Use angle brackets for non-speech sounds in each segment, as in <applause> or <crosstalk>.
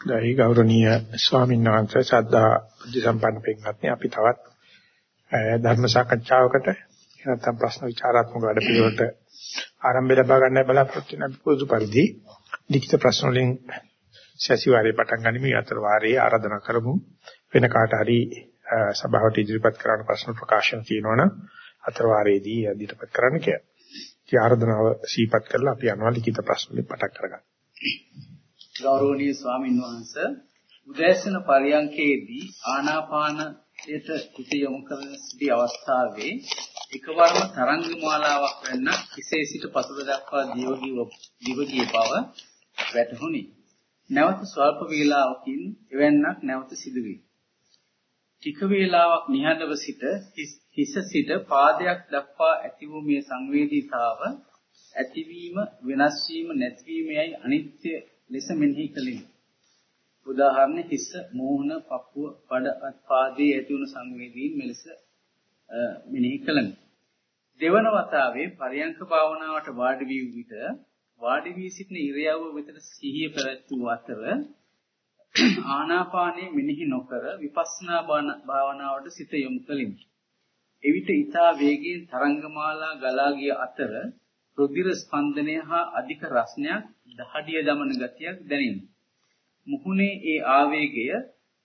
ගයි ගෞරවනීය ස්වාමීන් වහන්සේ සද්ධා බුද්ධ සම්පන්න පින්වත්නි අපි තවත් ධර්ම සාකච්ඡාවකට නැත්නම් ප්‍රශ්න විචාරාත්මක වැඩ පිළිවෙලට ආරම්භය ලබා ගන්න බලාපොරොත්තු වෙන පුදු පරිදි ලිඛිත ප්‍රශ්න වලින් සැසිවාරේ පටන් ගනිමු අතර වාරයේ ආරාධනා කරමු වෙන කාට හරි සභාවට ඉදිරිපත් කරන්න ප්‍රශ්න ප්‍රකාශන තියෙනවනම් අතර වාරයේදී ඉදිරිපත් කරන්න කියලා. ඒ ආරාධනාව සීපත් කරලා අපි යනවා ලිඛිත ප්‍රශ්න වලින් පටන් කරගන්න. ගෞරවනීය ස්වාමීන් වහන්ස උදෑසන පරියන්කේදී ආනාපානයට හිත යොමු කරන සිටි අවස්ථාවේ එකවරම තරංග මාලාවක් වෙන්න කිසේ සිට පසුර දක්වා දිවගිය බව වැටහුණි. නැවත ස්වල්ප වේලාවකින් එවන්නක් නැවත සිදුවේ. ටික වේලාවක් නිහඬව සිට හිස සිට පාදයක් දක්වා ඇති වූ මේ සංවේදීතාව ඇතිවීම වෙනස් වීම නැතිවීමයි අනිත්‍ය ලෙස මෙනෙහි කළෙමි. උදාහරණ හිස, මෝහන, පපුව, බඩ පාදයේ ඇති වුණු සංවේදීන් මෙලෙස මෙනෙහි කළෙමි. දෙවන වතාවේ පරියංක භාවනාවට වාඩි වී විට වාඩි වී සිටින ඉරියව්ව වෙතට සිහිය පැවැත්වූ අතර ආනාපානය මෙනෙහි නොකර විපස්සනා භාවනාවට සිත යොමු කළෙමි. එවිට ඊතා වේගයෙන් තරංගමාලා ගලා ගිය අතර රුධිර ස්පන්දනය හා අධික රස්නයක් දහඩිය දමන ගතියක් දැනිනි. මුහුණේ ඒ ආවේගය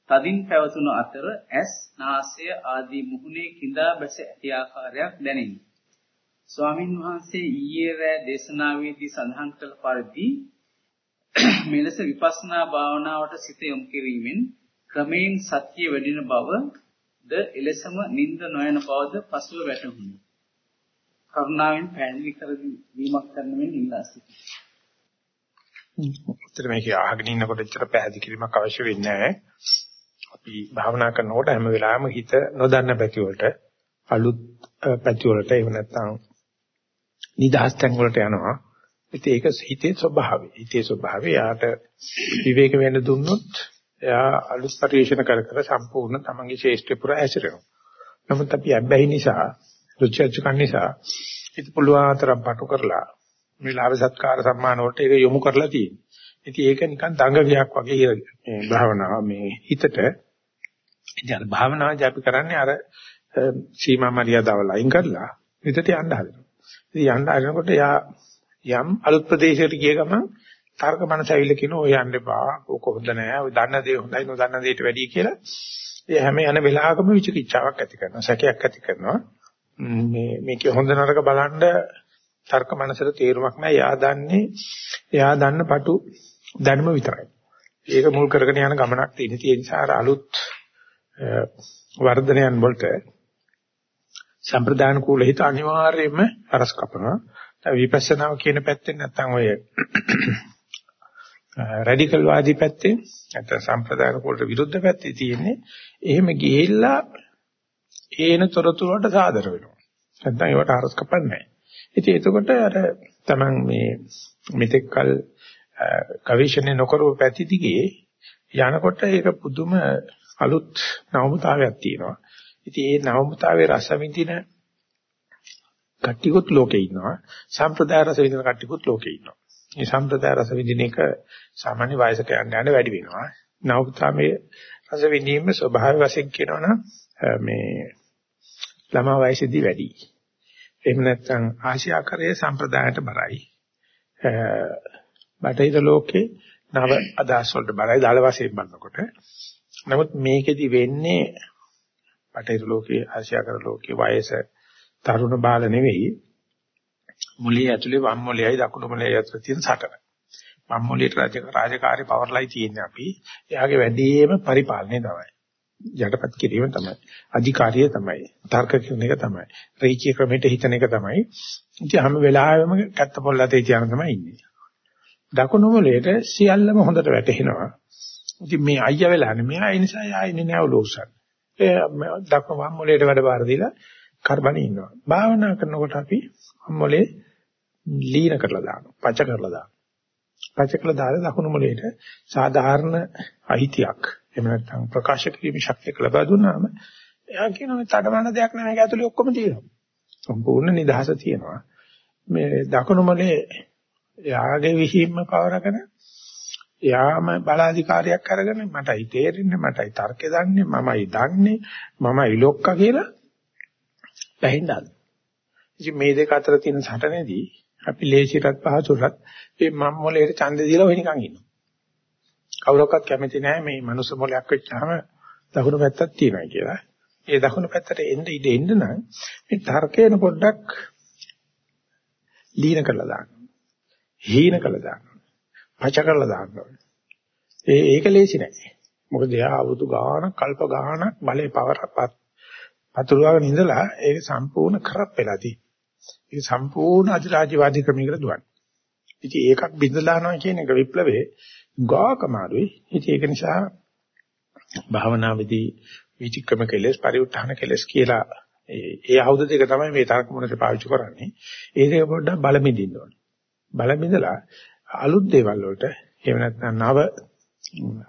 තදින් පැවතුණු අතර ඇස්, නාසය ආදී මුහුණේ කිඳා බැස ඇති ආකාරයක් දැනිනි. ස්වාමින් වහන්සේ ඊයේ රෑ දේශනාවේදී සඳහන් කළ පරිදි <clears throat> මෙලෙස විපස්සනා භාවනාවට සිත යොමු කිරීමෙන් ක්‍රමයෙන් සත්‍ය වැඩින බව ද එලෙසම නිନ୍ଦ නොයන බවද පසුව වැටහුණි. කරුණාවෙන් පැහැදිලි කර දීමක් කරන මෙන් ඉල්ලා සිටිනවා. උත්තර මේක අහගෙන ඉන්නකොට එච්චර පැහැදිලි කිරීමක් අවශ්‍ය වෙන්නේ නැහැ. අපි භාවනා කරනකොට හැම වෙලාවෙම හිත නොදන්න පැති වලට අලුත් පැති වලට එහෙම නැත්නම් නිදහස් තැන් වලට යනවා. ඉතින් ඒක හිතේ ස්වභාවය. හිතේ ස්වභාවය යාට විවේක වෙන්න දුන්නොත් එයා අලුත් පරිශන කර කර සම්පූර්ණ තමන්ගේ ශේෂ්ඨ පුර ඇසිරෙනවා. නමුත් අපි අබ්බැහි නිසා, රුචර්චකන් නිසා හිත පුළුවන් තරම් පටු කරලා මේ ලාභ සත්කාර සම්මාන වලට ඒක යොමු කරලා තියෙනවා. ඉතින් ඒක නිකන් දඟවියක් වගේ මේ භාවනාව මේ හිතට ඉතින් අර භාවනාවදී අපි කරන්නේ අර සීමා මරියාදාවල් අයින් කරලා හිතට යන්න හදනවා. ඉතින් යන්න හදනකොට යා යම් අලුත් ප්‍රදේශයකට ගිය ගමන් තර්ක මනස ඇවිල්ලා කියන ඔය යන්න එපා. ඕක හොඳ නෑ. ඔය දන්න දේ හොඳයි නොදන්න දේට වැඩිය කියලා. ඒ හැම යන වෙලාවකම විචිකිච්ඡාවක් ඇති කරනවා. සැකයක් ඇති කරනවා. මේ මේකේ හොඳ නරක බලන්න තර්ක මනසට තේරුමක් නැහැ. එයා දන්නේ එයා දන්න පටු දැනුම විතරයි. ඒක මුල් කරගෙන යන ගමනක් තියෙන. ඒ නිසා අර අලුත් වර්ධනයන් වලට සම්ප්‍රදාන කූල හිත අනිවාර්යයෙන්ම අරස් කපනවා. විපස්සනාව කියන පැත්තෙන් නැත්තම් ඔය රැඩිකල් වාදී පැත්තෙන් නැත්නම් සම්ප්‍රදාන කූලට විරුද්ධ පැත්තේ තියෙන්නේ එහෙම ගිහිල්ලා ඒන තොරතුරු වලට සාදර වෙනවා. නැත්නම් ඒවට අරස් කපන්නේ නැහැ. ඉතින් එතකොට අර Taman මේ මෙතෙක්කල් ගවේෂණය නොකරව පැති දිගේ යනකොට ඒක පුදුම අලුත් නවමුතාවයක් තියෙනවා. ඉතින් ඒ නවමුතාවේ රස විඳින කට්ටියකුත් ලෝකේ ඉන්නවා. සම්ප්‍රදාය රස විඳින කට්ටියකුත් ලෝකේ ඉන්නවා. මේ සම්ප්‍රදාය රස විඳින එක සාමාන්‍ය වයසක යන යන වැඩි වෙනවා. නවමුතාවේ රස විඳීම ස්වභාව වශයෙන් කියනවනම් මේ ළමා වයසේදී වැඩි. එහෙම නැත්නම් ආසියාකරයේ සම්ප්‍රදායට බරයි. බටහිර ලෝකේ නව අදහස් වලට බරයි දාල වශයෙන් බලනකොට. නමුත් මේකෙදි වෙන්නේ බටහිර ලෝකේ ආසියාකර ලෝකේ වයස තරුණ බාල නෙවෙයි. මුලිය ඇතුලේ වම් මොලේයි දකුණු මොලේයි අතර තියෙන සටන. වම් මොලේට රාජකාරී පවර්ලයි තියෙන්නේ අපි. එයාගේ වැඩිම පරිපාලනය තමයි. යටපත් කිරීම තමයි. අධිකාරිය තමයි. තර්ක කරන එක තමයි. රේඛීය ක්‍රමයට හිතන එක තමයි. ඉතින් හැම වෙලාවෙම කැත්ත පොල්ලතේ තියන තමයි ඉන්නේ. දකුණු මොලේට සියල්ලම හොඳට වැටහෙනවා. ඉතින් මේ අයියා වෙලානේ මෙයා ඒ නිසා ආයෙන්නේ නෑ ඔලෝසන්. ඒ දකුණු වම් මොලේට වැඩ බාර දීලා කරබනේ ඉන්නවා. භාවනා කරනකොට අපි වම් මොලේ ලීන කරලා දානවා. පච කරලා දානවා. පච කරලා දාලා දකුණු මොලේට සාධාරණ අයිතියක් එහෙම නැත්නම් ප්‍රකාශ කිරීමේ ශක්තියක් ලබා දුන්නාම එයා කියනවා මේ තඩමන දෙයක් නෑ මේක ඇතුලේ ඔක්කොම තියෙනවා. සම්පූර්ණ නිදහස තියෙනවා. මේ දකුණු මොලේ යාගේ විහිම්ම පවරගෙන එයාම බලාධිකාරියක් අරගෙන මටයි තේරෙන්නේ මටයි තර්කේ දන්නේ මමයි දන්නේ මමයි ලොක්කා කියලා පැහින්දාද. ඉතින් මේ දෙක අතර තියෙන සටනේදී අපි ලේසියට පහසුටත් මේ මම් මොලේට ඡන්ද දීලා ඔය නිකන් ඉන්නවා. කවුරක්වත් කැමති නැහැ මේ මනුස්ස මොලයක් වෙච්චාම දකුණු පැත්තක් තියෙනවා කියලා. ඒ දකුණු පැත්තට එන්න ඉඩ එන්න නම් මේ තර්කේන පොඩ්ඩක් ලීන කරලා දාන්න. හීන කරලා දාන්න. පච කරලා දාන්න. ඒ ඒක ලේසි නෑ. මොකද එයා අවුරුදු ගාණක් කල්ප ගාණක් බලේ පවරපත් පතුරවගෙන ඉඳලා ඒක සම්පූර්ණ කරප් වෙලා තියෙනවා. ඒක සම්පූර්ණ අධිරාජ්‍යවාදී ක්‍රමයකට දුවන්නේ. ඉතින් ඒකක් බිඳලා යනවා කියන එක විප්ලවයේ ගාකමාරුයි. ඉතින් ඒක නිසා භාවනාවේදී විචක්‍රම කෙලස් පරිඋත්ථාන කෙලස් කියලා ඒ ඒ ආයුධ දෙක තමයි මේ තරක මොනට පාවිච්චි කරන්නේ. ඒ දෙක පොඩ්ඩක් බලමින්දින්න ඕනේ. බලමින්දලා අලුත් දේවල් වලට එහෙම නැත්නම් නව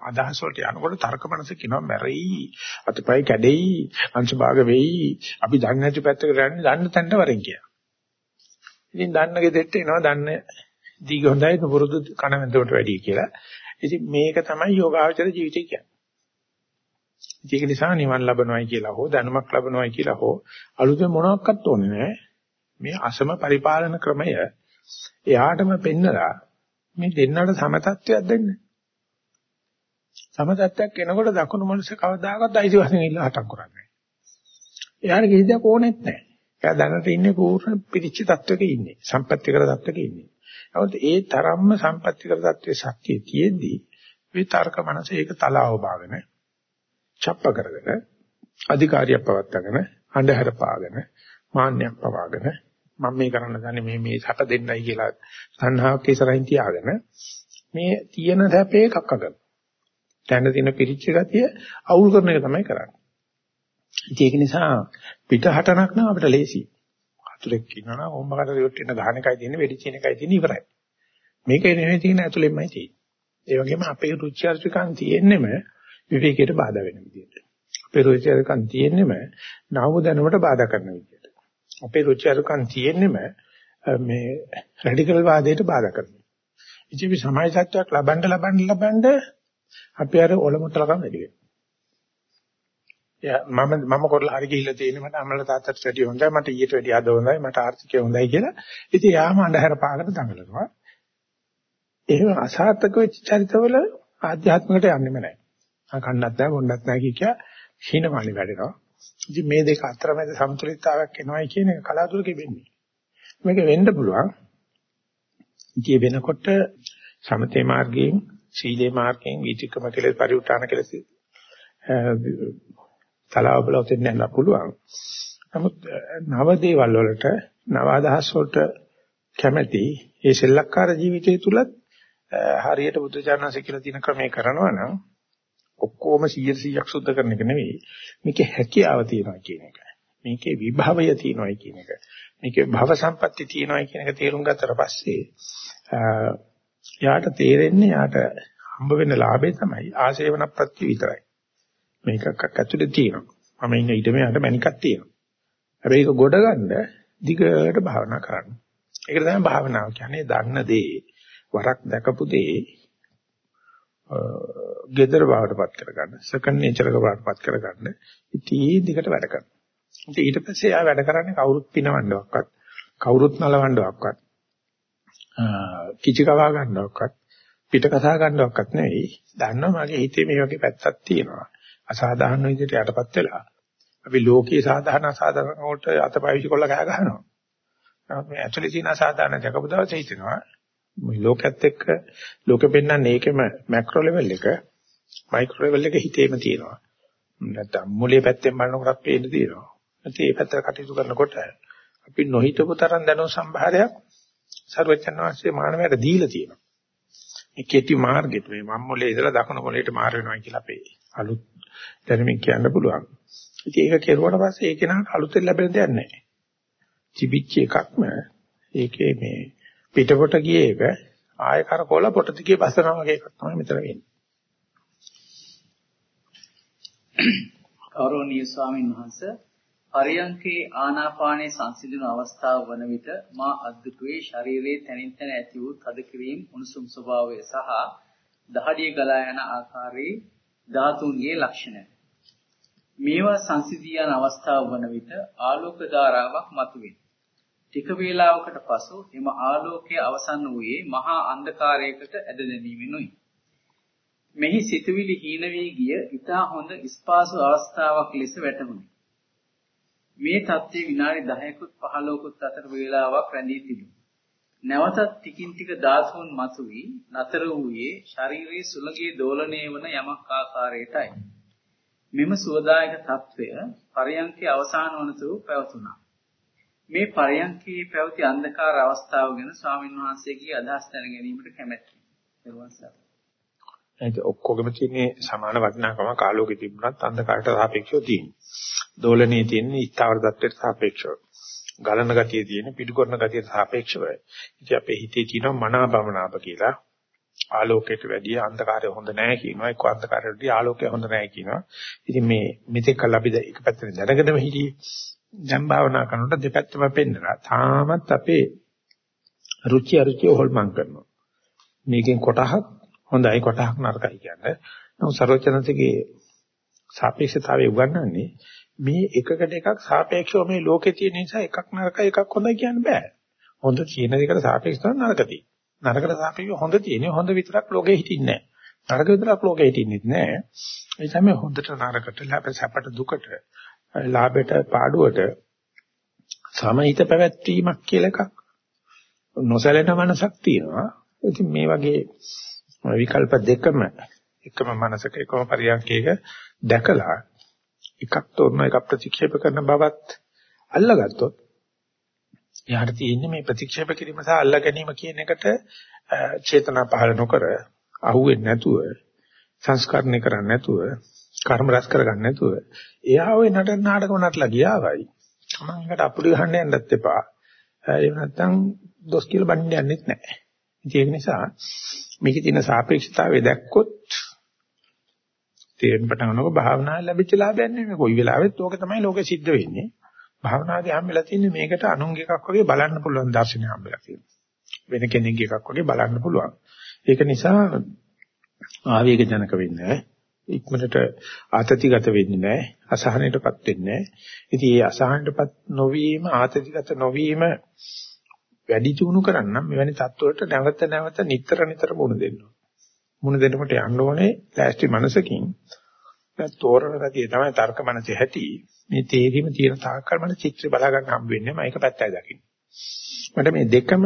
අදහස් වලට යනකොට තර්ක මනස කියනවා මැරෙයි අතපය කැඩෙයි අංශභාග වෙයි අපි දන්නේ නැති පැත්තකට යන්නේ දන්න තැනට වරෙන් කියලා. ඉතින් දන්න ගෙදෙට්ට එනවා දන්න දීග හොඳයි පුරුදු කණ වෙනකොට වැඩි කියලා. ඉතින් මේක තමයි යෝගාචර ජීවිතය කියන්නේ. ඒක නිසා නිවන් ලබනවයි කියලා හෝ දැනුමක් ලබනවයි කියලා හෝ අලුතෙන් මොනවත් ඕනේ නැහැ. මේ අසම පරිපාලන ක්‍රමය එයාටම පෙන්නලා මේ දෙන්නට සමතත්වයක් දෙන්න. සමතත්වයක් එනකොට දකුණු මනස කවදාකවත් අයිතිවාසිකම් ඉල්ල හටක් කරන්නේ. එයාට කිසි දෙයක් ඕනෙත් නැහැ. එයා දැනට ඉන්නේ පූර්ණ පිරිච්ච තත්වයක ඉන්නේ. සම්පත්‍තිකර තත්වයක ඉන්නේ. නමුත් ඒ තරම්ම සම්පත්‍තිකර තත්වයේ ශක්තිය තියෙද්දී මේ තර්ක මනස ඒක තලාව බාගෙන ڇප්ප කරගෙන අධිකාරියක් පවත්වාගෙන අන්ධහර පාගෙන මාන්නයක් පවාගෙන මම මේ කරන්න දන්නේ මේ මේ සැප දෙන්නයි කියලා සංහාවක් ඉස්සරහින් තියාගෙන මේ තියෙන සැපේ කක්ක කරනවා. දැන තියෙන පිරිච්ච ගතිය අවුල් කරන එක තමයි කරන්නේ. ඒක නිසා පිටහටනක් නම් අපිට ලේසි. අතුලෙක් ඉන්නවා නම් ඕම්බකට රියොට් වෙන ගහන එකයි තියෙන්නේ වෙඩි චින එකයි තියෙන්නේ ඉවරයි. මේක නෙවෙයි තියෙන ඇතුලෙන්මයි තියෙන්නේ. ඒ වගේම අපේ රුචි අරුචිකම් තියෙන්නෙම විවේකයට බාධා වෙන විදිහට. අපේ රුචි අරුචිකම් තියෙන්නෙම නාම දැනුමට බාධා කරන විදිහට. අපේ රුචි අරුකම් තියෙන්නෙම මේ රැඩිකල් වාදයට බාධා කරනවා. ඉතින් මේ සමාජ සත්‍යයක් ලබන්න ලබන්න ලබන්න අපි අර ඔලමුත්තලකම් වැඩි වෙනවා. මම මම කරලා හරි ගිහිල්ලා තියෙන්නේ මට අම්මලා තාත්තට වැඩි හොඳයි මට ඊට වැඩි අද හොඳයි මට ආර්ථිකය හොඳයි කියලා. ඉතින් යාම අඳුර පාකට දඟලනවා. එහෙම අසාර්ථක වෙච්ච චරිතවල ආධ්‍යාත්මිකට යන්නෙම නැහැ. ආ කන්නත් නැහැ බොන්නත් නැහැ කිය කිය හීනමානි වැඩෙනවා. ඉතින් මේ දෙක අතරමැද සමතුලිතතාවයක් එනවයි කියන එක කලාතුරකින් වෙන්නේ. මේක වෙන්න පුළුවන්. ඉතින් වෙනකොට සමතේ මාර්ගයෙන්, සීලේ මාර්ගයෙන්, විචිකම කෙලෙස් පරිඋත්තාන කෙලෙස් තලාව බලවත් වෙන්න පුළුවන්. නමුත් නව දේවල් වලට, නව අදහස් වලට කැමැති ඒ සෙල්ලක්කාර ජීවිතය තුලත් හරියට බුදුචානන්සේ කියලා තියෙන ක්‍රමේ කරනවා නම් ඔක්කොම 100%ක් සුද්ධ කරන එක නෙවෙයි. මේකේ හැකියාව තියෙනවා කියන එක. මේකේ විභවය තියෙනවා කියන එක. මේකේ භව සම්පatti තියෙනවා කියන එක තේරුම් ගත්තට පස්සේ යාට තේරෙන්නේ යාට හම්බ වෙන ලාභය තමයි ආශේවන ප්‍රත්‍ය විතරයි. මේකක් ඇතුලේ තියෙනවා. මම ඉන්න ඊටම යට මණිකක් තියෙනවා. හැබැයි ඒක ගොඩ ගන්න දිගට භාවනා කරන්න. ඒක තමයි භාවනාව කියන්නේ දන්න දේ වරක් දැකපු දේ gedara බවටපත් කරගන්න සෙකන්ඩ් නේචර් එක බවටපත් කරගන්න ඉතින් දිගට වැඩ කරනවා ඊට පස්සේ ආ වැඩ කරන්නේ කවුරුත් පිනවන්නවක්වත් කවුරුත් නලවන්නවක්වත් කිචි කවා ගන්නවක්වත් පිට කතා ගන්නවක්වත් නෙවෙයි දන්නවා මගේ හිතේ මේ වගේ පැත්තක් තියෙනවා අසාධාරණ විදිහට යටපත් වෙලා අපි ලෝකයේ සාධාරණ අසාධාරණ වලට අතපයිසි කොල්ල ගහ ගන්නවා නමුත් මේ ඇතුලේ තියෙන අසාධාරණ ජගපු දවසේ හිතෙනවා මේ ලෝකයේත් එක්ක ලෝකෙ පෙන්වන්නේ ඒකෙම මැක්‍රෝ ලෙවල් එක මයික්‍රෝ ලෙවල් එක හිතේම තියෙනවා. නැත්තම් මුලිය පැත්තෙන් බලනකොට පේන්න තියෙනවා. ඉතින් මේ පැත්තට කටයුතු කරනකොට අපි නොහිතපු තරම් දැනුම් සම්භාරයක් සර්වචන් වහන්සේ මානවයට දීලා තියෙනවා. මේ කෙටි මාර්ගෙත් මේ මම් මොලේ ඉඳලා දකුණු මොලේට මාර වෙනවා කියලා අපේ අලුත් දැනුමින් කියන්න පුළුවන්. ඉතින් ඒක කෙරුවට පස්සේ ඒක නහට අලුතෙන් ලැබෙන දෙයක් නැහැ. තිබිච්ච එකක්ම ඒකේ මේ පිටපොට ගියේ එක ආය කරකෝල පොට දිගේ බසනවා වගේ එකක් තමයි මෙතන වෙන්නේ. ගෞරවනීය ස්වාමීන් වහන්ස පරියංකේ ආනාපානයේ සංසිඳන අවස්ථාව වන විට මා අද්දුටුවේ ශරීරයේ තනින් තන ඇති වූ තද කිරීම උණුසුම් ස්වභාවය සහ දහඩිය ගලා යන ආකාරයේ ධාතුන්ගේ ලක්ෂණය. මේවා සංසිඳී යන අවස්ථාව වන විට ආලෝක ධාරාවක් මතුවේ. ටික වේලාවකට පසු එම ආලෝකය අවසන් වූයේ මහා අන්ධකාරයකට ඇද දැමීමෙනුයි. මෙහි සිතුවිලි හීන වී ගිය ඊටා හොඳ ස්පාසු අවස්ථාවක් ලෙස වැටහුණි. මේ தත්ත්වය විනාඩි 10කුත් 15කුත් අතර වේලාවක් රැඳී තිබුණි. නැවතත් ටිකින් ටික ධාතුන් මතුවී නතර වූයේ ශරීරයේ සුළඟේ දෝලණය වන යමක් ආකාරයටයි. මෙම සුවදායක తත්වය පරයන්කේ අවසාන වනතුරු පැවතුණා. මේ පරයන්කේ පැවති අන්ධකාර අවස්ථාව ගැන ස්වාමින් වහන්සේගේ අදහස් දැන ගැනීමට කැමැත්තෙමි. ඊළඟ සැර. ඒක ඔක්කොගෙම තියෙන්නේ සමාන වටිනාකම කාලෝකෙ තිබුණත් අන්ධකාරයට සාපේක්ෂව තියෙනවා. දෝලනයේ තියෙන ස්ථාවර தත්ත්වයට සාපේක්ෂව. ගලන ගතිය තියෙන පිටු කරන ගතියට සාපේක්ෂව. ඉතින් අපේ හිතේ තියෙනවා මනාපමනාප කියලා. ආලෝකයට වැඩිය අන්ධකාරය හොඳ නැහැ කියනවා. එක්ක අන්ධකාරයට වැඩිය ආලෝකය හොඳ නැහැ කියනවා. ඉතින් මේ මෙතෙක් කල් අපි එක පැත්තකින් දැනගෙනම හිටියේ. දැන් භාවනා කරනකොට දෙපැත්තම පෙන්නනවා. තාමත් අපේ රුචි අරුචි හොල්මන් කරනවා. මේකෙන් කොටහක් හොඳයි කොටහක් නරකයි කියන්නේ. නමුත් සර්වචනතිගේ සාපේක්ෂතාවය උගන්වන්නේ මේ එකකට එකක් සාපේක්ෂව මේ ලෝකේ තියෙන නිසා එකක් නරකයි එකක් හොඳයි කියන්න බෑ. හොඳ තියෙන දෙකට සාපේක්ෂව නරක තියෙනවා. නරකට සාපේක්ෂව හොඳ තියෙන්නේ හොඳ විතරක් ලෝකේ හිටින්නේ නැහැ. නරක විතරක් ලෝකේ හිටින්නේ නැහැ. ඒ තමයි හොඳට නරකට ලාභ සැපට දුකට ලාභයට පාඩුවට සමහිත පැවැත්වීමක් කියලා එකක් නොසැලෙන මනසක් තියෙනවා. ඉතින් මේ වගේ විකල්ප දෙකම එකම මනසක එකම පරියන්කයක දැකලා එකක් තෝරන එකක් ප්‍රතික්ෂේප කරන බවත් අල්ලගත්තොත් එයාට තියෙන්නේ මේ ප්‍රතික්ෂේප කිරීම සහ අල්ලා ගැනීම කියන එකට චේතනා පහළ නොකර අහුවෙන්නේ නැතුව සංස්කරණය කරන්නේ නැතුව කර්ම රැස් කරගන්න නැතුව එයා ওই නටන නාටකම නටලා ගියාවයි. මම එකට අපුඩි ගහන්න යන්නත් එපා. ඒ නැත්තම් දොස් කියලා බණ්ඩ යන්නෙත් නැහැ. ඒක නිසා මේකේ තියෙන සාපේක්ෂතාවය දැක්කොත් තේරෙන්න පටන් ගන්නකොට භාවනාවේ ලැබිච්ච ලාභයක් නෙමෙයි. කොයි වෙලාවෙත් ඕක තමයි ලෝකෙ සිද්ධ වෙන්නේ. භාවනාවේ හම්බෙලා තියෙන්නේ මේකට අනුංග එකක් වගේ බලන්න පුළුවන් දර්ශනය හම්බෙලා තියෙනවා. වෙන කෙනෙක්ගේ එකක් වගේ බලන්න පුළුවන්. ඒක නිසා ආවේග ජනක වෙන්නේ ඉක්මනට ආතතිගත වෙන්නේ නැහැ. අසහනයටපත් වෙන්නේ නැහැ. ඉතින් මේ අසහනයටපත් නොවීම ආතතිගත නොවීම වැඩි දියුණු කරන්න මෙවැනි තත්ත්වවලට නැවත නැවත නිතර නිතර මුණ දෙන්න ඕනේ. මුණ දෙනකොට යන්න ඕනේ ලෑස්ති මනසකින්. තෝරන ගතිය තමයි තර්ක මනසේ ඇති. මේ තේරීම තියෙන තාක්කල් මට චිත්‍රය බලා ගන්න හම්බ වෙන්නේ මම ඒක පැත්තයි දකින්න. මට මේ දෙකම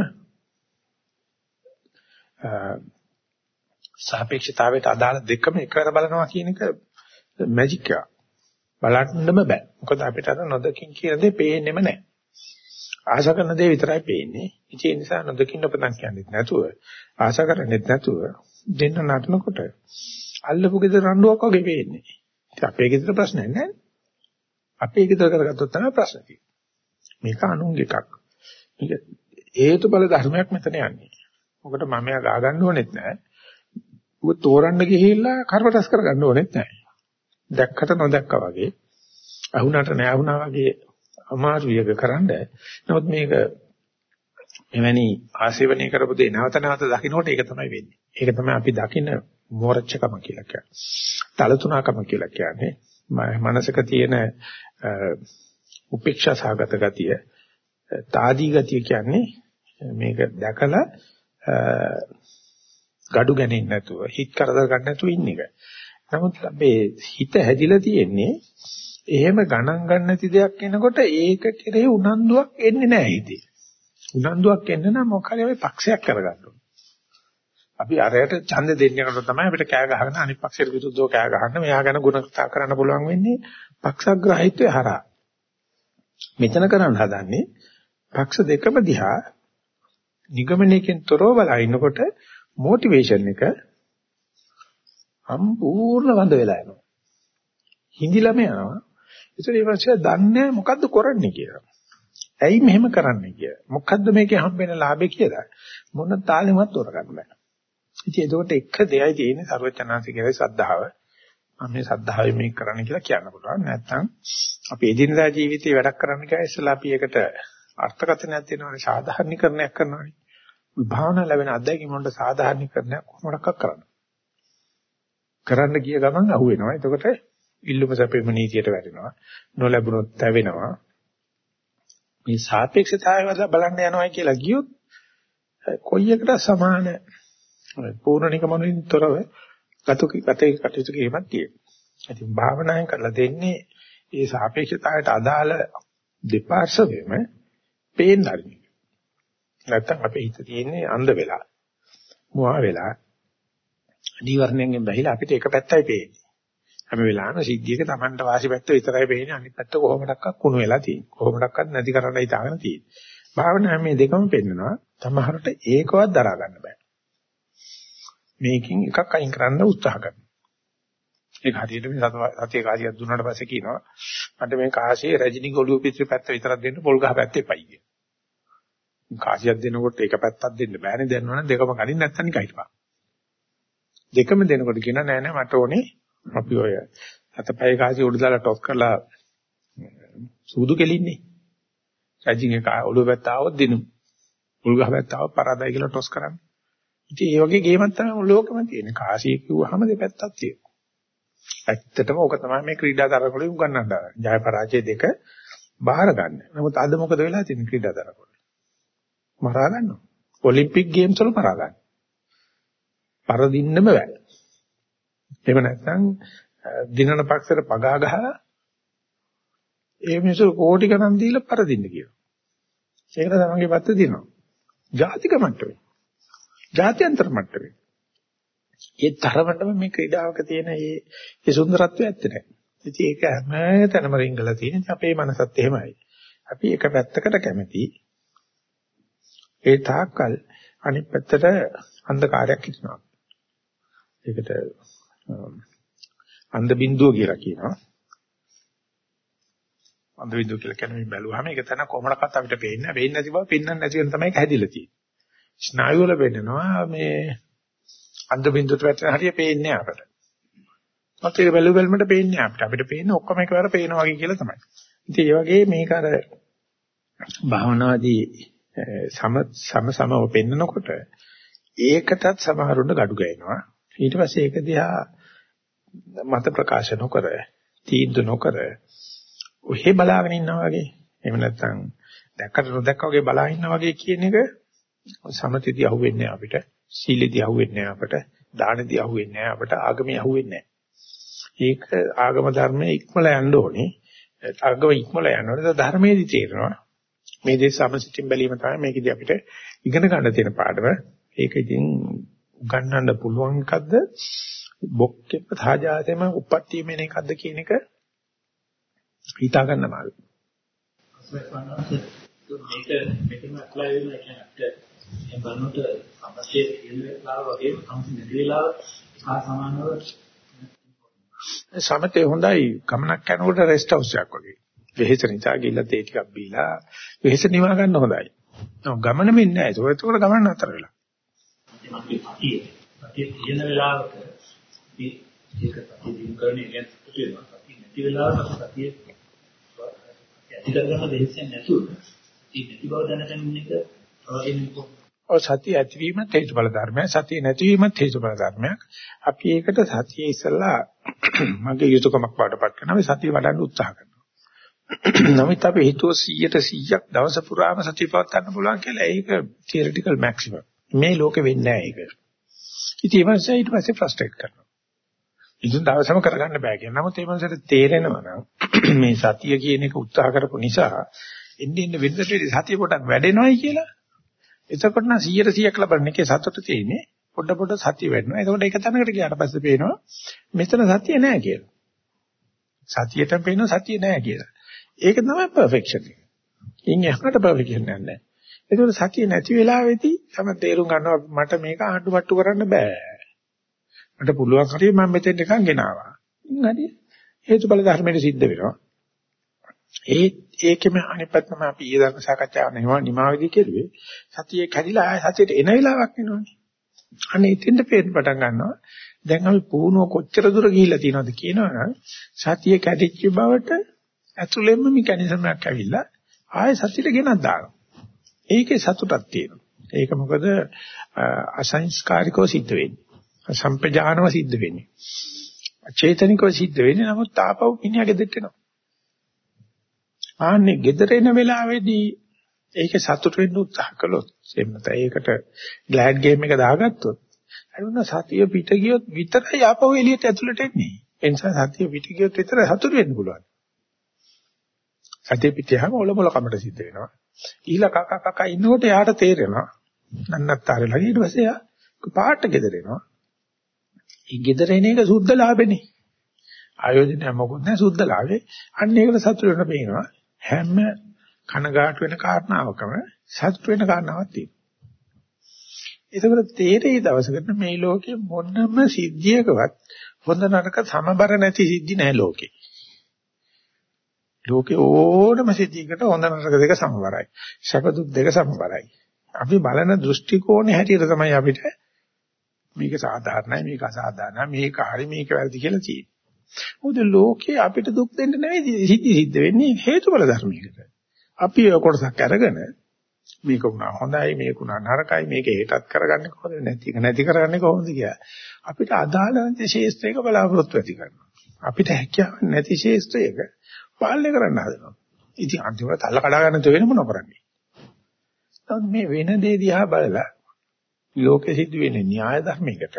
සාපේක්ෂතාවයට අදාළ දෙකම එකවර බලනවා කියන එක මැජික් එක. බලන්නම බෑ. මොකද අපිට අර නොදකින් කියන දේ පේන්නෙම නැහැ. ආශා කරන දේ විතරයි පේන්නේ. ඒ නිසා නොදකින්න පදන් කියන්නේ නැතුව ආශා කරන්නේත් නැතුව දෙන්න නටනකොට අල්ලපු ගෙදර රණ්ඩුවක් වගේ පේන්නේ. ඉතින් අපේ ගෙදර ප්‍රශ්නයක් නැහැ. අපේ ගෙදර කරගත්තොත් තමයි ප්‍රශ්න තියෙන්නේ. මේක අනුංග එකක්. මේක හේතුඵල ධර්මයක් මෙතන යන්නේ. මොකට මම යා ගා ගන්න ඕනෙත් නැහැ. ඌ තෝරන්න ගිහිල්ලා කරවටස් කරගන්න ඕනෙත් නැහැ. දැක්කට නොදැක්කා වගේ අහුණට නැහැ වගේ අමාරුයක කරන්න. නමුත් මේක එවැනි ආශේවනය කරපු දේ නැවත නැවත දකින්නකොට ඒක තමයි වෙන්නේ. ඒක තමයි අපි දකින්න මෝරච්චකම කියලා කියන්නේ. තලතුණකම කියලා කියන්නේ. මනසක තියෙන උපේක්ෂා සාගත ගතිය, తాදී ගතිය කියන්නේ මේක දැකලා gadu ගන්නේ නැතුව, හිත කරදර ගන්න නැතුව ඉන්න එක. නමුත් අපේ හිත හැදිලා තියෙන්නේ එහෙම ගණන් ගන්න නැති දෙයක් එනකොට ඒක කෙරෙහි උනන්දුවක් එන්නේ නැහැ හිතේ. උනන්දුවක් එන්න නම් මොකක් හරි අපි පක්ෂයක් කරගන්න ඕනේ. අපි අරයට ඡන්ද දෙන්නකොට තමයි අපිට කෑ ගහගෙන අනිත් පක්ෂයට විරුද්ධව කෑ ගහන්න මෙයා ගැන ගුණ කතා කරන්න පුළුවන් වෙන්නේ පක්ෂග්‍රාහීත්වය හරහා. මෙතන කරන්න හදන්නේ පක්ෂ දෙකම දිහා නිගමනයකින් තොරව බලනකොට මොටිවේෂන් එක සම්පූර්ණ වඳ වෙලා යනවා. හිඳිලම යනවා. ඒතර ඒ වගේ දන්නේ මොකද්ද කරන්නේ කියලා. ඇයි මෙහෙම කරන්නේ කියලා. මොකද්ද මේකේ හම්බෙන ලාභය කියලා. මොන තාලෙමත් තෝරගන්න බෑ. ඉතින් ඒකට එක දෙයයි තියෙන්නේ ਸਰවචනාසි කියලා සද්ධාව. මම මේ සද්ධාවෙන් මේක කරන්න කියලා කියන්න පුළුවන්. නැත්නම් අපි එදිනදා ජීවිතේ වැඩක් කරන්න ගියා ඉස්සලා අපි ඒකට අර්ථකථනයක් දෙනවානේ සාධාරණීකරණයක් කරනවානේ. භාවනා ලැබෙන අත්දැකීම් වලට සාධාරණීකරණයක් කොහොමඩක් කරන්නේ. කරන්න ගිය ගමන් අහුවෙනවා. එතකොට ඉල්ලුම සැපෙම නීතියට වැටෙනවා. නොලැබුණොත් තැවෙනවා. මේ සාපේක්ෂතාවය බලන්න යනවා කියලා ගියොත් කොයි එකට සමාන පූර්ණ නිගමනින් තොරව ගත ගතේ කටයුතු කිරීමක් තියෙනවා. ඉතින් භාවනාවෙන් කරලා දෙන්නේ ඒ සාපේක්ෂතාවයට අදාළ දෙපාර්ශවෙම පේන්න හරි. නැත්තම් අපේ හිත තියෙන්නේ අන්ධ වෙලා. මුවා වෙලා. නීවරණයෙන් බැහැලා අපිට එක පැත්තයි පේන්නේ. හැම වෙලාවෙම සිද්ධියක Tamanට වාසි පැත්ත විතරයි පේන්නේ අනිත් පැත්ත කොහොමඩක්වත් කුණු වෙලා තියෙන්නේ. කොහොමඩක්වත් නැති කරන්නයි තාගෙන තියෙන්නේ. භාවනාවේ මේ දෙකම පෙන්නනවා. තමහරට ඒකවත් දරා ගන්න බෑ. මේකෙන් එකක් අයින් කරන්න උත්සාහ කරනවා. ඒක හරියට මේ සතිය කාසියක් දුන්නාට පස්සේ කියනවා මට මේ කාසියේ රජිනි ගොළුව පිටි පැත්ත විතරක් දෙන්න පොල් ගහ පැත්තේ පයි කියන. කාසියක් දෙනකොට එක පැත්තක් දෙන්න බෑනේ දැනනවනම් දෙකම කලින් නැත්තම් නිකන් හිටපන්. දෙකම දෙනකොට කියන නෑ නෑ මට ඕනේ අපි ඔය අතපය කාසිය උඩ දාලා ටොස් කරලා සූදු කෙලින්නේ. රජිනි කා ඔළුව පැත්ත ආවොත් දිනු. පොල් ගහ පැත්ත ආවොත් පරාදයි කියලා ටොස් කරන්නේ. ඉතින් ඒ වගේ ගේමක් තමයි ලෝකෙම තියෙන්නේ. කාසිය කිව්වහම දෙපැත්තක් තියෙනවා. ඇත්තටම ඕක තමයි මේ ක්‍රීඩා තරගවලින් උගන්වන්න දාන්නේ. ජය පරාජය දෙක බාර ගන්න. නමුත් අද මොකද වෙලා තියෙන්නේ ක්‍රීඩා තරගවල? මරා ගන්නවා. ඔලිම්පික් ගේම්ස් වල මරා ගන්න. පරදින්නම බෑ. එහෙම නැත්නම් දිනන පක්ෂයට පගා ගහලා ඒ මිනිස්සු කෝටි ගණන් දීලා පරදින්න කියනවා. ඒකට තමන්ගේ පැත්ත දිනනවා. ජාතික මට්ටමේ. ජාත්‍යන්තර මට්ටමේ. ඒ තරමටම මේ ක්‍රීඩාවක තියෙන මේ ඒ සුන්දරත්වය ඇත්ත නැහැ. ඉතින් ඒක හැම තැනම රිංගලා තියෙන. අපේ මනසත් එහෙමයි. අපි එක පැත්තකට කැමති. ඒ තාක්කල් අනිත් පැත්තට අන්ධකාරයක් හිටිනවා. ඒකට අන්ධ බින්දුව කියලා කියනවා. අන්ධ බින්දුව කියලා කියන්නේ බැලුවාම ඒක තන කොහොමඩක්වත් අපිට පේන්නේ නැහැ. පේන්නේ නැති බව පෙන්වන්න නැති වෙන තමයි හැදිලා තියෙන්නේ. ස්නායු වල පෙන්නනවා මේ අන්ධ බින්දුවට වැටෙන හරිය පේන්නේ අපට. මත ඒක බැලු බැලමට පේන්නේ අපිට. අපිට පේන්නේ ඔක්කොම එකවර පේනවා වගේ කියලා තමයි. ඉතින් ඒ වගේ මේක අර භාවනාදී සම සම සමව පෙන්නකොට ඒකටත් සමහරුන්න gadu ගෑනවා. ඊට පස්සේ ඒක දිහා මත ප්‍රකාශ නොකර තීන්දුව නොකර ඔහෙ බලාගෙන ඉන්නවා වගේ එහෙම නැත්නම් දැක්කට නොදැක්ක වගේ බලා ඉන්නවා වගේ කියන එක සමතිදී අහුවෙන්නේ අපිට. සීලෙදී අහුවෙන්නේ අපට. දානෙදී අහුවෙන්නේ අපට. ආගමේ අහුවෙන්නේ ඒක ආගම ධර්මයේ ඉක්මලා යන්න ඕනේ. ආගම ඉක්මලා යනකොට ධර්මයේදී තේරෙනවා. මේ දේ සමසිතින් බැලීම තමයි මේකදී අපිට ඉගෙන ගන්න තියෙන පාඩම. ඒක ඉතින් උගන්වන්න පුළුවන් එකක්ද? බොක්කෙප සාජාතේම උප්පත්තිය මෙන එකක්ද කියන එක හිතා ගන්න මාළු. මේක මෙතන ඇප්ලයි වෙන එක අපිට මේ බලනකොට අවශ්‍ය කියන වෙලාව වගේම සම්පූර්ණ නැති වෙලාව සහ සමානව සමතේ හොඳයි ගමනක් යනකොට රෙස්ට් හවුස් එකක් වගේ. වෙහෙස නිසා ගිහිල්ලා තේ ටිකක් බීලා වෙහෙස නිවා ගන්න හොඳයි. ගමන මෙන්නේ නැහැ. ඒක ඒකට ගමන නතර වෙලා. අපි සතිය සතිය තියෙන වෙලාවක අපි ඒක සතිය දිනු කරන එක තියෙනවා. සතිය නැති වෙලාවක සතිය ඇති කරගන්න දෙහිසෙන් නැතුව ඒ නැති බව දැනගන්න එක තවදිනකොට ඔය සතිය ඇතිවීම හේතුඵල ධර්මයක් සතිය නැතිවීම හේතුඵල ධර්මයක්. අපි ඒකට සතිය ඉස්සලා <clears throat> මගේ යුතුයකමක් වඩපත් කරනවා සතිය වඩන්න උත්සාහ කරනවා. <clears throat> නමුත් අපි හිතුව 100ට 100ක් දවස පුරාම සතිය පවත් ගන්න පුළුවන් කියලා ඒක තියරිටිකල් මැක්සිමම් මේ ලෝකෙ වෙන්නේ නැහැ ඒක. ඉතින් ඒ වගේ ඊට පස්සේ ෆ්‍රස්ට්‍රේට් කරනවා. ඉතින් දවසම කරගන්න බෑ කියන. නමුත් ඒ මනසට තේරෙනවා නම් <clears throat> මේ සතිය කියන එක උත්සාහ කරපු නිසා එන්නේ ඉන්න වෙනදට සතිය පොඩක් වැඩෙනවයි කියලා එතකොට නම් 100 100ක් ලබන එකේ සතුට තියෙන්නේ පොඩ පොඩ සතිය වෙනවා. එතකොට ඒක තැනකට ගියාට පස්සේ පේනවා මෙතන සතිය නෑ කියලා. සතියට පේනවා සතිය නෑ කියලා. ඒක තමයි පර්ෆෙක්ෂන් එක. ඉන් එහාට පර්ෆෙක්ෂන් නෑ. ඒකෝට සතිය නැති වෙලාවෙදී තමයි තේරුම් ගන්නවා මට මේක ආණ්ඩු මට්ටු කරන්න බෑ. මට පුළුවන් හරිය මම මෙතෙන් එකක් ගෙනාවා. හරි. හේතුඵල ධර්මයට සිද්ධ වෙනවා. ඒ ඒකෙම අනිත් පැත්ත තමයි අපි ඊයේ ධර්ම සාකච්ඡාව නෙවෙයි නිමාවේදී කෙරුවේ. සතියේ කැඩිලා ආය සතියට එන වෙලාවක් එනවනේ. අනේ ඉතින්ද පේන්න පටන් ගන්නවා. දැන් අපි පුහුණුව කොච්චර දුර ගිහිල්ලා තියෙනවද කියනවනම් සතිය කැඩිච්ච බවට ඇතුළෙන්ම මෙකැනිසම් එකක් ඇවිල්ලා ආය සතියට ගෙනත් දානවා. ඒකේ සතුටක් තියෙනවා. ඒක මොකද අසංස්කාරිකව සිද්ධ වෙන්නේ. සම්පජානව සිද්ධ වෙන්නේ. චේතනිකව සිද්ධ වෙන්නේ නමුත් තාපව මිනිහා ගෙදෙට්ට එනවා. ආන්නේ ගෙදර එන වෙලාවේදී ඒක සතුට වෙන්න උත්සාහ කළොත් එහෙම නැත්නම් ඒකට ග්ලෑඩ් ගේම් එක දාගත්තොත් අරුණ සතිය පිට ගියොත් විතරයි ආපහු එළියට ඇතුළට එන්නේ. ඒ නිසා සතිය පිට ගියොත් විතර සතුට වෙන්න පුළුවන්. සතිය පිටියම ඔලොමල කමට සිද්ධ වෙනවා. ඊළඟ කක කක ඉන්නකොට එයාට තේරෙනවා. නන්නත්තර ළඟ ඊට පස්සේ යා පාට ගෙදර එනවා. ඒ ගෙදර එන එක සුද්ධ ලාභෙනේ. ආයෝජනය මොකොත් නැහැ සුද්ධ ලාභේ. අන්න ඒකට සතුට වෙන පේනවා. හැම කනගාටු වෙන කාරණාවකම සතුට වෙන කාරණාවක් තියෙනවා. ඒකවල තේරෙයි දවසකට මේ ලෝකේ මොනම සිද්ධියකවත් හොඳ නරක සමබර නැති සිද්ධි නැහැ ලෝකේ. ලෝකේ ඕනම සිද්ධියකට හොඳ නරක දෙක සමබරයි. සැප දුක් දෙක සමබරයි. අපි බලන දෘෂ්ටි කෝණේ හැටියට තමයි අපිට මේක සාධාරණයි මේක අසාධාරණයි මේක හරි මේක වැරදි කියලා තියෙන්නේ. මොකද ලෝකේ අපිට දුක් දෙන්න නෙවෙයි සිද්ධි සිද්ධ වෙන්නේ හේතුඵල ධර්මයකට. අපි ඔය කොටසක් අරගෙන මේක වුණා හොඳයි මේක වුණා නරකයි මේක හේතත් කරගන්නේ කොහොමද නැති එක නැති කරගන්නේ කොහොමද කියලා. අපිට අදාළ නැති ශේෂ්ත්‍රයක බලාපොරොත්තු ඇති කරනවා. අපිට හැකියාවක් නැති ශේෂ්ත්‍රයක පාලනය කරන්න හදනවා. ඉතින් අන්තිමට තල්ල කඩා ගන්න තෝ වෙන මොන කරන්නේ? මේ වෙන දේ දිහා බලලා ලෝකෙ සිද්ධ වෙන්නේ න්‍යාය ධර්මයකට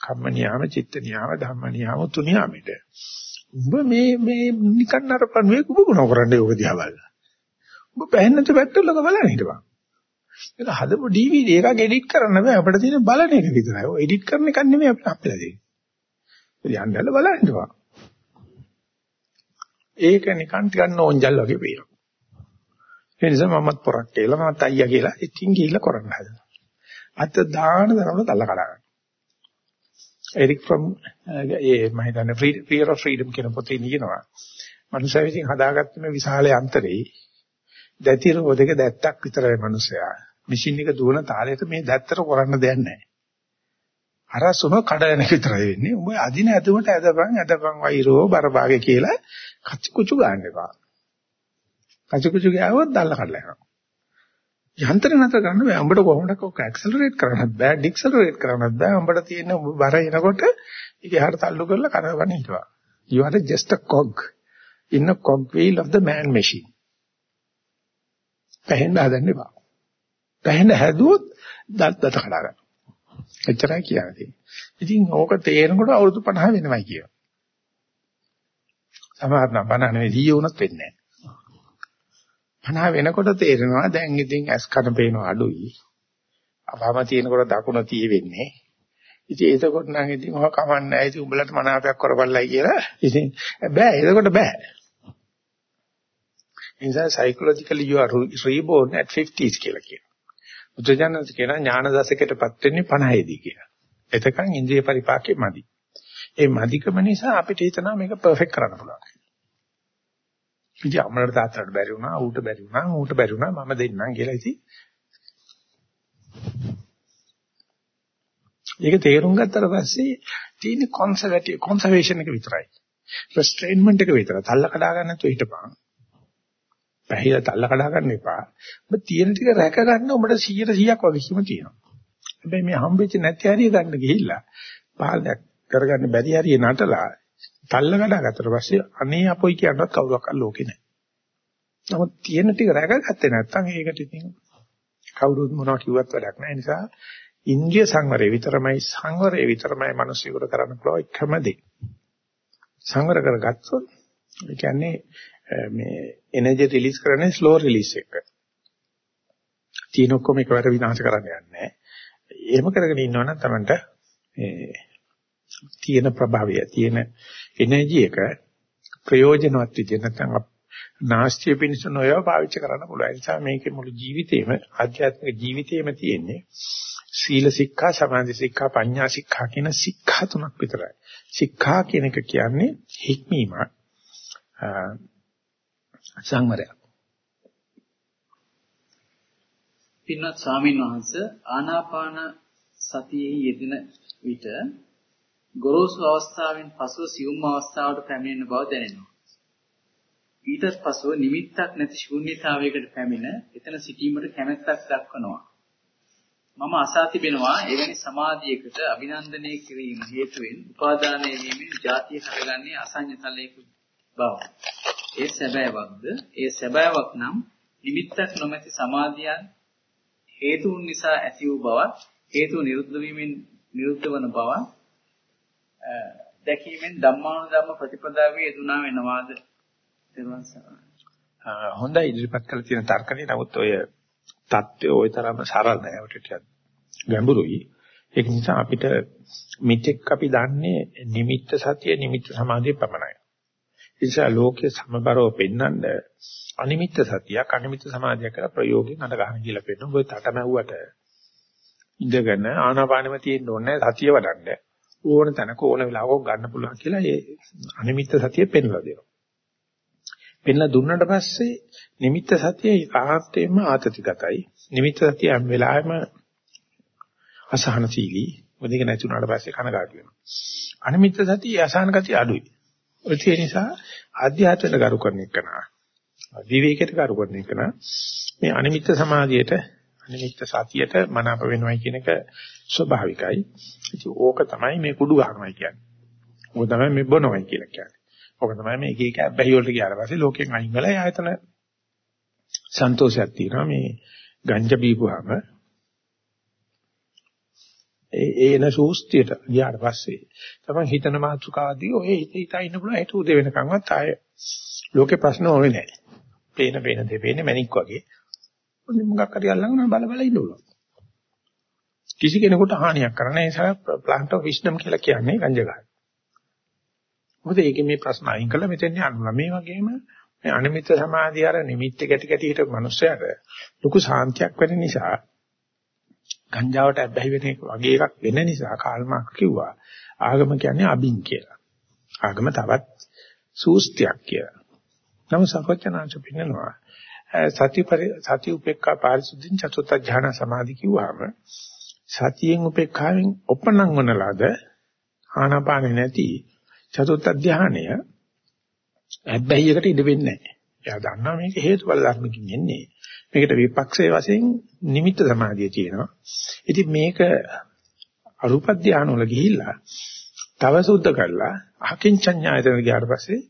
කම්ම නියාම චිත්ත නියාම ධම්ම නියාම තුනියාමෙට උඹ මේ මේ නිකන් නරපන් වේ කුඹ ගුණ කරන්නේ ඔක දිහා බලලා උඹ පැහැන්නත් පැත්තලක බලන්න හිටපන්. ඒක හදපු DVD එකක් එඩිට් කරන්න බෑ. අපිට තියෙන බලන එක විතරයි. ඔය එඩිට් කරන එක නෙමෙයි අපිට අපිලා තියෙන්නේ. යන්නදල බලන්න හිටපන්. ඒක නිකන් ටිකක් නෝන්ජල් වගේ පේනවා. ඒ නිසා මමත් පොරක් කියලා මමත් අයියා කියලා ඉතින් ගිහිල්ලා කරන්න හදනවා. අත දාන දරවල තල්ල කඩා ගන්න. එරික් ෆ්‍රොම් ඒ මම හිතන්නේ fear of freedom කියන පොතේ කියනවා. මනුෂ්‍ය විසින් හදාගත්ත මේ විශාල යන්ත්‍රේ දැති රෝදක දැත්තක් විතරයි මනුෂයා. මැෂින් එක දුවන තාලෙට මේ දැත්තට කරන්න දෙයක් නැහැ. අර සුම කඩන විතරයි වෙන්නේ. උඹ අදින ඇතුමට ඇදපන් ඇදපන් වෛරෝ බරභාගේ කියලා කචු කුචු ගන්න එපා. කචු කුචු ගාවොත් දැල්ල කඩලා යනවා. යන්ත්‍ර නතර කරන්න බෑ. උඹට කොහොමද ඔක ඇක්සලරේට් කරන්නත් බෑ, ඩික්සලරේට් කරන්නත් බෑ. උඹට තියෙන බර එනකොට ඒක එහාට තල්ලු කරලා කරවන්න හිටවා. You are just a cog in a cog wheel of the man machine. පැහෙන්න හදන්න එපා. පැහෙන්න හැදුවොත් දත් දත කඩා ගන්න. එච්චරයි කියන්නේ. ඉතින් ඕක තේරෙනකොට අවුරුදු 50 වෙනවයි කියනවා. සමහර නම් 50 නෙවෙයි 100 වුණත් වෙන්නේ නැහැ. 50 වෙනකොට තේරෙනවා දැන් ඉතින් ඇස් කන පේනවා අඩුයි. අපහම තියෙනකොට දකුණ තියෙන්නේ. ඉතින් එතකොට නම් ඉතින් ඔහ කමන්නේ නැහැ. ඉතින් උඹලට මනාපයක් කරපළයි කියලා. ඉතින් බෑ. එතකොට බෑ. ඉන්සා psychologically you are reborn at 50s කියලා කියනවා. බුදුජානක කියන ඥාන දශකයටපත් වෙන්නේ 50 දී කියලා. එතකන් ඉන්ද්‍රිය පරිපාකේ මදි. ඒ මදිකම නිසා අපිට හිතනවා මේක පර්ෆෙක්ට් කරන්න පුළුවන්. ඉතින් අම්මලට තාත්තට බැරි වුණා, ඌට බැරි වුණා, ඌට බැරි වුණා මම දෙන්නම් කියලා ඉතින්. ඒක තේරුම් ගත්තට පස්සේ තියෙන කන්සර්වටිව් කන්සර්වේෂන් එක විතරයි. රෙස්ට්‍රේන්මන්ට් එක විතරයි. තල්ල කඩා ගන්න නැතුව හිටපන්. පැහිලා තල්ල කඩා ගන්න එපා. ඔබ තියෙන ටික රැක ගන්න ඔබට 100%ක් වගකීම තියෙනවා. හැබැයි මේ හම්බෙච්ච නැති හරිය ගන්න ගිහිල්ලා පාලනයක් කරගන්න බැරි හරිය නටලා තල්ල කඩාගත්තට පස්සේ අනේ අපොයි කියනවත් කවුරක්වත් ලෝකේ නැහැ. නමුත් තියෙන ටික රැකගත්තේ නැත්නම් ඒකට ඉතින් කවුරුත් මොනවා කිව්වත් වැඩක් නැහැ. ඒ නිසා ඉන්ද්‍රිය සංවරය විතරමයි සංවරය විතරමයි මිනිස්සුන්ට කරන්න පුළුවන් එකම දේ. සංවර කරගත්තොත් ඒ කියන්නේ මේ එනර්ජි රිලීස් කරන්නේ ස්ලෝ රිලීස් එක. තියෙන ඔක්කොම එකවර විනාශ කරන්න යන්නේ නැහැ. එහෙම කරගෙන ඉන්නවනම් තමයි මේ තියෙන ප්‍රභාවය තියෙන එනර්ජි එක ප්‍රයෝජනවත් විදිහට නැත්නම් නාස්තිය පිණිස නොයව පාවිච්චි කරන්න පුළුවන්. ඒ නිසා මේකේ මුළු ජීවිතේම ආධ්‍යාත්මික ජීවිතේම තියෙන්නේ සීල සික්ඛා, සමාධි සික්ඛා, පඤ්ඤා සික්ඛා කියන සික්ඛා තුනක් විතරයි. සික්ඛා කියන එක කියන්නේ හික්මීමක් සංවරයක්. පින්වත් ස්වාමීන් වහන්සේ ආනාපාන සතියේ යෙදෙන විට ගොරෝසු අවස්ථාවෙන් පසුව සියුම් අවස්ථාවට පැමිණෙන බව දැනෙනවා. ඊටත් පසුව නිමිත්තක් නැති ශූන්‍යතාවයකට පැමිණ එතන සිටීමට කැමැත්තක් දක්වනවා. මම අසා තිබෙනවා එවැනි සමාධියකට අභිනන්දනය කිරීම හේතුවෙන් උපාදානය වීමෙන් ಜಾතිය හටගන්නේ අසඤ්ඤතලයක බව. ඒ සැබෑවක්ද? ඒ සැබෑවක් නම් නිමිත්තක් නොමැති සමාධියන් හේතුන් නිසා ඇති වූ බවත් හේතු නිරුද්ධ වීමෙන් නිරුද්ධ වන බවත් දැකීමෙන් ධම්මානුධම්ම ප්‍රතිපදාවේ යෙදුනා වෙනවාද? දෙවන් සරණයි. හොඳයි ඉදිරිපත් කළ තියෙන තර්කනේ නමුත් ඔය தත්ත්වය ওই තරම්ම සරල නෑ ටිකක් ගැඹුරුයි. ඒක නිසා අපිට මෙතෙක් අපි දන්නේ නිමිත්ත සතිය නිමිත්ත සමාධිය පමණයි. නිසා ලෝකයේ සමබරව පෙන්වන්න අනිමිත්ත සතියක් අනිමිත්ත සමාධියක් කියලා ප්‍රයෝගයෙන් අඳ ගන්න කියලා පෙන්නන ඔබ තටමැව්වට ඉඳගෙන ආනාපානෙම තියෙන්න ඕනේ සතිය වඩන්න. ඕන තැනක ඕන වෙලාවක ගන්න පුළුවන් කියලා ඒ අනිමිත්ත සතිය පෙන්වලා දෙනවා. පෙන්ලා දුන්නට පස්සේ නිමිත්ත සතිය ආත්මයෙන්ම ආතතිගතයි. නිමිත්ත සතිය හැම වෙලාවෙම අසහනශීලී. මොදික නැති වුණාට පස්සේ කනගාටු වෙනවා. අනිමිත්ත සතිය අසහන ගතිය අඩුයි. ඒ නිසා ආධ්‍යාත්මයට කරු කරන එක නා. විවේකයට කරු කරන එක නා. මේ අනිමිත්ත සමාධියට අනිමිත්ත සතියට මනාප වෙනවයි කියන එක ස්වභාවිකයි. ඉතින් ඕක තමයි මේ කුඩු ගන්නවයි කියන්නේ. ඕක තමයි මේ බොනවයි කියලා කියන්නේ. ඕක තමයි මේ එක එක අබ්බැහි වලට ගියාට පස්සේ ලෝකෙන් අයින් වෙලා ආයතන සන්තෝෂයක් තියෙනවා මේ ගංජා බීපුවාම ඒ ඒන සූස්තියට ගියාට පස්සේ තමයි හිතන මාතෘකාවදී ඔය හිත හිතා ඉන්න පුළුවන් ඒක උදේ වෙනකන්වත් ආය ලෝකේ ප්‍රශ්න ඕනේ නැහැ. පේන පේන දේ පේන්නේ මැණික් වගේ. ඔන්න මොකක් හරි අල්ලගෙන බල බල ඉන්න ඕන. කිසි කෙනෙකුට හානියක් කරන්න ඒ නිසා plant of wisdom කියලා කියන්නේ ගංජා මොකද ඒකේ මේ ප්‍රශ්න අයින් කළා මෙතෙන් යනවා. මේ වගේම මේ අනිමිත් සමාධිය අර නිමිත්ත ගැටි ගැටි හිටපු මනුස්සයාට ලොකු සාන්තියක් වෙන නිසා ගංජාවට ඇබ්බැහි වෙන එක වගේ එකක් වෙන නිසා කාල්මාක් කිව්වා ආගම කියන්නේ අබින් කියලා. ආගම තවත් සූස්තියක් කියලා. නමුත් සර්වඥාන්ස පින්නනවා සති සති උපේක්ඛා පාරිසුද්ධින් චතුත්ථ ඥාන සමාධි කිව්වහම සතියෙන් උපේක්ඛාවෙන් ඔපණම් වන ලද ආනාපානෙ නැති චතුත්ථ ධානය හැබැයිකට ඉඩ වෙන්නේ නැහැ. එයා දන්නවා මේක හේතුඵල ධර්මකින් එන්නේ. මේකට විපක්ෂයේ වශයෙන් නිමිත්ත සමාධිය තියෙනවා. ඉතින් මේක අරූප ධානය වල ගිහිල්ලා තව සුද්ධ කරලා අකින්චඤ්ඤායතන ගියාට පස්සේ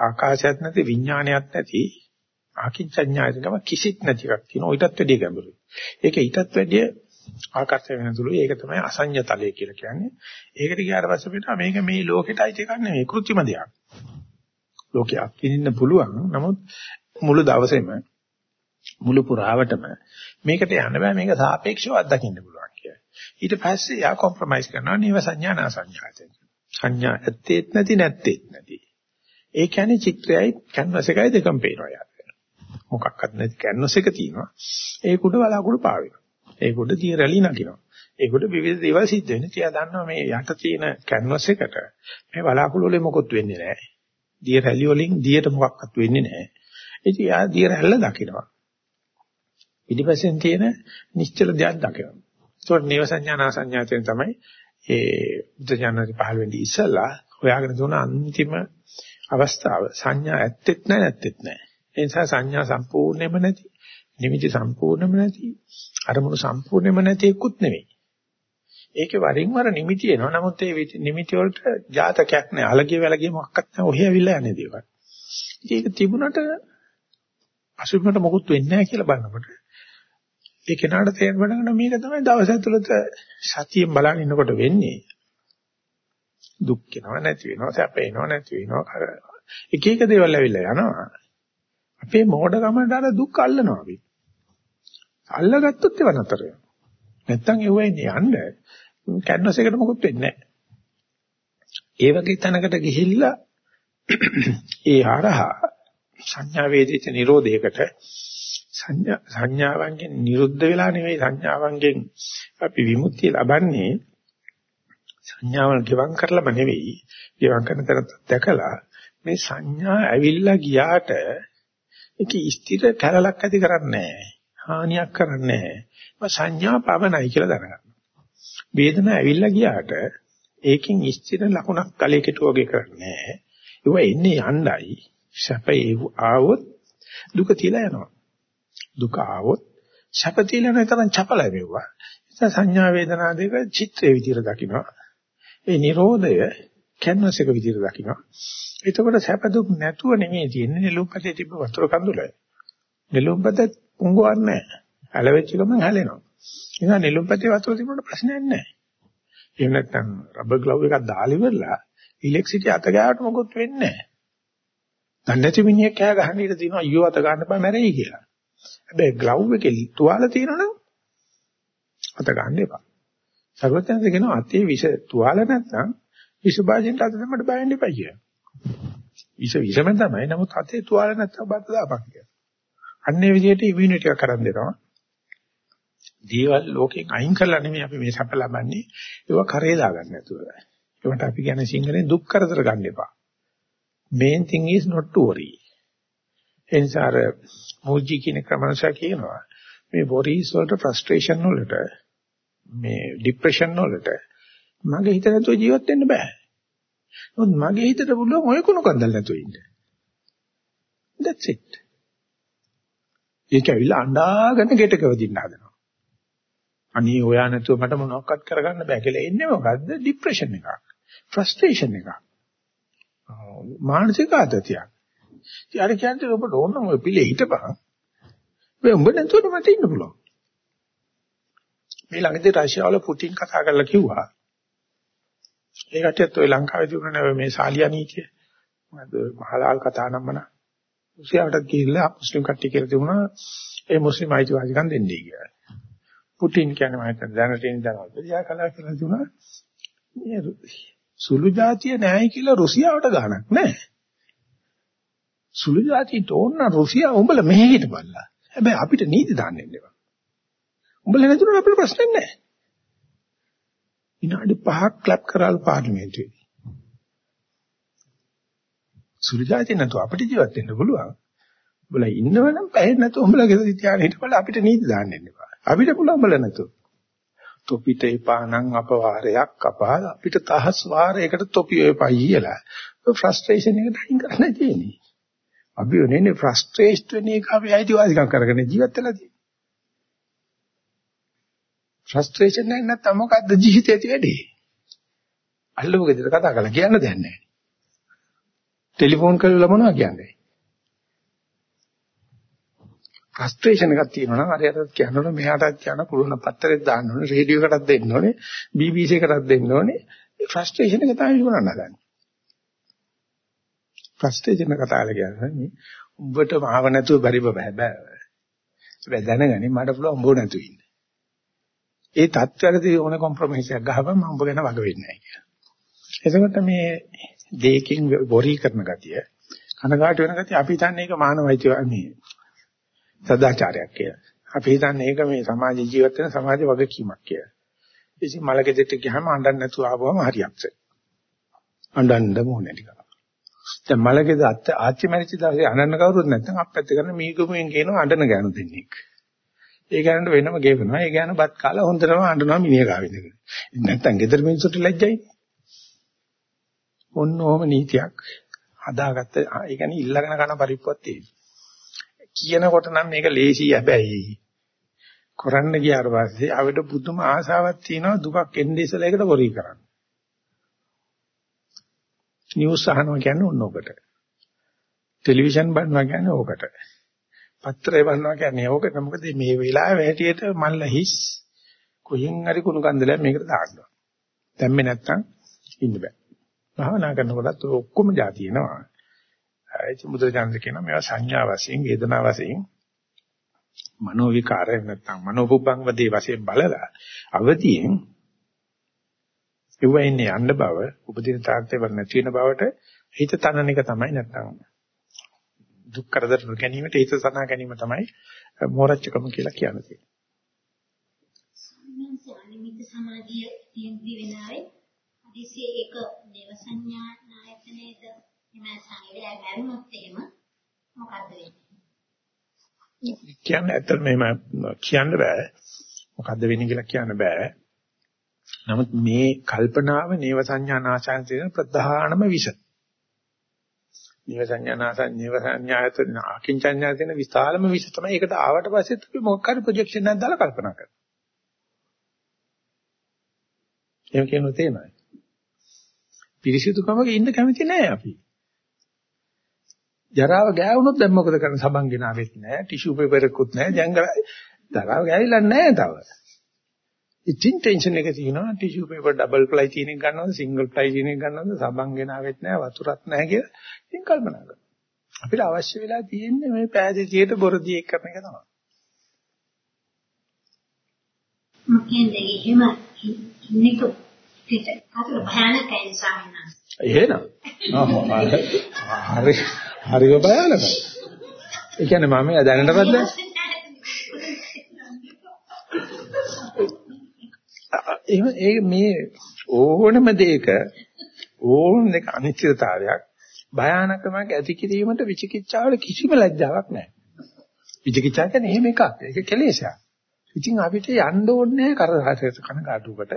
ආකාශයක් නැති විඥානයක් නැති අකින්චඤ්ඤායතනම කිසිත් නැති එකක් තියෙනවා. ඊටත් වැඩිය ගැඹුරුයි. ඒක ඊටත් වැඩිය ආකර්ෂණය වෙන සුළුයි. ඒක තමයි අසඤ්ඤ තලය කියලා කියන්නේ. ඒකට ගියාට පස්සේ වෙනවා මේක මේ ලෝකෙට අයිති එකක් නෙමෙයි කෘත්‍රිම දෙයක්. ලෝකයක් ඉන්න පුළුවන්. නමුත් මුළු දවසේම මුළු පුරාවටම මේකට යන්න බෑ මේක සාපේක්ෂව අත්දකින්න පුළුවන් කියලා. ඊට පස්සේ යා කොම්ප්‍රොමයිස් කරනවා නේව සංඥා නා සංඥාතෙන්. සංඥා ඇත්තේත් නැති නැත්තේත් නැති. ඒ කියන්නේ චිත්‍රයයි කැන්වස් එකයි දෙකම පේනවා යාට. මොකක්වත් නැති කැන්වස් එක තියෙනවා. ඒක උඩ බලාකුළු පාවෙනවා. ඒක උඩ තිය රැලි නගිනවා. ඒක උඩ විවිධ දේවල් සිද්ධ වෙන්නේ. තියා දන්නවා මේ යට තියෙන කැන්වස් එකට මේ බලාකුළු වල මොකොත් වෙන්නේ නැහැ. දිය රැලි වලින් දියට මොකක්වත් වෙන්නේ නැහැ. ඉතින් යා දිය රැල්ල දකිනවා. පිටිපස්සෙන් තියෙන නිශ්චල දෙයක් දකිනවා. ඒකට නේව සංඥානා සංඥාතෙන් තමයි ඒ බුද්ධ ඥානරි පහළ වෙන්නේ ඉස්සලා හොයාගෙන දුන අන්තිම අවස්ථාව සංඥා ඇත්තෙත් නැහැ නැත්තෙත් නැහැ. ඒ නිසා සංඥා සම්පූර්ණයෙන්ම නැති, නිමිති සම්පූර්ණයෙන්ම නැති, අරමුණු සම්පූර්ණයෙන්ම නැති එක්කුත් නෙවෙයි. ඒකේ වරින් වර නිමිති එනවා. නමුත් ඒ නිමිති වලට ජාතකයක් නැහැ. අලගිය වැලගිය මොකක්වත් නැහැ. ඔහෙ ඇවිල්ලා යන්නේ දේවල්. ඒක තිබුණට අසුබකට මොකුත් වෙන්නේ නැහැ කියලා බලනකොට ඒ කෙනාට තේරෙන්න මේක තමයි දවස් ඇතුළත සතියෙන් බලන් ඉන්නකොට වෙන්නේ. දුක් වෙනව නැති වෙනව සැප වෙනව නැති වෙනව එක එක දේවල් ඇවිල්ලා යනවා. අපේ මෝඩකමට අර දුක් අල්ලනවා අපි. අල්ලගත්තොත් ඒව නතර වෙනවා. නැත්තම් ඒව එන්නේ යන්න කැන්වස් එකට මොකුත් වෙන්නේ නැහැ. ඒ වගේ තැනකට ගිහිල්ලා <clears throat> ඒ හරහා සංඥා වේදිත නිරෝධයකට සංඥා සංඥාවන්ගෙන් නිරුද්ධ වෙලා නෙවෙයි සංඥාවන්ගෙන් අපි විමුක්තිය ලබන්නේ සංඥාවල් ගෙවම් කරලම නෙවෙයි ගෙවම් කරන තැන දැකලා මේ සංඥා ඇවිල්ලා ගියාට ඒක ස්ථිර කැලලක් ඇති කරන්නේ හානියක් කරන්නේ නැහැ. සංඥා පවණයි කියලා දැනගන්න වේදනාව ඇවිල්ලා ගියාට ඒකෙන් ස්ථිර ලකුණක් කලයකට වගේ කරන්නේ ඒව එන්නේ යණ්ඩයි. සැපේ ආවොත් දුක තියලා යනවා. දුක ආවොත් සැපතිලන තරම් චපල වෙවුවා. ඒ සංඥා වේදනා දෙක චිත්‍රයේ විදිහට දකින්නවා. ඒ Nirodhaය කැන්වස් එක විදිහට දකින්නවා. එතකොට සැප දුක් නැතුව නෙමෙයි තියෙන්නේ නෙළුම්පතේ තිබ්බ වතුර කඳුල. නෙළුම්පත පුංගවන්නේ නැහැ. ඇලවෙච්ච ගමන් හැලෙනවා. ඒ නිසා නෙළුම්පතේ වතුර තිබුණාට ප්‍රශ්නයක් නැහැ. එහෙම නැත්නම් රබර් ග්ලව් එකක් දාලා ඉවරලා ඉලෙක්ට්‍රිසිටි අත ගාවට මොකොත් වෙන්නේ නැහැ. දන්නේ නැති මිනිහෙක් කෑ ගහන ඉර තියෙනවා අයියෝ අත ගන්න බෑ මැරෙයි කියලා. හැබැයි ග්ලව් එකේ තුවාල තියෙනවනම් අත ගන්න එපා. සර්වඥයන්ද කියනවා අතේ විෂ තුවාල නැත්නම් විෂ භාජනට අත දෙන්නට බයන්න එපා කියලා. විෂ විෂම තමයි නමුත් අතේ තුවාල නැත්නම් බත් දාපන් කියලා. අන්නේ විදිහට ඉමුනිටි එක කරන් දෙනවා. දේවල් ලෝකෙන් අයින් කරලා නෙමෙයි අපි මේ සැප ලබන්නේ. ඒවා කරේ දාගන්න නැතුව. ඒකට අපි කියන්නේ සිංහලෙන් දුක් කරදර ගන්න එපා. main thing is not to worry. එනිසාර මූජි කියන ක්‍රමනසා කියනවා මේ worries වලට frustration වලට මේ depression වලට මගේ හිත නැතුව ජීවත් වෙන්න බෑ. මොකද මගේ හිතට පුළුවන් ඔය කුණු කන්දල් නැතුව ඉන්න. That's it. ඒක ඇවිල්ලා අඬාගෙන ගෙටක වදින්න හදනවා. අනේ ඔයා නැතුව මට මොනවක්වත් කරගන්න බෑ කියලා එන්නේ මොකද්ද? ડિප්‍රෙෂන් එකක්. ෆ්‍රස්ට්‍රේෂන් එකක්. මානසික ආතතියක්. ඉතින් අර කියන්නේ ඔබට ඕන නම් ඔය පිළේ හිටපන්. මේ උඹ නැතුව මට ඉන්න පුළුවන්. මේ ළඟදී රෂ්‍යාවල පුටින් කතා කරලා කිව්වා. ඒ කට්ටියත් ඔය ලංකාවේදී උනන මේ සාලියා නීතිය. මොකද මහලාල් කතා නම් මන. රුසියාවට ගිහිල්ලා මුස්ලිම් කට්ටිය කියලා තිබුණා ඒ මුස්ලිම් අයිතිවාසිකම් දෙන්නේ කියලා. පුටින් කියන්නේ මම හිතන්නේ දැනට ඉන්න දනවල. එයා කතා කරලා තිබුණා මේ සුළු જાතිය නැහැ කියලා රුසියාවට ගානක් නැහැ. සුළු જાතියට ඕන රුසියා උඹලා මෙහෙ හිටපල්ලා. හැබැයි අපිට නීති දාන්න එන්න එපා. උඹලා නැතුනොත් අපිට ප්‍රශ්නයක් නැහැ. විනාඩි 5ක් ක්ලැප් කරාලු පාර්ලිමේන්තුවේ. සුළු જાතිය නැතුව අපිට ජීවත් වෙන්න පුළුවන්. උඹලා ඉන්නවනම් පැහැෙන්නේ නැතුව උඹලා ගෙදර තියාගෙන හිටපල්ලා අපිට නීති දාන්න එන්න එපා. අපිට පුළුවන් උඹලා නැතුව. තොපිට එපානම් අපවාරයක් අපා අපිට තහස් වාරයකට තොපි වෙපයි කියලා. ඔය ෆ්‍රස්ට්‍රේෂන් එකට අයින් කරන්න තියෙන්නේ. අපි වෙන්නේ ෆ්‍රස්ට්‍රේට් වෙන එක අපි අයිතිවාසිකම් කරගෙන ජීවත් වෙලා තියෙන්නේ. ෆ්‍රස්ට්‍රේෂන් නැත්නම් නැත්තම් මොකද්ද ජීවිතේ ඇති වැඩේ? අල්ලමු ගෙදර කතා කරලා කියන්න දෙයක් නැහැ. ටෙලිෆෝන් කරලා මොනවද කියන්නේ? ෆ්‍රස්ට්‍රේෂන් එකක් තියෙනවා නම් අරයටත් කියන්න ඕනේ මෙයාටත් කියන්න පුළුවන් පත්තරෙත් දාන්න ඕනේ රේඩියෝ එකටත් දෙන්න ඕනේ BBC එකටත් දෙන්න ඕනේ ඒ ෆ්‍රස්ට්‍රේෂන් එක තමයි විකුණන්න හදන්නේ ෆ්‍රස්ට්‍රේෂන් කතාවල කියන්නේ මේ උඹට මාව නැතුව බැරි බෑ බෑ හැබැයි දැනගනි මට පුළුවන් උඹ නැතුව ඉන්න ඒ තත්ත්වයකදී ඕන කොම්ප්‍රොමයිස් එකක් ගහපම උඹ ගැන වග වෙන්නේ නැහැ කියලා එතකොට මේ දෙයකින් බොරි කරන ගතිය කනගාටු වෙන ගතිය අපි හිතන්නේ ඒක මානවයිතිය මේ සදාචාරයක් කියලා. අපි හිතන්නේ ඒක මේ සමාජ ජීවත් වෙන සමාජ වගකීමක් කියලා. ඉතින් මලකෙදෙට ගියාම අඬන්න නැතුව ආවම හරියක්. අඬන්න ඕනේ ටික. දැන් මලකෙද ආච්චි මරිච්ච දවසේ අඬන්න කවුරුත් නැත්නම් අප්පැත්ත කරන මීගමුෙන් කියනවා අඬන ගෑනු දෙන්නෙක්. ඒ ගෑනට වෙනම ගෙවනවා. ඒ ගෑන බත් කාලා හොඳටම අඬනවා මිනිහ ගාවිදගෙන. නැත්නම් ගෙදර මිනිස්සුන්ට ලැජ්ජයි. ඔන්න ඕම නීතියක් හදාගත්ත ඒ කියන්නේ ඉල්ලගෙන කරන පරිප්පුවක් තියෙනවා. කියනකොට නම් මේක ලේසි හැබැයි කරන්න ගියාට පස්සේ අපිට පුදුම ආසාවක් තියෙනවා දුකක් එන්නේ ඉස්සලා ඒකට වොරි කරන්න. නිවුස් අහනවා කියන්නේ ඕන ඔකට. ටෙලිවිෂන් බලනවා කියන්නේ ඕකට. පත්‍රය බලනවා කියන්නේ ඕකට. මොකද මේ වෙලාවේ හැටියට මල්ල හිස් කොහෙන් හරි කුණු කන්දලයක් මේකට දාන්නවා. දැම්මේ නැත්තම් ඉන්න බෑ. භාවනා කරනකොටත් ඔක්කොම જાතියනවා. ඒක බුදුරජාණන් කියනවා මේවා සංඥා වශයෙන් වේදනා වශයෙන් මනෝ විකාරය නැත්නම් මනෝපුබ්බංගවදී වශයෙන් බලලා අවදියෙන් ඒවා ඉන්නේ යන්න බව උපදින තාක්ෂේ වල නැති වෙන බවට හිත තනන එක තමයි නැත්නම් දුක් කරදර ගැනීමට හිත සනා ගැනීම තමයි මෝරච්චකම කියලා කියන්නේ. අනිමිත් සමාධිය තියෙන වෙනාවේ හදිසියේ ඒක නේව සංඥා නායකනේද එමය සංගලයා මැරුණොත් එහෙම මොකද්ද වෙන්නේ? කියන්නේ ඇත්තට මෙහෙම කියන්න බෑ. මොකද්ද වෙන්නේ කියලා කියන්න බෑ. නමුත් මේ කල්පනාව නේව සංඥා නාශයන් තියෙන ප්‍රධානම විෂ. නිව සංඥා නාසං නිව සංඥායතන අකින්චඤ්ඤායතන විශාලම විශ් තමයි ඒකට ආවට පස්සෙත් අපි මොකක් හරි ප්‍රොජෙක්ෂන් එකක් දාලා කල්පනා කරනවා. එහෙම කියනොත් තේනවා. පිරිසිදුකමක ඉන්න කැමති නෑ අපි. ජරාව ගෑවුනොත් දැන් මොකද කරන්නේ? සබන් ගෙනාවෙත් නෑ, ටිෂු පේපර් එකකුත් නෑ, ජංගල ජරාව ගෑවිලා නෑ තව. ඉතින් ටෙන්ෂන් එක තියෙනවා ටිෂු පේපර් ඩබල් ප්ලයි තියෙන එක ගන්නවද සිංගල් ප්ලයි තියෙන එක ගන්නවද සබන් ගෙනාවෙත් නෑ වතුරක් නෑ කියලා ඉතින් කල්පනා කරනවා. අපිට අවශ්‍ය වෙලා තියෙන්නේ මේ පෑදීතියට බොරදී එක් කරන එක තමයි. මොකෙන්ද එහෙම ඉන්නක පිට අතර භයානකයි සාමිනා. එහෙනම්. හරි හරිව භයානකයි. ඒ කියන්නේ මම දැනටවත් දැන් එහෙම ඒ මේ ඕනම දෙයක ඕන දෙක අනිත්‍යතාවයක් භයානකමක් ඇති කිරීමට විචිකිච්ඡාවල කිසිම ලැජ්ජාවක් නැහැ. විචිකිච්ඡා කියන්නේ එහෙම එකක්. ඒක කෙලෙසයක්. ඉතින් අපිට යන්න ඕනේ කරහසට කනගාටුවකට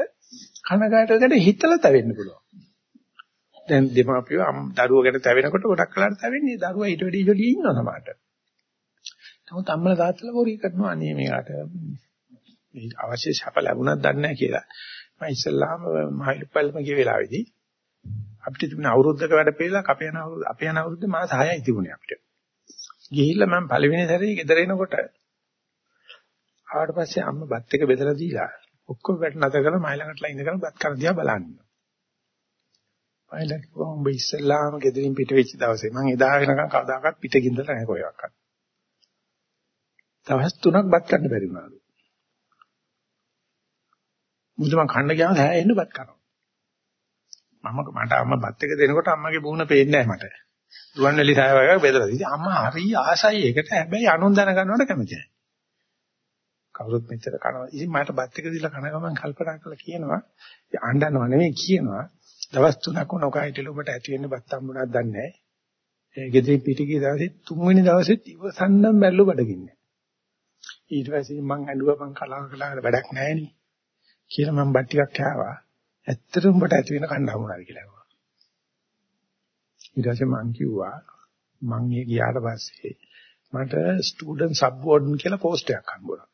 කනගාටුවකට හිතලා තවෙන්න පුළුවන්. දැන් දෙමාපියෝ දරුවෝ ගැන තවෙනකොට ගොඩක් කලකට තවෙන්නේ දරුවා ඊට වැඩි ජොලිය ඉන්නවා සමහරට. නමුත් අම්මලා තාත්තලා වොරි කරනවා අනේ මේකට මේ අවශ්‍ය ශප ලැබුණත් දන්නේ නැහැ කියලා. මම ඉස්සල්ලාම මහයිලපල්ම ගිය වෙලාවේදී අපිට තිබුණ අවුරුද්දක වැඩ පිළිලා අපේ යන අවුරුද්ද අපේ යන අවුරුද්දේ මාස 6යි තිබුණේ අපිට. ගිහිල්ලා මම පළවෙනි සැරේ ගෙදර එනකොට ආවට පස්සේ අම්මා බත් එක බෙදලා දීලා ඔක්කොම වැට නැතර කරලා මයි ළඟටලා ඉඳගෙන බත් කන දිහා බලන්න. මයිලා කිව්වා උඹ ඉස්සල්ලාම ගෙදරින් පිට වෙච්ච දවසේ මම එදා වෙනකන් කවදාකවත් පිට ගින්දලා නැහැ කොහෙවත්. දවස් තුනක් බත් කන්න බැරි වුණාලු. මුද මං කන්න ගියාම හැයෙන්න බත් කරනවා. මම මට අම්මා බත් එක දෙනකොට අම්මගේ බූණ පේන්නේ නැහැ මට. රුවන්වැලි සාය වගේ බෙදලා ඉතින් අම්මා හරි ආසයි ඒකට හැබැයි අනුන් දැන ගන්නවට කැමති නැහැ. කවුරුත් මෙච්චර කනවා. ඉතින් මට බත් එක දීලා කන ගමන් කල්පනා කරලා කියනවා අඬනව නෙමෙයි කියනවා දවස් තුනක් වුණ ඔකයිටල ඔබට ඇති වෙන්න බත් හම්බුණාද දන්නේ නැහැ. ඒ ගෙදරින් පිට ගිය දවසේ තුන්වෙනි දවසෙත් ඉවසන්නම් බැල්ලු බඩගින්නේ. ඊට පස්සේ මං ඇඬුවා මං කලහ කළා වැඩක් නැහැ නේ. කියලා මම බත් ටිකක් කෑවා. ඇත්තටම උඹට ඇති වෙන කන්න හමුණාද කියලා ඇහුවා. ඊට පස්සේ මං කිව්වා මං ඒ ගියාට පස්සේ මට ස්ටුඩන්ට් සබ්බෝඩන් කියලා පෝස්ට් එකක් හම්බුණා.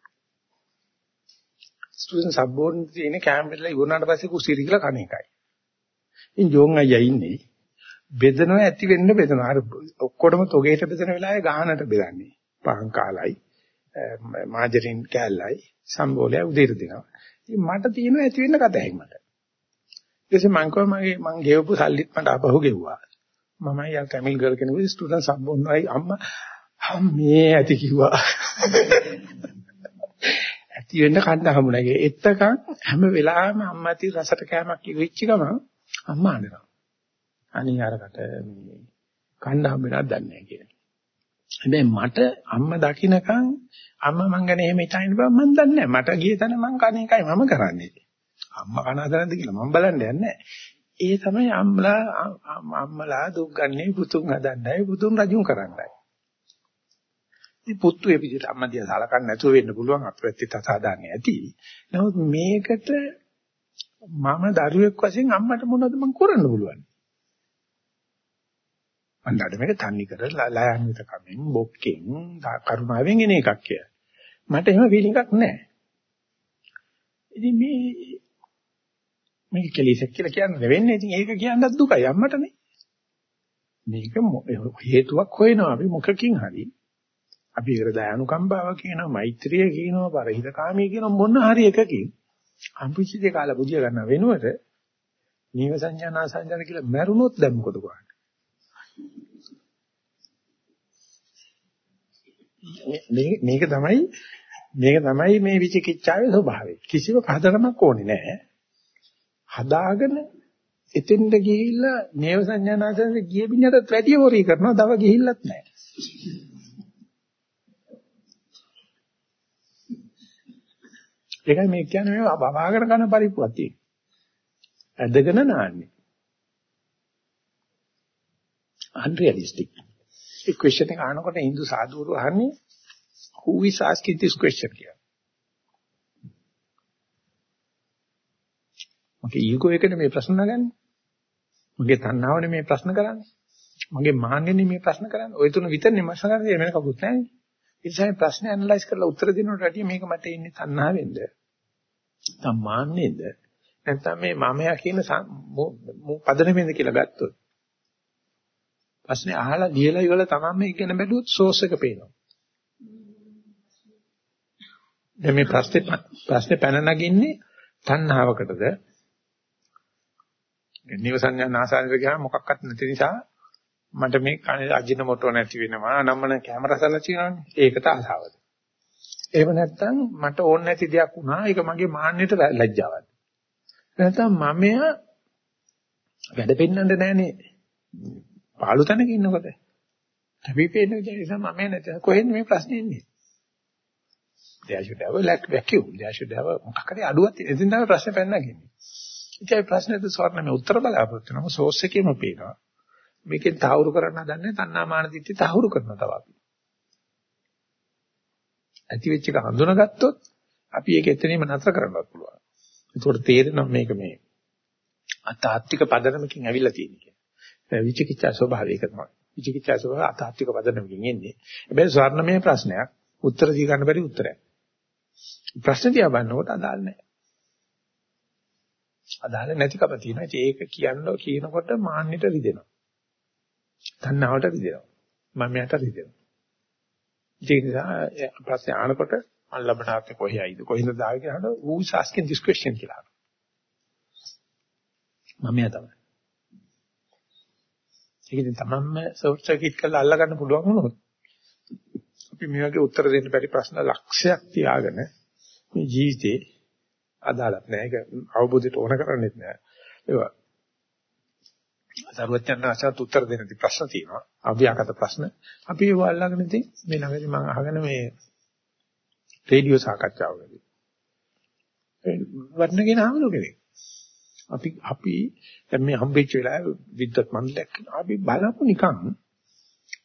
ස්ටුඩන්ට් සබ්බෝඩන් තියෙන කැම්ප් එකල ඉවරනාට පස්සේ කුසිරි කියලා කණ එකයි. ඉතින් ජෝන් අයියා ඉන්නේ බෙදනවා ඇති වෙන්න බෙදනවා. අර ඔක්කොටම තොගේට බෙදෙන වෙලාවේ ගානට බෙදන්නේ. පහන් කාලයි මාජරින් කෑල්ලයි සම්බෝලය උදේට දෙනවා. ඉතින් මට තියෙන ඇති වෙන්න කතයි මට. ඊටසේ මං කව මගේ මං ගෙවපු සල්ලිත් මට අපහු ගෙව්වා. මමයි යා තමිල් ගර්ල් කෙනෙකුගේ ස්ටුඩන්ට් සම්බොන්නයි අම්මා මේ ඇති කිව්වා. ඇති වෙන්න කන්න හමුණා. එත්තකන් හැම වෙලාවෙම අම්මා ඇති රසට කෑමක් ඉවිච්ච ගමන් අම්මා අඬනවා. අනිත් අරකට මේ කන්න හම්බෙන්නත් දන්නේ නැහැ කියන. හැබැයි මට අම්මා දකින්නකන් අම්මා මං ගැන එහෙම හිතන්නේ බෑ මං දන්නේ නැහැ. මට ගිය තැන මං කන එකයි මම කරන්නේ. අම්මා කන හදනද කියලා මම බලන්නේ නැහැ. ඒ තමයි අම්මලා අම්මලා දුක් ගන්නේ පුතුන් හදන්නයි පුතුන් රජුන් කරන්නයි. ඉතින් පුතු ඒ විදිහට අම්මා දිහා සලකන්නේ නැතුව වෙන්න පුළුවන් අපිට තසාදාන්නේ ඇති. නමුත් මේකට මම දරුවෙක් වශයෙන් අම්මට මොනවද මං කරන්න පුළුවන්? මන්දට මේක තන්නේ කරලා ලයන්විත කමෙන් බොක්කෙන් කරුණාවෙන් එන එකක් කියලා. මට එහෙම ෆීලිං එකක් නැහැ. ඉතින් මේ මේක කෙලෙසක් කියලා කියන්න වෙන්නේ. ඉතින් ඒක කියන්නත් දුකයි අම්මටනේ. මේක හේතුවක් හොයනවා අපි මොකකින් හරි. අපි ඒකට දයානුකම්පාව කියනවා, මෛත්‍රිය කියනවා, පරහිතකාමී කියනවා මොන හරි එකකින් අම්පිච්චිදේ කාලා බුදිය ගන්න වෙනුවට නීව සංඥානා සංඥා කියලා මැරුණොත් දැන් මොකද කරන්නේ? මේක තමයි මේක තමයි මේ විචිකිච්ඡාවේ ස්වභාවය. කිසිම පදනමක් ඕනේ නැහැ. හදාගෙන එතෙන්ට ගිහිල්ලා නේව සංඥානාසෙන් ගිය බින්නටත් වැඩි හොරි කරනවා. දව ගිහිල්ලත් නැහැ. ඒකයි මේ කියන්නේ මේ බබාගෙන කරන පරිප්පුවක් තියෙන. ඇදගෙන නාන්නේ. unrealistic. ඒ question එක අහනකොට Hindu සාධුවරු අහන්නේ who is asking this question කියලා. මගේ ඊගෝ එකනේ මේ ප්‍රශ්න නගන්නේ. මගේ තණ්හාවනේ මේ ප්‍රශ්න කරන්නේ. මගේ මාන්නෙනේ මේ ප්‍රශ්න කරන්නේ. ওই තුන විතරනේ මම කරන්නේ වෙන කවුරුත් නැහැ. ඒ නිසා මේ ප්‍රශ්නේ ඇනලයිස් කරලා උත්තර දෙනවට වැඩිය මේක මට ඉන්නේ තණ්හාවෙන්ද? නැත්නම් මාන්නේද? නැත්නම් මේ මමයා කියන පදනමෙන්ද කියලා ගත්තොත්. ප්‍රශ්නේ අහලා ලියලා ඉවල තමයි මේ ඉගෙන බැලුවොත් සෝස් එක පේනවා. දැන් මේ ප්‍රශ්නේ ප්‍රශ්නේ පැන නගින්නේ තණ්හාවකටද? නිව සංඥා නාසාරිත ගියාම මොකක්වත් නැති නිසා මට මේ කනේ අජින මොටෝ නැති වෙනවා අනම්මන කැමරා සල්ලා තියෙනවානේ ඒකට ආසාවද එහෙම නැත්නම් මට ඕන නැති දෙයක් වුණා ඒක මගේ මාන්නයට ලැජ්ජාවක් නැත්නම් මමයා වැඩ පෙන්නන්න නැහනේ පාළු තැනක ඉන්නකොට. අපි පේන නිසා මම නැති කොහෙන්ද මේ ප්‍රශ්නේ එන්නේ? There should have a lack vacuum. There should have මොකක් හරි අඩුවක් එදින් තමයි ප්‍රශ්නේ පෙන්නගන්නේ ඉතින් ඒ ප්‍රශ්නෙට සෝරන මේ උත්තර බලාපොරොත්තු වෙනවා. සෝස් එකේම පේනවා. මේකෙන් තහවුරු කරන්න හදන්නේ තණ්හාමාන දිට්ඨි තහවුරු කරනවා තව අපි. ඇති වෙච්ච එක හඳුනාගත්තොත් අපි ඒක එතනින්ම නතර කරන්නත් පුළුවන්. ඒකට තේරෙනවා මේක මේ අතාත්තික පදනමකින් ඇවිල්ලා තියෙන කියලා. විචිකිච්ඡා ස්වභාවය ඒක තමයි. විචිකිච්ඡා ස්වභාවය අතාත්තික පදනමකින් එන්නේ. හැබැයි ස්වර්ණමය ප්‍රශ්නයක් උත්තර දී ගන්න බැරි උත්තරයක්. ප්‍රශ්න දිහා බලනකොට අදාළ නැහැ. අදාළ නැතිකම තියෙනවා. ඒක කියනවා කියනකොට මාන්නෙට රිදෙනවා. තණ්හාවට රිදෙනවා. මම යට රිදෙනවා. ඒ නිසා ප්‍රශ්න අහනකොට මම ලබනාත් කොහේයිද කොහෙන්ද දාවේ කියනකොට who is asking this question කියලා. මම යා තමයි. ඒක ඉතින් තමන්ම සෝට් සර්කිට් කරලා අල්ල ගන්න පුළුවන් වුණොත් අපි මේ වගේ උත්තර දෙන්න බැරි ප්‍රශ්න ලක්ෂයක් තියාගෙන මේ ජීවිතේ අදාළත් නෑ ඒක අවබෝධයට ඕන කරන්නේත් නෑ ඒවා සර්වඥාන්සත් උත්තර දෙන්න ති ප්‍රශ්න තියෙනවා. අව්‍යාකට ප්‍රශ්න. අපි ඒව අල්ලගෙන ඉතින් මේ ළඟදී මම අහගෙන මේ රේඩියෝ සාකච්ඡාවකදී. ඒ වර්ණගෙන ආවලු කෙනෙක්. අපි අපි දැන් මේ හම්බෙච්ච වෙලාවේ විද්වත් මණ්ඩලයක් අපි බලමු නිකන්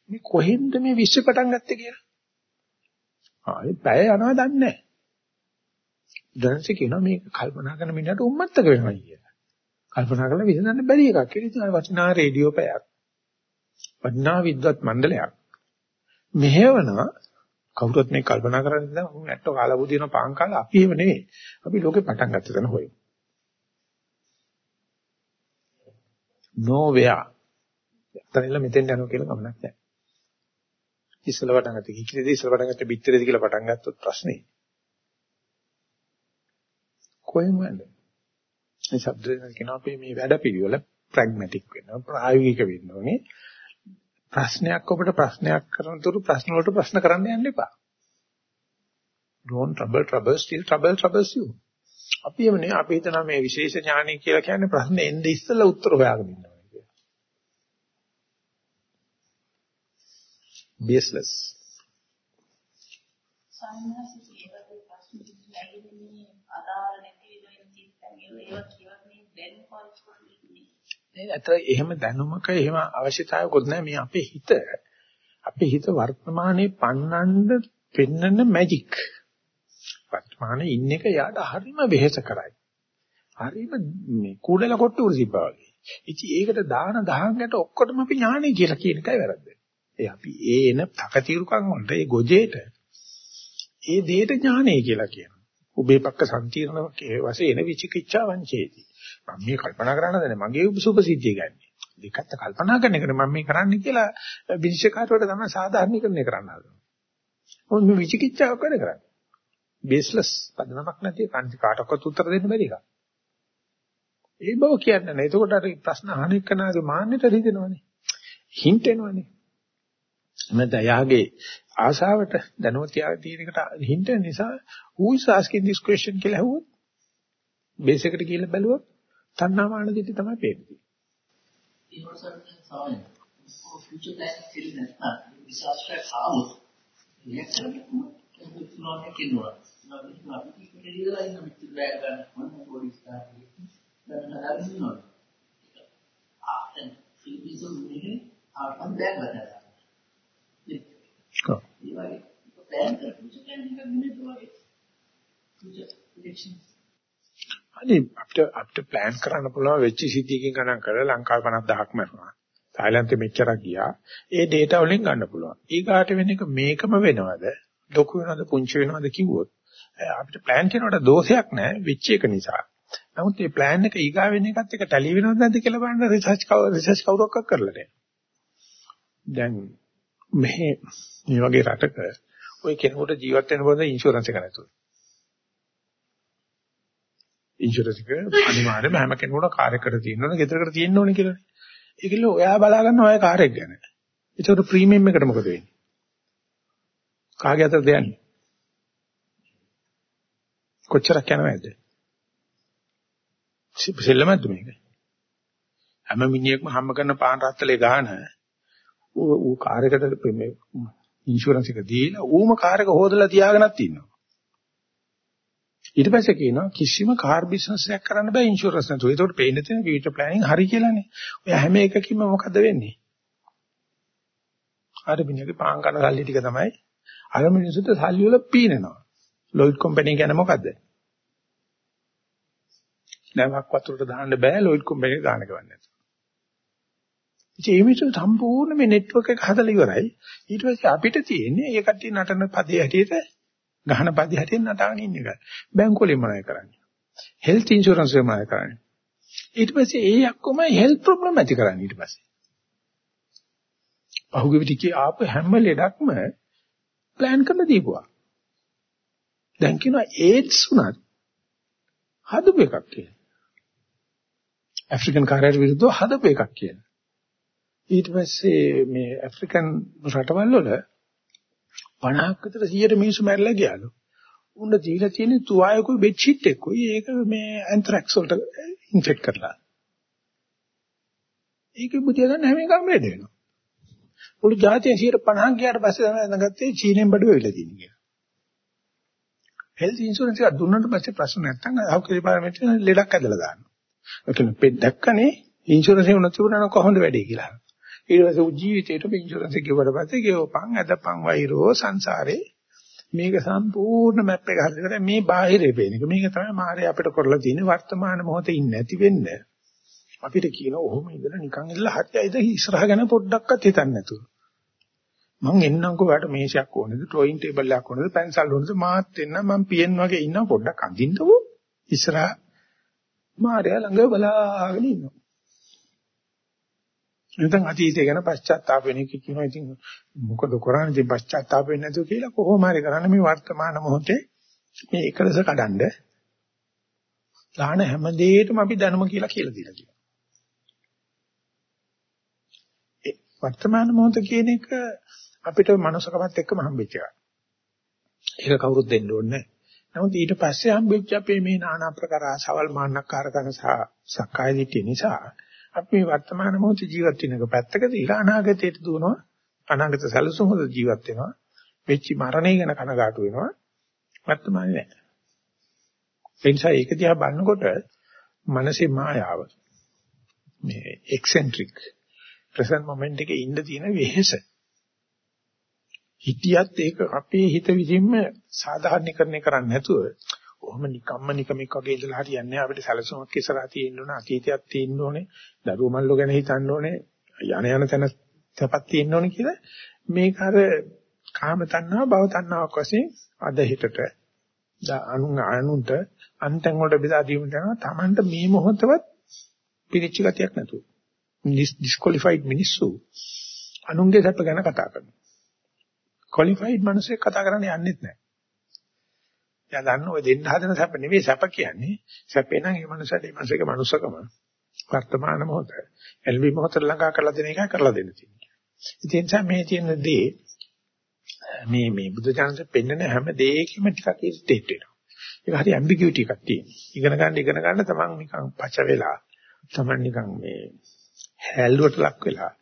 මේ කොහෙන්ද මේ විශ්ව පටන් ගත්තේ කියලා. ආයේ පැය යනවා දන්නේ නැහැ. දැන්සේ කියනවා මේක කල්පනා කරන මිනිහට උම්මත්තක වෙනවා කියලා. කල්පනා කරලා විසඳන්න බැරි එකක්. ඒ නිසා වටිනා රේඩියෝ පැයක්. වටිනා විද්වත් මණ්ඩලයක්. මෙහෙවනවා කවුරුත් මේ කල්පනා කරන්නේ නැහැ මම ඇට්ටෝ කාලා බුදින පාන් කාලා අපි එහෙම නෙවෙයි. අපි ලෝකේ පටන් ගත්ත තැන හොයමු. Nowhere. අතනින්ල මෙතෙන් යනවා කියලා ගමනක් නැහැ. ඉස්සල පටන් ගත්ත කිකිලේදී ඉස්සල පටන් ගත්ත පිටරේදී කියලා පටන් ගත්තොත් ප්‍රශ්නේ. කොහෙන්ද යන්නේ? මේ શબ્ද දෙන කෙනා අපේ මේ වැඩපිළිවෙල ප්‍රැග්මැටික් වෙනවා ප්‍රායෝගික වෙන්න ඕනේ ප්‍රශ්නයක් ඔබට ප්‍රශ්නයක් කරනතුරු ප්‍රශ්න වලට ප්‍රශ්න කරන්න යන්න එපා don't trouble trouble still trouble troubles you අපි එමනේ අපි හිතනවා මේ විශේෂ ඥානය කියලා කියන්නේ ප්‍රශ්නේ එන්නේ ඉස්සෙල්ලා උත්තර හොයාගෙන ඉන්නවා කියලා. Baseless සාමාන්‍යයෙන් ඒ වගේ ප්‍රශ්න දෙන්නේ අදාළ නැති වෙන චිත්තන් ඒවා ඇත්තට එහෙම දැනුමක එහෙම අවශ්‍යතාවයක්වත් නැහැ. මේ අපේ හිත අපේ හිත වර්තමානයේ පන්නන්න පෙන්නන මැජික් වර්තමානයේ ඉන්න එක යාට හරිම වෙහෙස කරයි හරිම මේ කුඩල කොට්ටු උරුසිපා වගේ ඉතින් ඒකට දාන දහංගට ඔක්කොටම අපි ඥානෙ කියලා කියන එකයි වැරද්ද ඒ අපි ඒ එන තකතිරුකම් වලට ඒ ගොජේට ඒ දෙයට ඥානෙ කියලා කියනවා උබේ පක්ක සම්තිරණ වශයෙන් විචිකිච්ඡා වංචේති මම මේ කල්පනා කරන්න දන්නේ මගේ සුභසිද්ධිය ගන්න. දෙකත් කල්පනා කරන එකට මම මේ කරන්නේ කියලා විනිශ්චයකාරවට තමයි සාධාරණීකරණය කරන්න හදනවා. මොකද මේ විචිකිච්ඡාව කර කරන්නේ. බේස්ලස් පදනමක් නැති කන්ති කාටවත් උත්තර දෙන්න බැරි එකක්. ඒ බව කියන්නේ නැහැ. එතකොට අර ප්‍රශ්න අහන එක්කනාගේ මාන්නෙට රිදෙනවනේ. හින්ට් එනවනේ. නැත්නම් යාගේ ආශාවට දැනුවත් තියෙන එකට හින්ට් නිසා who is asking this question කියලා අහුවොත් බේස් එකට කියලා බැලුවොත් තණ්හාමාන දිටි තමයි පේන්නේ. ඒ වගේම සාමාන්‍ය ෆියුචර් ප්ලෑන් කෙරෙන්නේ නැත්නම් ඩිසාස්ටර් ආවොත් රියැක්ට් කරන්නේ මොනවද කියනවා. මම අපි කිව්වේ ඉන්න මිත්‍ර බෑග් ගන්න මොන පොඩි ස්ටාර්ට් දැන් හදාගෙන ඉන්නවා. ආතන් ෆිලිපින්ස් වල ආතන් බෑග් ගන්නවා. කො. ඒ වගේ ප්ලෑන් කරලා ෆියුචර් ප්ලෑන් එකක් නෙමෙයි වගේ. ෆියුචර් ප්‍රොජෙක්ෂන්ස් අනේ අපිට අපිට plan කරන්න පුළුවන් වෙච්ච සිද්ධියකින් ගණන් කරලා ලංකාවේ 50000ක් මරනවා. තායිලන්තෙ මෙච්චරක් ගියා. ඒ data වලින් ගන්න පුළුවන්. ඊගාට වෙන එක මේකම වෙනවද? ලොකු වෙනවද පුංචි වෙනවද කිව්වොත් අපිට plan කරනකොට දෝෂයක් නැහැ වෙච්ච එක නිසා. නමුත් මේ plan එක ඊගා වෙන එකත් එක ටැලි වෙනවද නැද්ද කියලා බලන්න රිසර්ච් රිසර්ච් කවුරක්වත් කරලා නැහැ. දැන් මෙහි මේ වගේ රටක ඔය කෙනෙකුට ජීවත් වෙන්න බෝද ඉන්ෂුරන්ස් එක නැතුව. ඉන්ෂුරන්ස් එක අනිවාර්යයෙන්ම හැම කෙනෙකුට කාර් එකකට තියෙනවනේ, ගෙදරකට තියෙන්න ඕනේ කියලානේ. ඒකල ඔයා බලා ගන්න ඔය කාර් එක ගැන. ඒකට ප්‍රීමියම් එකට මොකද වෙන්නේ? කාගේ අතටද යන්නේ? කොච්චරක් යනවද? සෙල්ලමක්ද මේක? හැම මිනිහෙක්ම හම්බ කරන පාන් රත්තලේ ගාන ඌ කාර් එකට මේ ඉන්ෂුරන්ස් එක දීලා ඌම කාර් එක හොදලා තියාගෙනත් ඉන්නවා. ඊට පස්සේ කියනවා කිසිම කාර් බිස්නස් එකක් කරන්න බෑ ඉන්ෂුරන්ස් නැතුව. ඒකට පේන්න තියෙන ෆියුචර් ප්ලෑනින් හරි කියලානේ. ඔය හැම එකකින්ම මොකද වෙන්නේ? අර මිනිහගේ පාන් කන සල්ලි ටික තමයි අර මිනිස්සුන්ට සල්ලි වල පීනනවා. ලොයිඩ් කම්පැනි කියන්නේ මොකද්ද? නැවක් වතුරට දාන්න බෑ ලොයිඩ් කම්පැනි දාන්න ගවන්නේ. ඉතින් මේ මිනිස්සු සම්පූර්ණ මේ නෙට්වර්ක් එක හදලා ඉවරයි. ඊට පස්සේ අපිට තියෙන්නේ ඒ කට්ටිය නටන පදේ හැටියට ගහන පදේ හැටියට නටාගෙන ඉන්න එක. බැංකුවලින් මොනවද කරන්නේ? හෙල්ත් ඉන්ෂුරන්ස් එක මොනවද කරන්නේ? ඊට පස්සේ ඒ යක්කම හෙල්ත් ප්‍රොබ්ලම් ඇති කරන්නේ ඊට පස්සේ. පහුගිය ටිකේ ආපු හැම ලෙඩක්ම ප්ලෑන් කරලා දීපුවා. දැන් කියනවා ඒඩ්ස් උනත් හදපු එකක් කියලා. ඇෆ්‍රිකන් කාර්යයට විරුද්ධව හදපු එකක් කියලා. ඊට පස්සේ මේ ඇෆ්‍රිකන් රටවල් වල 50ක් විතර 100 මිනිස්සු මැරලා ගියාලු. උන්න දීලා තියෙන තුවායකුයි බෙඩ් ෂීට් එකකුයි ඒක මේ ඇන්ත්‍රැක්ස් වලට ඉන්ෆෙක්ට් කරලා. ඒක බුදිය ගන්න හැම එකම වේද වෙනවා. මුළු ජාතිය 150ක් ගියාට පස්සේ තමයි දැනගත්තේ චීනෙන් බඩුව වෙලා තියෙන කියලා. හෙල්ත් ඉන්ෂුරන්ස් එකක් දුන්නට පස්සේ ප්‍රශ්න නැත්තම් අහුකේ පාරමිතිය ලෙඩක් ඇදලා දානවා. ඒ කියන්නේ පෙත් දැක්කනේ ඉන්ෂුරන්ස් එක නැතිවෙන කොහොමද වැඩේ කියලා. ඊට පස්සේ ජීවිතේට මේ ඉන්ෂුරන්ස් එක ගෙවුවට පස්සේ ගෙවපන් අදපන් වෛරෝ සංසාරේ මේක සම්පූර්ණ මැප් එක හරියට මේ බාහිරේ පේන එක. මේක තමයි මාය අපිට කරලා තියෙන වර්තමාන මොහොතේ ඉන්නේ නැති වෙන්නේ. අපිට කියන ඔහොම ඉඳලා නිකන් ඉඳලා හත්යයිද ඉස්සරහ ගැන පොඩ්ඩක්වත් හිතන්නේ නැතුව. මං එන්නම්කෝ ඔයාලට මේෂයක් ඕනේද, ඩ්‍රොයින් ටේබල් එකක් ඕනේද, පැන්සල් ඕනේද මාත් එන්න මං පියන් වගේ ඉන්නවා පොඩ්ඩක් අඳින්නකෝ. ඉස්සරහ මාරයා ළඟ බලාගෙන ඉන්නවා. නැත්නම් අතීතය ගැන පශ්චාත්තාප වෙන එක කියනවා ඉතින් මොකද කරන්නේ ඉතින් පශ්චාත්තාප වෙන්නේ නැතුව කියලා කොහොම හරි කරන්නේ මේ වර්තමාන මොහොතේ මේ එකලස කඩන්ඩ දාන හැම දෙයකටම අපි දැනුම කියලා කියලා දීලා කියනවා. ඒ වර්තමාන මොහොත කියන එක අපිට මනුස්සකමත් එක්කම හම්බෙච්ච එකක්. ඒක කවුරුත් දෙන්න ඕනේ නමුත් ඊට පස්සේ හම්බෙච්ච අපේ මේ নানা ප්‍රකාර ආසවල් මාන්නකාරකම සහ සක්කාය දිට්ඨිය නිසා අපි මේ වර්තමාන මොහොතේ ජීවත් වෙන එක පැත්තක දාලා අනාගතයට දුවනවා. අනාගත සැලසුම් වල ජීවත් වෙනවා. වෙච්චි මරණය ගැන කනගාටු වෙනවා. වර්තමානේ නැහැ. ඒ නිසා ඒක දිහා බලනකොට මනසේ මායාව මේ එක්සෙන්ට්‍රික් ප්‍රසන්ට් මොමන්ට් එකේ ඉන්න තියෙන වෙහෙස හිතියත් ඒක අපේ හිත විසින්ම සාධාරණීකරණය කරන්නේ නැතුව කොහොම නිකම්ම නිකමෙක් වගේ ඉඳලා හරියන්නේ අපිට සැලසුමක් ඉස්සරහා තියෙන්න ඕන අතීතයක් තියෙන්න ඕනේ දරුවෝ මල්ලෝ ගැන හිතන්න ඕනේ යන යන තැන තපක් තියෙන්න ඕනේ කියලා මේක අර කාම තණ්හා භව තණ්හාවක් වශයෙන් අද හිතට අනුන් අනුන්ට අන්තෙන් වලට බෙදා දීම යනවා Tamanට මේ මොහොතවත් පිරිච්ච ගතියක් නැතුව. ඩිස්කොලිෆයිඩ් මිනිස්සු අනුන්ගේ සැප ගැන කතා කරනවා. ක්වොලිෆයිඩ් මිනිස්සෙක් කතා කරන්න යන්නෙත් නැහැ එයා දන්න ඔය දෙන්න හදන සැප නෙවෙයි සැප කියන්නේ. සැපේ නම් ඒ මනුස්සයාට ඒ මනුස්සගේ මනුස්සකම වර්තමාන මොහොත. එල්වි මොහොත ළඟා කරලා දෙන එකයි කරලා දෙන්න තියෙන්නේ. ඒ නිසා මේ තියෙන දේ මේ මේ බුද්ධ ඥානසේ පෙන්වන හැම දෙයකම ටිකක් ඉරිටේට් වෙනවා. ඒක හරි ඇම්බිගියුටි එකක් තියෙනවා. ඉගෙන ගන්න ඉගෙන ගන්න තමන් නිකන් පච වෙලා තමන් නිකන් මේ හැල්ලුවට ලක් වෙලා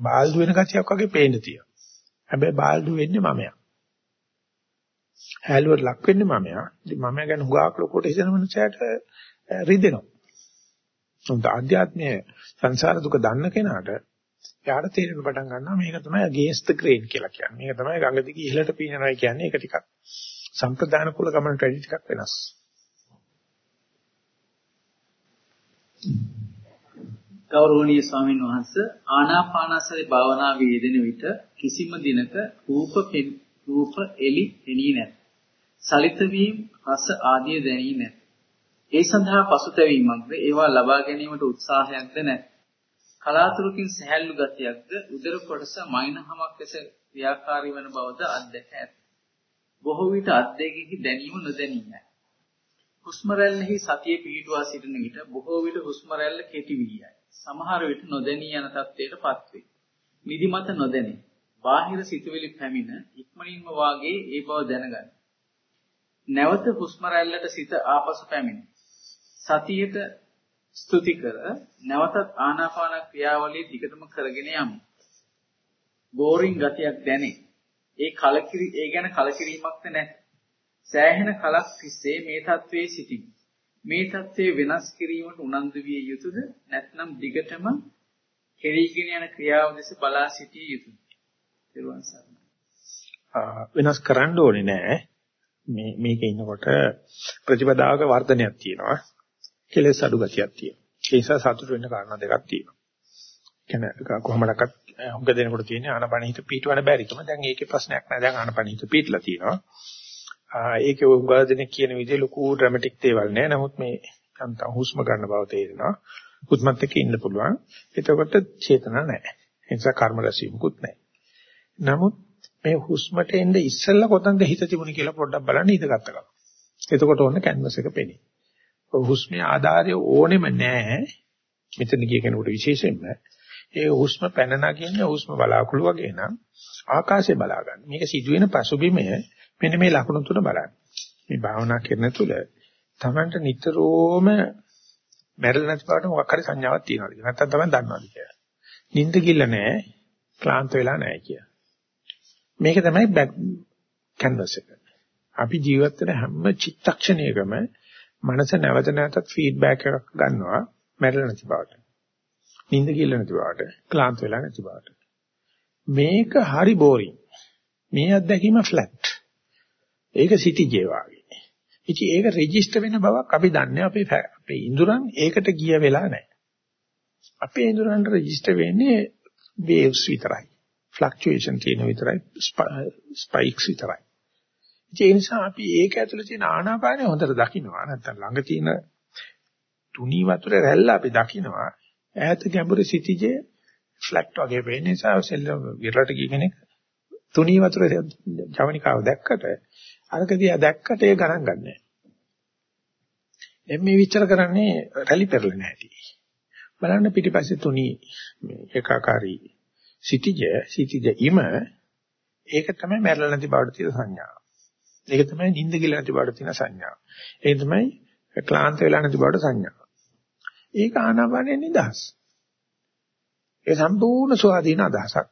බාල්දු වෙන කතියක් වගේ පේන්න තියෙනවා. හැබැයි බාල්දු වෙන්නේ මමයා. හැලුවට ලක් වෙන්නේ මමයා. ඉතින් මමයා ගැන හුඟක් ලොකෝට හිතන මනුස්සයට රිදෙනවා. උන්ට ආධ්‍යාත්මයේ සංසාර දුක දන්න කෙනාට යාට තේරෙන්න පටන් ගන්නවා මේක තමයි against the grain කියලා කියන්නේ. මේක තමයි ගඟ දිගේ ඉහළට පීනනවා කියන්නේ. ඒක ටිකක් සම්ප්‍රදාන කුල ගමනට වැඩි ටිකක් වෙනස්. ගෞරවනීය ස්වාමීන් වහන්ස ආනාපානසති භාවනාවේ යෙදෙන විට කිසිම දිනක රූප රූප එලි එනී නැත. සලිත වීම රස ආදිය දැනී නැත. ඒ සඳහා පසුතැවීමක්ද ඒවා ලබා ගැනීමට උත්සාහයක්ද නැත. කලාතුරකින් සහැල්ලු ගතියක්ද උදර කොටස මයින්හමක් ලෙස ක්‍රියාකාරී වන බවද අත්දැක ඇත. බොහෝ විට අත්දැකීමේ දැනීම නොදැනීමයි. හුස්ම රැල්ලෙහි සතිය පිහිටුවා සිටින විට බොහෝ විට හුස්ම රැල්ල කෙටි වී යයි. සමහර විට නොදැනී යන තත්ත්වයටපත් වේ. නිදිමත නොදැනේ. බාහිර සිතුවිලි පැමිණ ඉක්මනින්ම වාගේ ඒ බව දැනගන්න. නැවත හුස්ම රැල්ලට සිත ආපසු පැමිණේ. සතියට ස්තුති කර නැවතත් ආනාපාන ක්‍රියාවලිය දිගටම කරගෙන යමු. බෝරින් ගතියක් දැනේ. ඒ කලකිරි ඒ ගැන කලකිරීමක්ද නැත. සෑහෙන කලක් තිස්සේ මේ தત્ත්වයේ සිටිමි. මේ தત્ත්වයේ වෙනස් කිරීමට උනන්දු විය යුතුද නැත්නම් දිගටම කෙරීගෙන යන ක්‍රියාව දෙස බලා සිටිය යුතුද? ඊළඟ සරණයි. වෙනස් කරන්න ඕනේ නෑ. මේ මේකේ ඉන්නකොට ප්‍රතිපදාවක වර්ධනයක් තියෙනවා. කෙලෙස් අඩු ගතියක් තියෙනවා. ඒ නිසා සතුට වෙන්න කාරණා දෙකක් තියෙනවා. කියන්නේ කොහොමඩක්වත් හුඟ දෙනකොට තියෙන ආනපනිත පීටවන්න බැරිකම. දැන් ඒකේ ප්‍රශ්නයක් නෑ. දැන් ආනපනිත පීටලා තියෙනවා. ඒකේ උගා දෙනෙක් කියන විදිහේ ලොකු ඩ්‍රමැටික් දේවල් නෑ. නමුත් මේ යන්තම් හුස්ම ගන්න බව තේරෙනවා. හුස්මත් එක්ක ඉන්න පුළුවන්. එතකොට චේතන නෑ. ඒ නිසා කර්ම රැසීමකුත් නෑ. නමුත් මේ හුස්මට එන්න ඉස්සෙල්ලා කොතනද හිත තිබුණේ කියලා පොඩ්ඩක් බලන්න ඉඳගත්ත ගමන්. එතකොට ඕන කැන්වස් එක පෙනේ. හුස්මේ ආධාරය ඕනෙම නැහැ. මෙතන ගිය කෙනෙකුට විශේෂයෙන්ම ඒ හුස්ම පැන නගින්නේ හුස්ම බලාකුළු වගේ නම් ආකාශය බලා ගන්න. මේක සිදුවෙන පසුබිමය මෙන්න මේ ලකුණු තුන බලන්න. මේ භාවනා කරන තුල තමන්ට නිතරම මැරෙලා නැති බවට මොකක් හරි සංඥාවක් තියෙනවාද කියලා. නැත්තම් තමයි දන්නවාද කියලා. නිින්ද කිල්ල නැහැ, ක්ලාන්ත වෙලා නැහැ කියලා. මේක තමයි කැන්වස් එක. අපි ජීවත් වෙන හැම චිත්තක්ෂණයකම මනස නැවත නැවතත් ෆීඩ්බැක් එකක් ගන්නවා මැරෙලා නැති බවට. නිින්ද කියලා නැති බවට, ක්ලාන්ත වෙලා නැති බවට. මේක හරි බෝරින්. මේ අත්දැකීම ෆ්ලැට්. ඒක සිටිජේ වාගේ. ඉතින් ඒක රෙජිස්ටර් වෙන බවක් අපි දන්නේ අපේ අපේ ඉඳුරන් ඒකට ගිය වෙලා නැහැ. අපේ ඉඳුරන්ට රෙජිස්ටර් වෙන්නේ වේව්ස් විතරයි. ෆ්ලක්චුේෂන් තියෙන විතරයි ස්පයික්ස් විතරයි. ඒ නිසා අපි ඒක ඇතුළේ තියෙන ආනාපානය හොඳට දකින්නවා. නැත්තම් ළඟ තියෙන තුනී වතුර රැල්ල අපි දකින්නවා. ඈත ගැඹුරු සිටිජේ ෆ්ලැට් වගේ වෙන නිසා සෙල්ල විරලට ගිය කෙනෙක් තුනී වතුර ජවනිකාව දැක්කට අරක දිහා දැක්කට ඒ ගණන් ගන්නෑ. එම් මේ විචාර කරන්නේ රැලි පෙරලෙන හැටි. බලන්න පිටිපස්සේ තුනී මේ ඒකාකාරී සිටිජ සිටිජ ඉම ඒක තමයි මැරෙලා නැති බවට තියෙන සංඥාව. ඒක තමයි නිින්ද කියලා නැති බවට තියෙන සංඥාව. ඒක තමයි ක්ලාන්ත වෙලා නැති බවට සංඥාව. ඒක ආනාපානෙ නිදහස්. ඒ සම්පූර්ණ ස්වාධීන අදහසක්.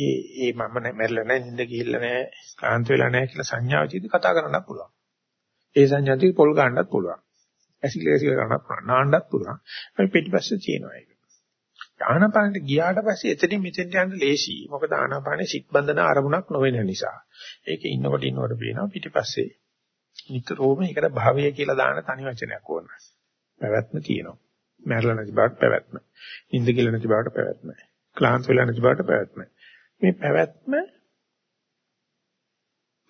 ඒ ඒ මම මැරෙලා නැහැ නිින්ද ගිහිල්ලා නැහැ ක්ලාන්ත වෙලා නැහැ කියලා සංඥාව චිත කතා කරන්නත් පුළුවන්. ඒ සංඥාති පොල් ගන්නත් පුළුවන්. ඇසිලේසිල කරන්නත් පුළුවන්. නාන්නත් පුළුවන්. මේ පිටිපස්සේ තියෙනවා ඒක. ආනාපානෙට ගියාට පස්සේ එතනින් මෙතෙන්ට යන්න ලේසි. මොකද ආනාපානෙ සිත් බඳන අරමුණක් නොවෙන නිසා. ඒකේ ඉන්නකොට ඉන්නකොට පේනවා පිටිපස්සේ නිතරම ඒකට භාවය කියලා දාන තනි වචනයක් ඕන. පැවැත්ම තියෙනවා. මැරලා නැති බවට පැවැත්ම. නිින්ද කියලා නැති බවට පැවැත්ම. ක්ලාන්ත වෙලා නැති බවට පැවැත්ම. මේ පැවැත්ම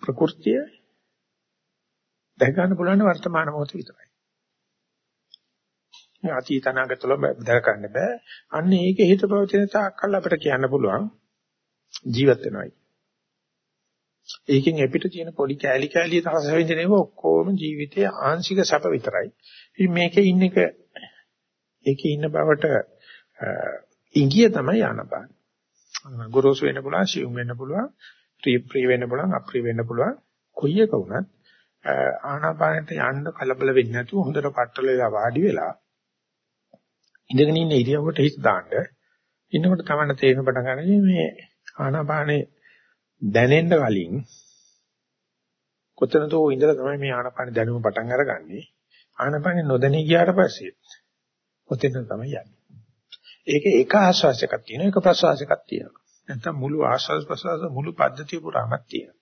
ප්‍රകൃතිය දැක ගන්න පුළුවන් වර්තමාන මොහොත විතරයි. මේ අතීත අනාගත වල දැක ගන්න බෑ. අන්න ඒකේ හිත පවතින තාක්කල් අපිට කියන්න පුළුවන් ජීවත් වෙනවායි. ඒකෙන් අපිට තියෙන පොඩි කෑලි කෑලි තරස වෙන්නේ ඔක්කොම ජීවිතයේ ආංශික සැප විතරයි. ඉතින් මේකේ ඉන්න එක ඒකේ ඉන්න බවට ඉංගිය තමයි ආනපාන. ගොරෝසු වෙන්න පුළුවන්, සියුම් වෙන්න පුළුවන්, ප්‍රී ප්‍රී වෙන්න පුළුවන්, අප්‍රී වෙන්න පුළුවන්. කොයි එක වුණත් ආනාපානෙට යන්න කලබල වෙන්නේ නැතුව හොඳට පట్టල වෙලා වාඩි වෙලා ඉඳගෙන ඉන්න ඉරියව්වට හිත දාන්න. ඉන්නකොට තමයි තේරෙන පටන් ගන්නේ මේ ආනාපානේ දැනෙන්න කලින් කොතනදෝ ඉඳලා තමයි මේ ආනාපාන දැනුම පටන් අරගන්නේ. ආනාපානේ නොදැනී ගියාට පස්සේ කොතෙන්ද තමයි යන්නේ. ඒක එක ආශ්වාසයක්ක් තියෙනවා එක ප්‍රශ්වාසයක්ක් තියෙනවා. නැත්නම් මුළු ආශ්වාස ප්‍රශ්වාස මුළු පද්ධතිය පුරාමත් තියෙනවා.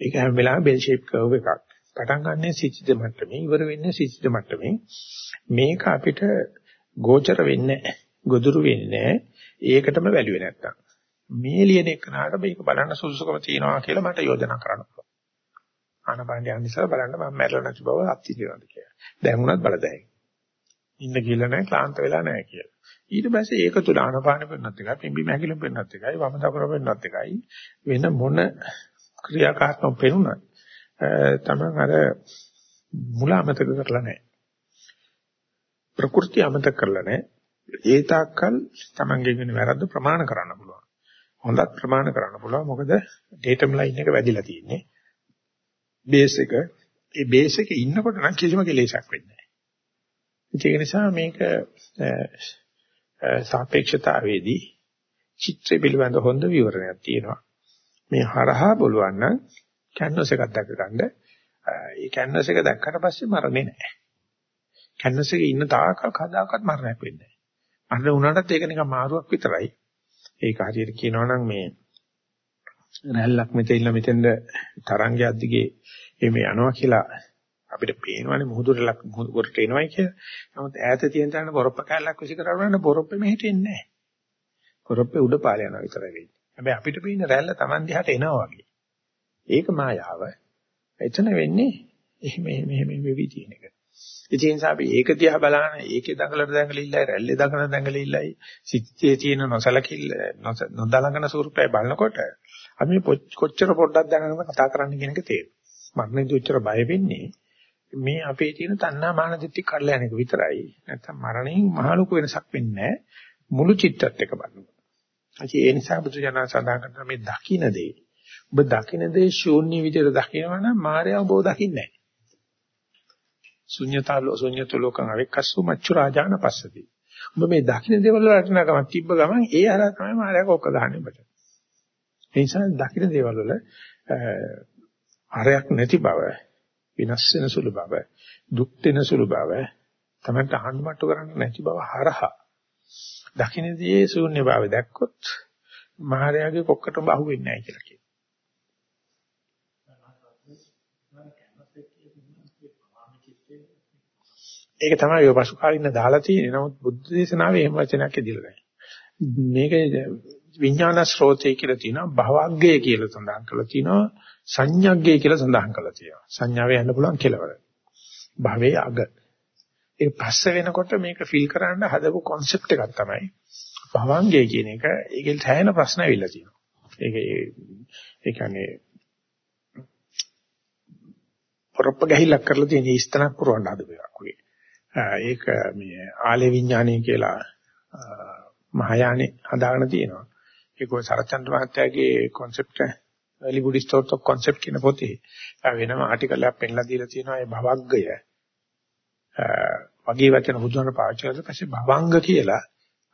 ඒක හැම වෙලාවෙම බෙල් ෂේප් කර්ව් එකක්. පටන් ගන්න සිසිද මට්ටමේ ඉවර වෙන්නේ සිසිද මට්ටමේ. මේක අපිට ගෝචර වෙන්නේ ගොදුරු වෙන්නේ නැහැ. ඒකටම වැළුවේ නැත්තම්. මේ ලියන එකනට මේක බලන්න සුසුකම තියනවා කියලා මට යෝජනා කරන්න පුළුවන්. ආනපානිය අනිසාර බලන්න මම මැරෙලා නැති බව අත්විඳිනවාද කියලා. දැන් උනත් බලදැයි. ඉන්න කියලා නැහැ ක්ලාන්ත වෙලා නැහැ කියලා. ඊට පස්සේ ඒක තුල ආනපාන වෙන්නත් එකයි, පිම්බි මහැකිලම් වෙන්නත් එකයි, වම දකුණ වෙන්නත් එකයි වෙන මොන ක්‍රියාකාරකම් පෙනුනත් තමන් අර මුල අමතක කරලා නැහැ. ප්‍රകൃති අමතක කරලා නැහැ. ඒ තාක්කල් තමන්ගේ වෙන වැරද්ද ප්‍රමාණ කරන්න පුළුවන්. හොඳත් ප්‍රමාණ කරන්න පුළුවන්. මොකද ඩේටම් ලයින් එක වැඩිලා තියෙන්නේ. බේස් එක ඒ බේස් එකේ ඉන්නකොට නම් කිසිම කෙලෙසක් වෙන්නේ නැහැ. ඒක නිසා මේක සාපේක්ෂතාවයේදී චිත්‍රය පිළිබඳ හොඳ විවරණයක් තියෙනවා. මේ හරහා බලුවන් නම් කැන්වස් එකක් දැක ගන්න. ඒ කැන්වස් එක දැක්කට පස්සේ මරන්නේ නැහැ. කැන්වස් එකේ ඉන්න තාකල් කදාකත් මරණයක් වෙන්නේ නැහැ. මරණ වුණාටත් ඒක නිකන් මාරුවක් විතරයි. ඒක හරියට කියනවා නම් මේ රැල්ලක් මෙතන ඉන්න මෙතෙන්ද තරංගයක් දිගේ මේ යනවා කියලා අපිට පේනවනේ මුහුදු රැල්ලක් මුහුදට එනවයි කියලා. නමුත් ඈත තියෙන තැන බොරොප්ප කැල්ලක් විසි කරවන්න බොරොප්පෙ මෙහෙට එන්නේ නැහැ. බොරොප්පේ උඩ පාල යනවා විතරයි වෙන්නේ. හැබැයි අපිට පේන රැල්ල Taman දිහාට එනවා වගේ. ඒක මායාව. එතන වෙන්නේ එහෙම එහෙම එහෙම වෙවි තියෙන එක. ඒ නිසා අපි ඒක දිහා බලන ඒකේ දඟලට දඟලිල්ලයි රැල්ලේ දඟලන දඟලිල්ලයි සිත්තේ තියෙන නොසලකිල්ල නොදලඟන ස්වරූපය බලනකොට අපි කොච්චර පොඩ්ඩක් දැනගෙන කතා කරන්න කියන එක තේරෙනවා. මරණයදී උච්චර බය වෙන්නේ මේ අපේ තියෙන තණ්හා මාන දිට්ඨි කඩලා යන එක විතරයි. නැත්තම් මරණයෙන් මහ ලොකු වෙනසක් වෙන්නේ මුළු චිත්තත් එක බලනකොට. ඒ නිසා බුදුජානක සඳහන් කරන මේ දකින්න දේ. ඔබ දකින්න දේ ශූන්‍ය විදිහට දකිනවනම් මායя ඔබව දකින්නේ නැහැ. ශුන්‍යතාලෝ ශුන්‍යතු ලෝකං අවෙක්කස්සු මච්චු රාජාන පස්සති. ඔබ මේ දකින්න දේවල් වලට නගමක් තිබ්බ ගමන් ඒ හරහා තමයි මායя කොක්ක ගහන්නේ ඔබට. ඒ නිසා දකින්න දේවල් වල අරයක් නැති බව, විනාශ වෙන සුළු බව, දුක් දෙන සුළු බව, තමයි අහන්නමට්ටු කරන්න නැති බව හරහා දකින්නදී ශූන්‍ය භාවය දැක්කොත් මහරයාගේ කොක්කටම අහු වෙන්නේ නැහැ කියලා කියනවා. ඒක තමයි ඔය පසු කාලින්න දාලා තියෙන්නේ. නමුත් බුද්ධ දේශනාවේ එහෙම වචනයක් ඉදිරියට නැහැ. මේක විඥාන ස්රෝතේ කියලා තියෙනවා, භවග්ගය කියලා සඳහන් කරලා තියෙනවා, සංඥග්ගය කියලා සඳහන් කරලා තියෙනවා. සංඥාවේ යන්න පුළුවන් කෙලවර. භවයේ අග. ඒ පස්ස වෙනකොට මේක ෆිල් කරන්න හදපු concept එකක් තමයි භවංගය කියන එක. ඒකෙන් සෑහෙන ප්‍රශ්න ඇවිල්ලා තියෙනවා. ඒක ඒ කියන්නේ පොරොප්ප ගහිලක් කරලා තියෙන ඉස්තනක් පුරවන්න හදපු එකක් වගේ. ඒක මේ ආලේ විඥානය කියලා මහායානේ හදාගෙන තියෙනවා. ඒක ඔය සරච්චන්ද්‍ර මහත්තයාගේ concept early buddhist thought of concept කියන පොතේ වෙනම ආටිකල් එකක් පෙන්ලා දීලා තියෙනවා ඒ භවග්ගය වගේ වචන බුදුහාම පාවිච්චි කරලා පස්සේ භවංග කියලා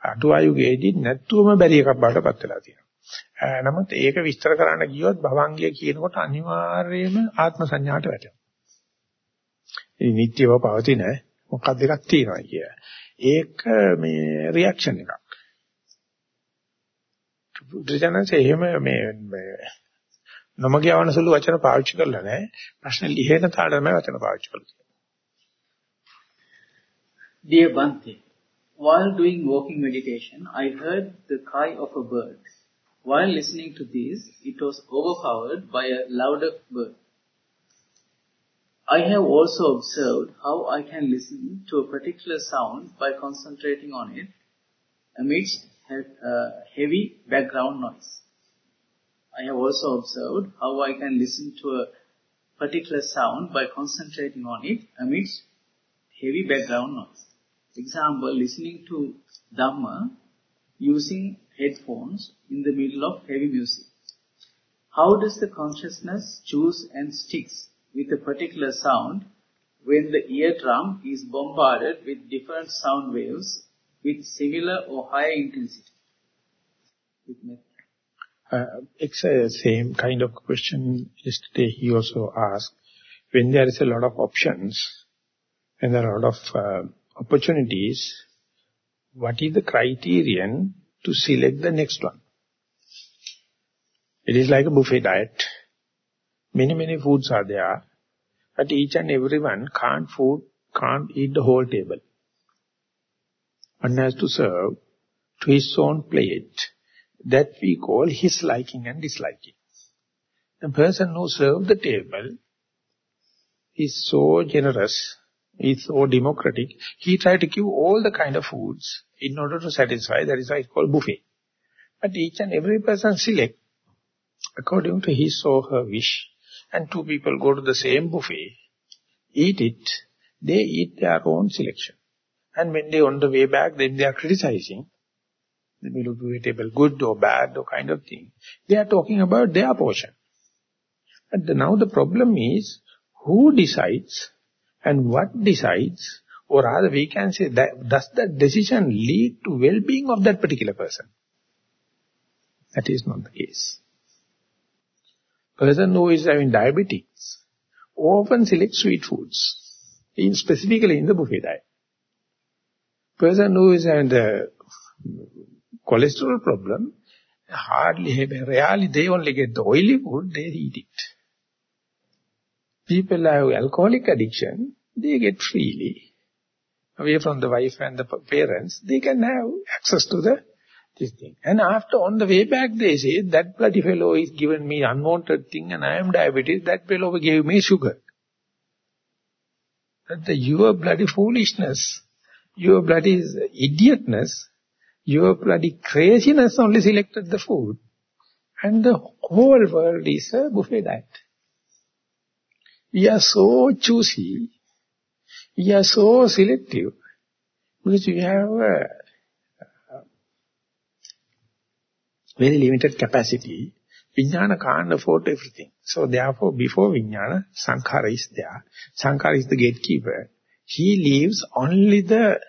අටුවායුගේදී නැත්තුවම බැරි එකක් බවට පත් වෙලා තියෙනවා. නමුත් ඒක විස්තර කරන්න ගියොත් භවංගය කියනකොට අනිවාර්යයෙන්ම ආත්ම සංඥාට වැටෙනවා. ඉතින් නිට්ටයව පවතින මොකක් දෙකක් තියෙනවා කිය. ඒක මේ රියැක්ෂන් එකක්. බුදුජානකසේ එහෙම මේ නොමග යවන සුළු වචන පාවිච්චි කරලා නැහැ. ප්‍රශ්න ලිහෙන තාලම වචන පාවිච්චි කරලා Dear Bhante, while doing walking meditation, I heard the cry of a bird. While listening to this, it was overpowered by a louder bird. I have also observed how I can listen to a particular sound by concentrating on it amidst heavy background noise. I have also observed how I can listen to a particular sound by concentrating on it amidst heavy background noise. Example, listening to Dhamma using headphones in the middle of heavy music. How does the consciousness choose and sticks with a particular sound when the eardrum is bombarded with different sound waves with similar or higher intensity? Uh, it's the same kind of question yesterday he also asked. When there is a lot of options and there are a lot of uh, opportunities, what is the criterion to select the next one? It is like a buffet diet. Many, many foods are there, but each and everyone can't food, can't eat the whole table. One has to serve to his own plate, that we call his liking and disliking. The person who served the table is so generous, is so democratic, he tried to give all the kind of foods in order to satisfy, that is why it's called buffet. But each and every person select according to his or her wish, and two people go to the same buffet, eat it, they eat their own selection. And when they on the way back, then they are criticizing, the the table good or bad or kind of thing. They are talking about their portion. And the, now the problem is, who decides and what decides, or rather we can say, that does that decision lead to well-being of that particular person? That is not the case. Person who is having diabetes often selects sweet foods, in specifically in the buffet diet. Person who is having uh, the cholesterol problem, hardly, rarely they only get the oily food, they eat it. People have alcoholic addiction, they get freely. Away from the wife and the parents, they can have access to the this thing. And after, on the way back, they say, that bloody fellow is given me unwanted thing and I am diabetes, that fellow gave me sugar. That the, your bloody foolishness, your bloody idiotness, your bloody craziness only selected the food. And the whole world is a buffet diet. We are so choosy, we are so selective, because we have a uh, very limited capacity. Vijnana can't afford everything. So therefore, before Vijnana, Sankhara is there. Sankhara is the gatekeeper. He leaves only the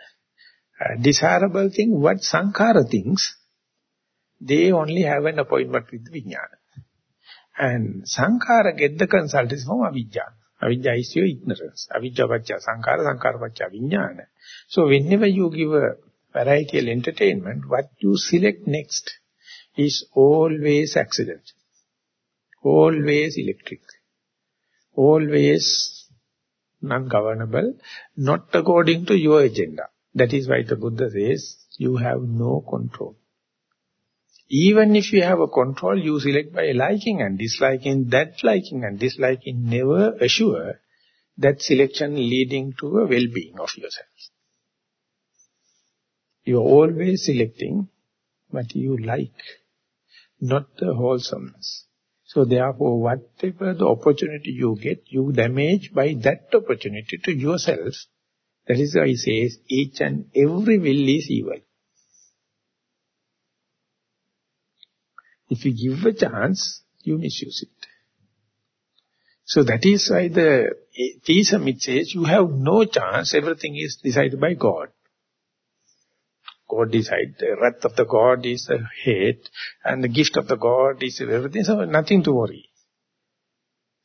uh, desirable thing, what Sankara thinks, they only have an appointment with Vijnana. And Sankara get the consultation from Avijja. Avijja is your ignorance. Avijja pacha Sankhara, Sankhara pacha Vijnana. So whenever you give a varietal entertainment, what you select next is always accident, always electric, always non-governable, not according to your agenda. That is why the Buddha says, you have no control. Even if you have a control, you select by liking and disliking. That liking and disliking never assure that selection leading to a well-being of yourself. You are always selecting what you like not the wholesomeness. So therefore, whatever the opportunity you get, you damage by that opportunity to yourself. That is why he says, each and every will is evil. If you give a chance, you misuse it. So that is why the theism it says, you have no chance, everything is decided by God. God decide. The wrath of the God is a hate, and the gift of the God is everything. So nothing to worry.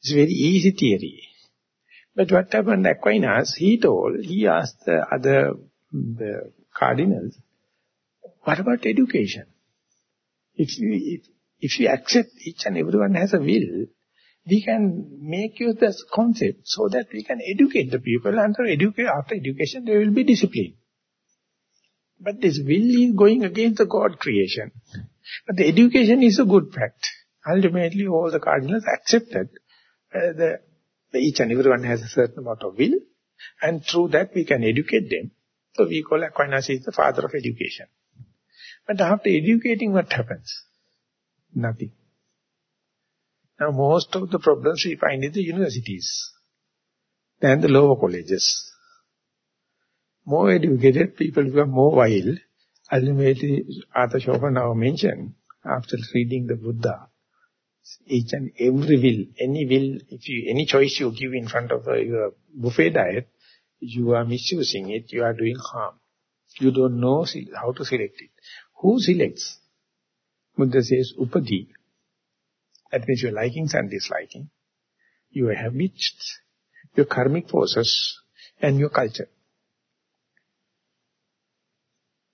It's very easy theory. But what happened Aquinas, he told, he asked the other the cardinals, what about education? If you, if, if you accept each and everyone has a will, we can make you this concept so that we can educate the people and after, educate, after education there will be discipline. But this will is going against the God creation. But the education is a good fact. Ultimately, all the cardinals accepted uh, each and everyone has a certain amount of will, and through that we can educate them. So we call Aquinas is the father of education. But after educating, what happens? Nothing. Now most of the problems we find in the universities and the lower colleges more educated people become more wild. Ultimately, Arthur Schopenhauer mentioned, after reading the Buddha, each and every will, any will, if you, any choice you give in front of your buffet diet, you are misusing it, you are doing harm. You don't know how to select it. Who selects? Buddha says, upadi. That means your likings and disliking, your habits, your karmic forces, and your culture.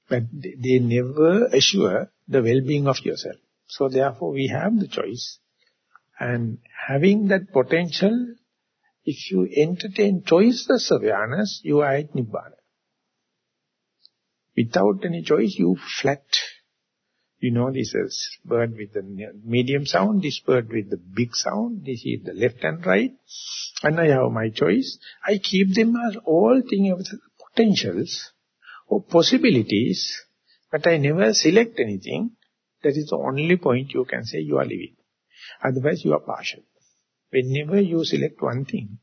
But they never assure the well-being of yourself. So therefore we have the choice. And having that potential, if you entertain choiceless awareness, you are at Nibbana. Without any choice, you flat. You know, this is bird with the medium sound, this bird with the big sound, this is the left and right, and I have my choice. I keep them as all things potentials or possibilities, but I never select anything. That is the only point you can say you are living. Otherwise, you are partial. Whenever you select one thing,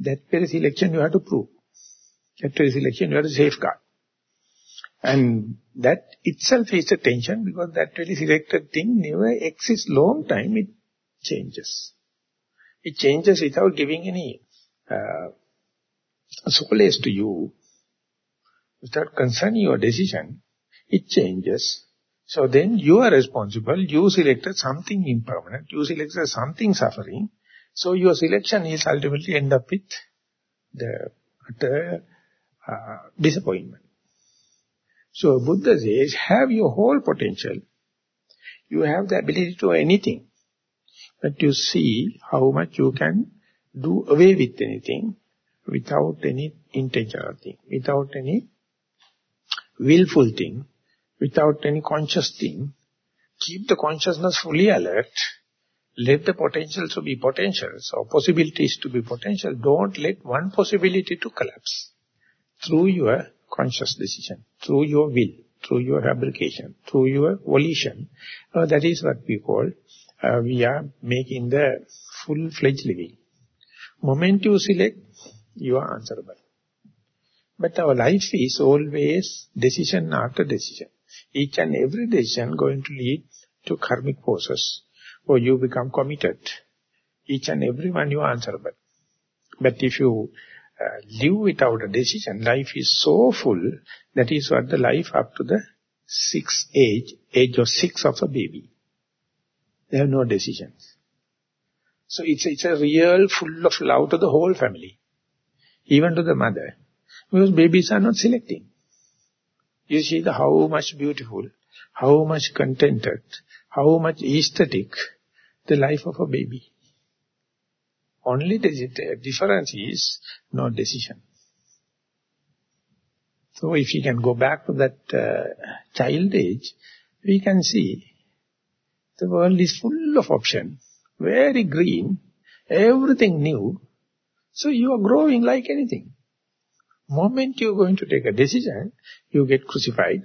that very selection you have to prove. That very selection you have to safeguard. And that itself is a tension because that very selected thing never exists long time, it changes. It changes without giving any uh, solace to you, without concerning your decision, it changes. So then you are responsible, you selected something impermanent, you selected something suffering, so your selection is ultimately end up with the utter uh, disappointment. So Buddha says, have your whole potential. You have the ability to do anything. But you see how much you can do away with anything without any intentional thing, without any willful thing, without any conscious thing. Keep the consciousness fully alert. Let the potentials to be potentials or possibilities to be potential. Don't let one possibility to collapse through your conscious decision, through your will, through your fabrication, through your volition. Uh, that is what we call, uh, we are making the full-fledged living. Moment you select, you are answerable. But our life is always decision after decision. Each and every decision going to lead to karmic forces, or you become committed. Each and every one you are answerable. But if you uh, live without a decision. Life is so full, that is what the life up to the sixth age, age of six of a baby. They have no decisions. So it's, it's a real full of love to the whole family, even to the mother. Because babies are not selecting. You see the how much beautiful, how much contented, how much aesthetic the life of a baby. Only the difference is no decision. So if you can go back to that uh, child age, we can see the world is full of option, very green, everything new. So you are growing like anything. Moment you're going to take a decision, you get crucified,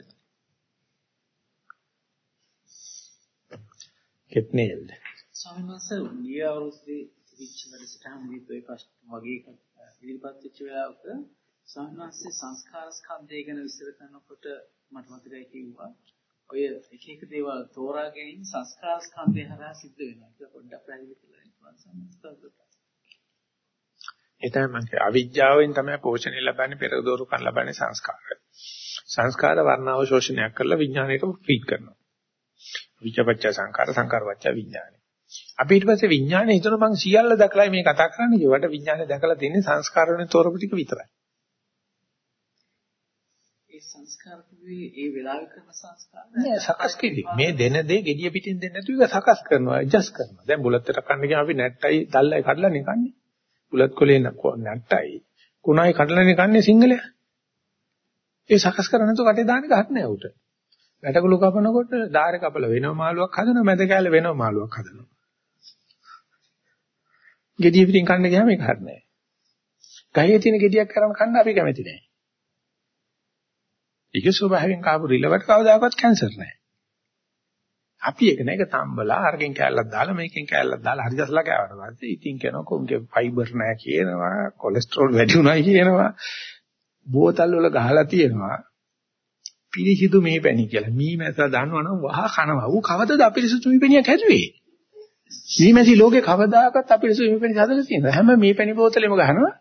get nailed. ස්වාමීන් වහන්සේ ගිය අවුරුද්දේ තිබිච්ච වැඩසටහනේදී ඔය ප්‍රශ්න වගේ එකක් ඉදිරිපත් වෙච්ච වෙලාවක සාමාන්‍යයෙන් සංස්කාර ස්කන්ධය ගැන විස්තර කරනකොට මට මතකයි කිව්වා ඔය එක එක දේවල් තෝරා ගැනීම සංස්කාර ස්කන්ධය හරහා සිද්ධ වෙනවා. ඒක පොඩ්ඩක් පැහැදිලි කරලා ඉන්න සංස්කාර ඒ තමයි මම කිය අවිජ්ජාවෙන් තමයි පෝෂණය ලබන්නේ පෙරදෝරුකම් ලබන්නේ සංස්කාර. සංස්කාර වර්ණාව ශෝෂණයක් කරලා විඥාණයට ෆීඩ් කරනවා. විචපච්ච සංකාර සංකාරවච්ච විඥානය. අපි ඊට පස්සේ විඥානය හිතන මං සියල්ල දැකලා මේ කතා කරන්නේ කියවට විඥානය දැකලා තියෙන්නේ සංස්කාර වලින් තෝරපු ටික විතරයි. ඒ සංස්කාර කිව්වේ ඒ වෙලාවේ කරන සංස්කාර නෑ සකස් කිවි. මේ දෙන දේ gediya පිටින් දෙන්නේ නැතුව ඒක සකස් කරනවා, ඇඩ්ජස්ට් කරනවා. දැන් බුලත් එකක් කන්න ගියාම අපි නැට්ටයි දැල්ලයි කඩලා නිකන්නේ. බුලත් කොලේ නැට්ටයි කුණයි කඩලා නිකන්නේ සිංහලයා. ඒ සකස් කරන්නේ නැතුව කටේ දාන්න ගහත් නෑ උට. වැටකුළු කපනකොට ධාරේ කපල වෙනව මාළුවක් හදනවා මැද කෑල්ල වෙනව මාළුවක් හදනවා. gediya පිටින් කන්න ගියාම ඒක හරිනේ. ගහේ තියෙන gediyak කරන් කන්න අපි කැමති නෑ. ඒක ස්වභාවයෙන් කාපු රිලවට කවදාකවත් කැන්සර් නෑ. අපි ඒක නේක තම්බලා අරකින් කෑල්ලක් දාලා මේකෙන් කෑල්ලක් දාලා හරි ගසලා කෑවට පස්සේ ඉතින් කියනවා කොම්ගේ ෆයිබර් නෑ කියනවා කොලෙස්ටරෝල් වැඩි උනායි කියනවා බෝතල් වල ගහලා තියෙනවා පිරිසිදු මේ පැණි කියලා. මී මැස්සා දන්නවනම් වහ කනවා. ඌ කවදද අපිරිසිදු මේ පැණියක් හැදුවේ? මේ මැසි ලෝකේ කවදාකවත් අපිරිසිදු මේ පැණි හදලා තියෙනවා. හැම මේ පැණි බෝතලෙම ගහනවා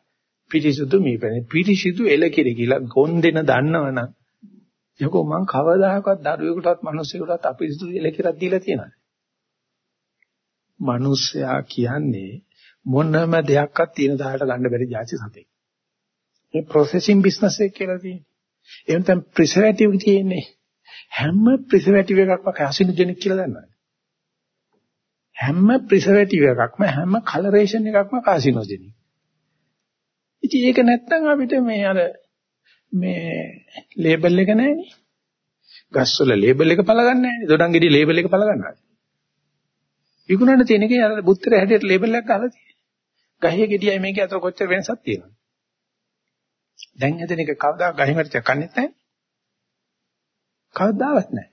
පිරිසිදු මේ පැණි. පිරිසිදු එලකිරි කියලා ගොන් දෙන දන්නවනම් යකෝ මං කවදාකවත් දරුවෙකුටවත් මිනිස්සෙකුටවත් අපිරිසිදු එලකිරක් දීලා තියෙනවද? මිනිස්සයා කියන්නේ මොනම දෙයක්වත් තියෙන දාහට ගන්න බැරි જાති සතෙක්. මේ ප්‍රොසෙසින් බිස්නස් එක කියලා තියෙන්නේ. එහෙනම් තම ප්‍රිසර්වේටිව් තියෙන්නේ. හැම ප්‍රිසර්වේටිව් එකක්ම කාසිනෝජෙනික් කියලා දන්නවද? හැම ප්‍රිසර්වේටිව් එකක්ම හැම කලරේෂන් එකක්ම කාසිනෝජෙනික්. ඉතින් ඒක නැත්තම් අපිට මේ අර මේ ලේබල් එක නැහැනේ. ගස්වල ලේබල් එක පලගන්නේ නැහැනේ. දොඩංගෙඩි ලේබල් එක පලගන්නවා. විකුණන්න තියෙන එකේ අර බුත්තර හැටියට ලේබල් එකක් ගහලා තියෙනවා. ගහේ ගෙඩියයි මේකේ අතර කොච්චර වෙනසක් තියෙනවද? දැන් හැදෙන එක කවදා ගහේ මරිච කන්නේත් නැහැ. කවදාවත් නැහැ.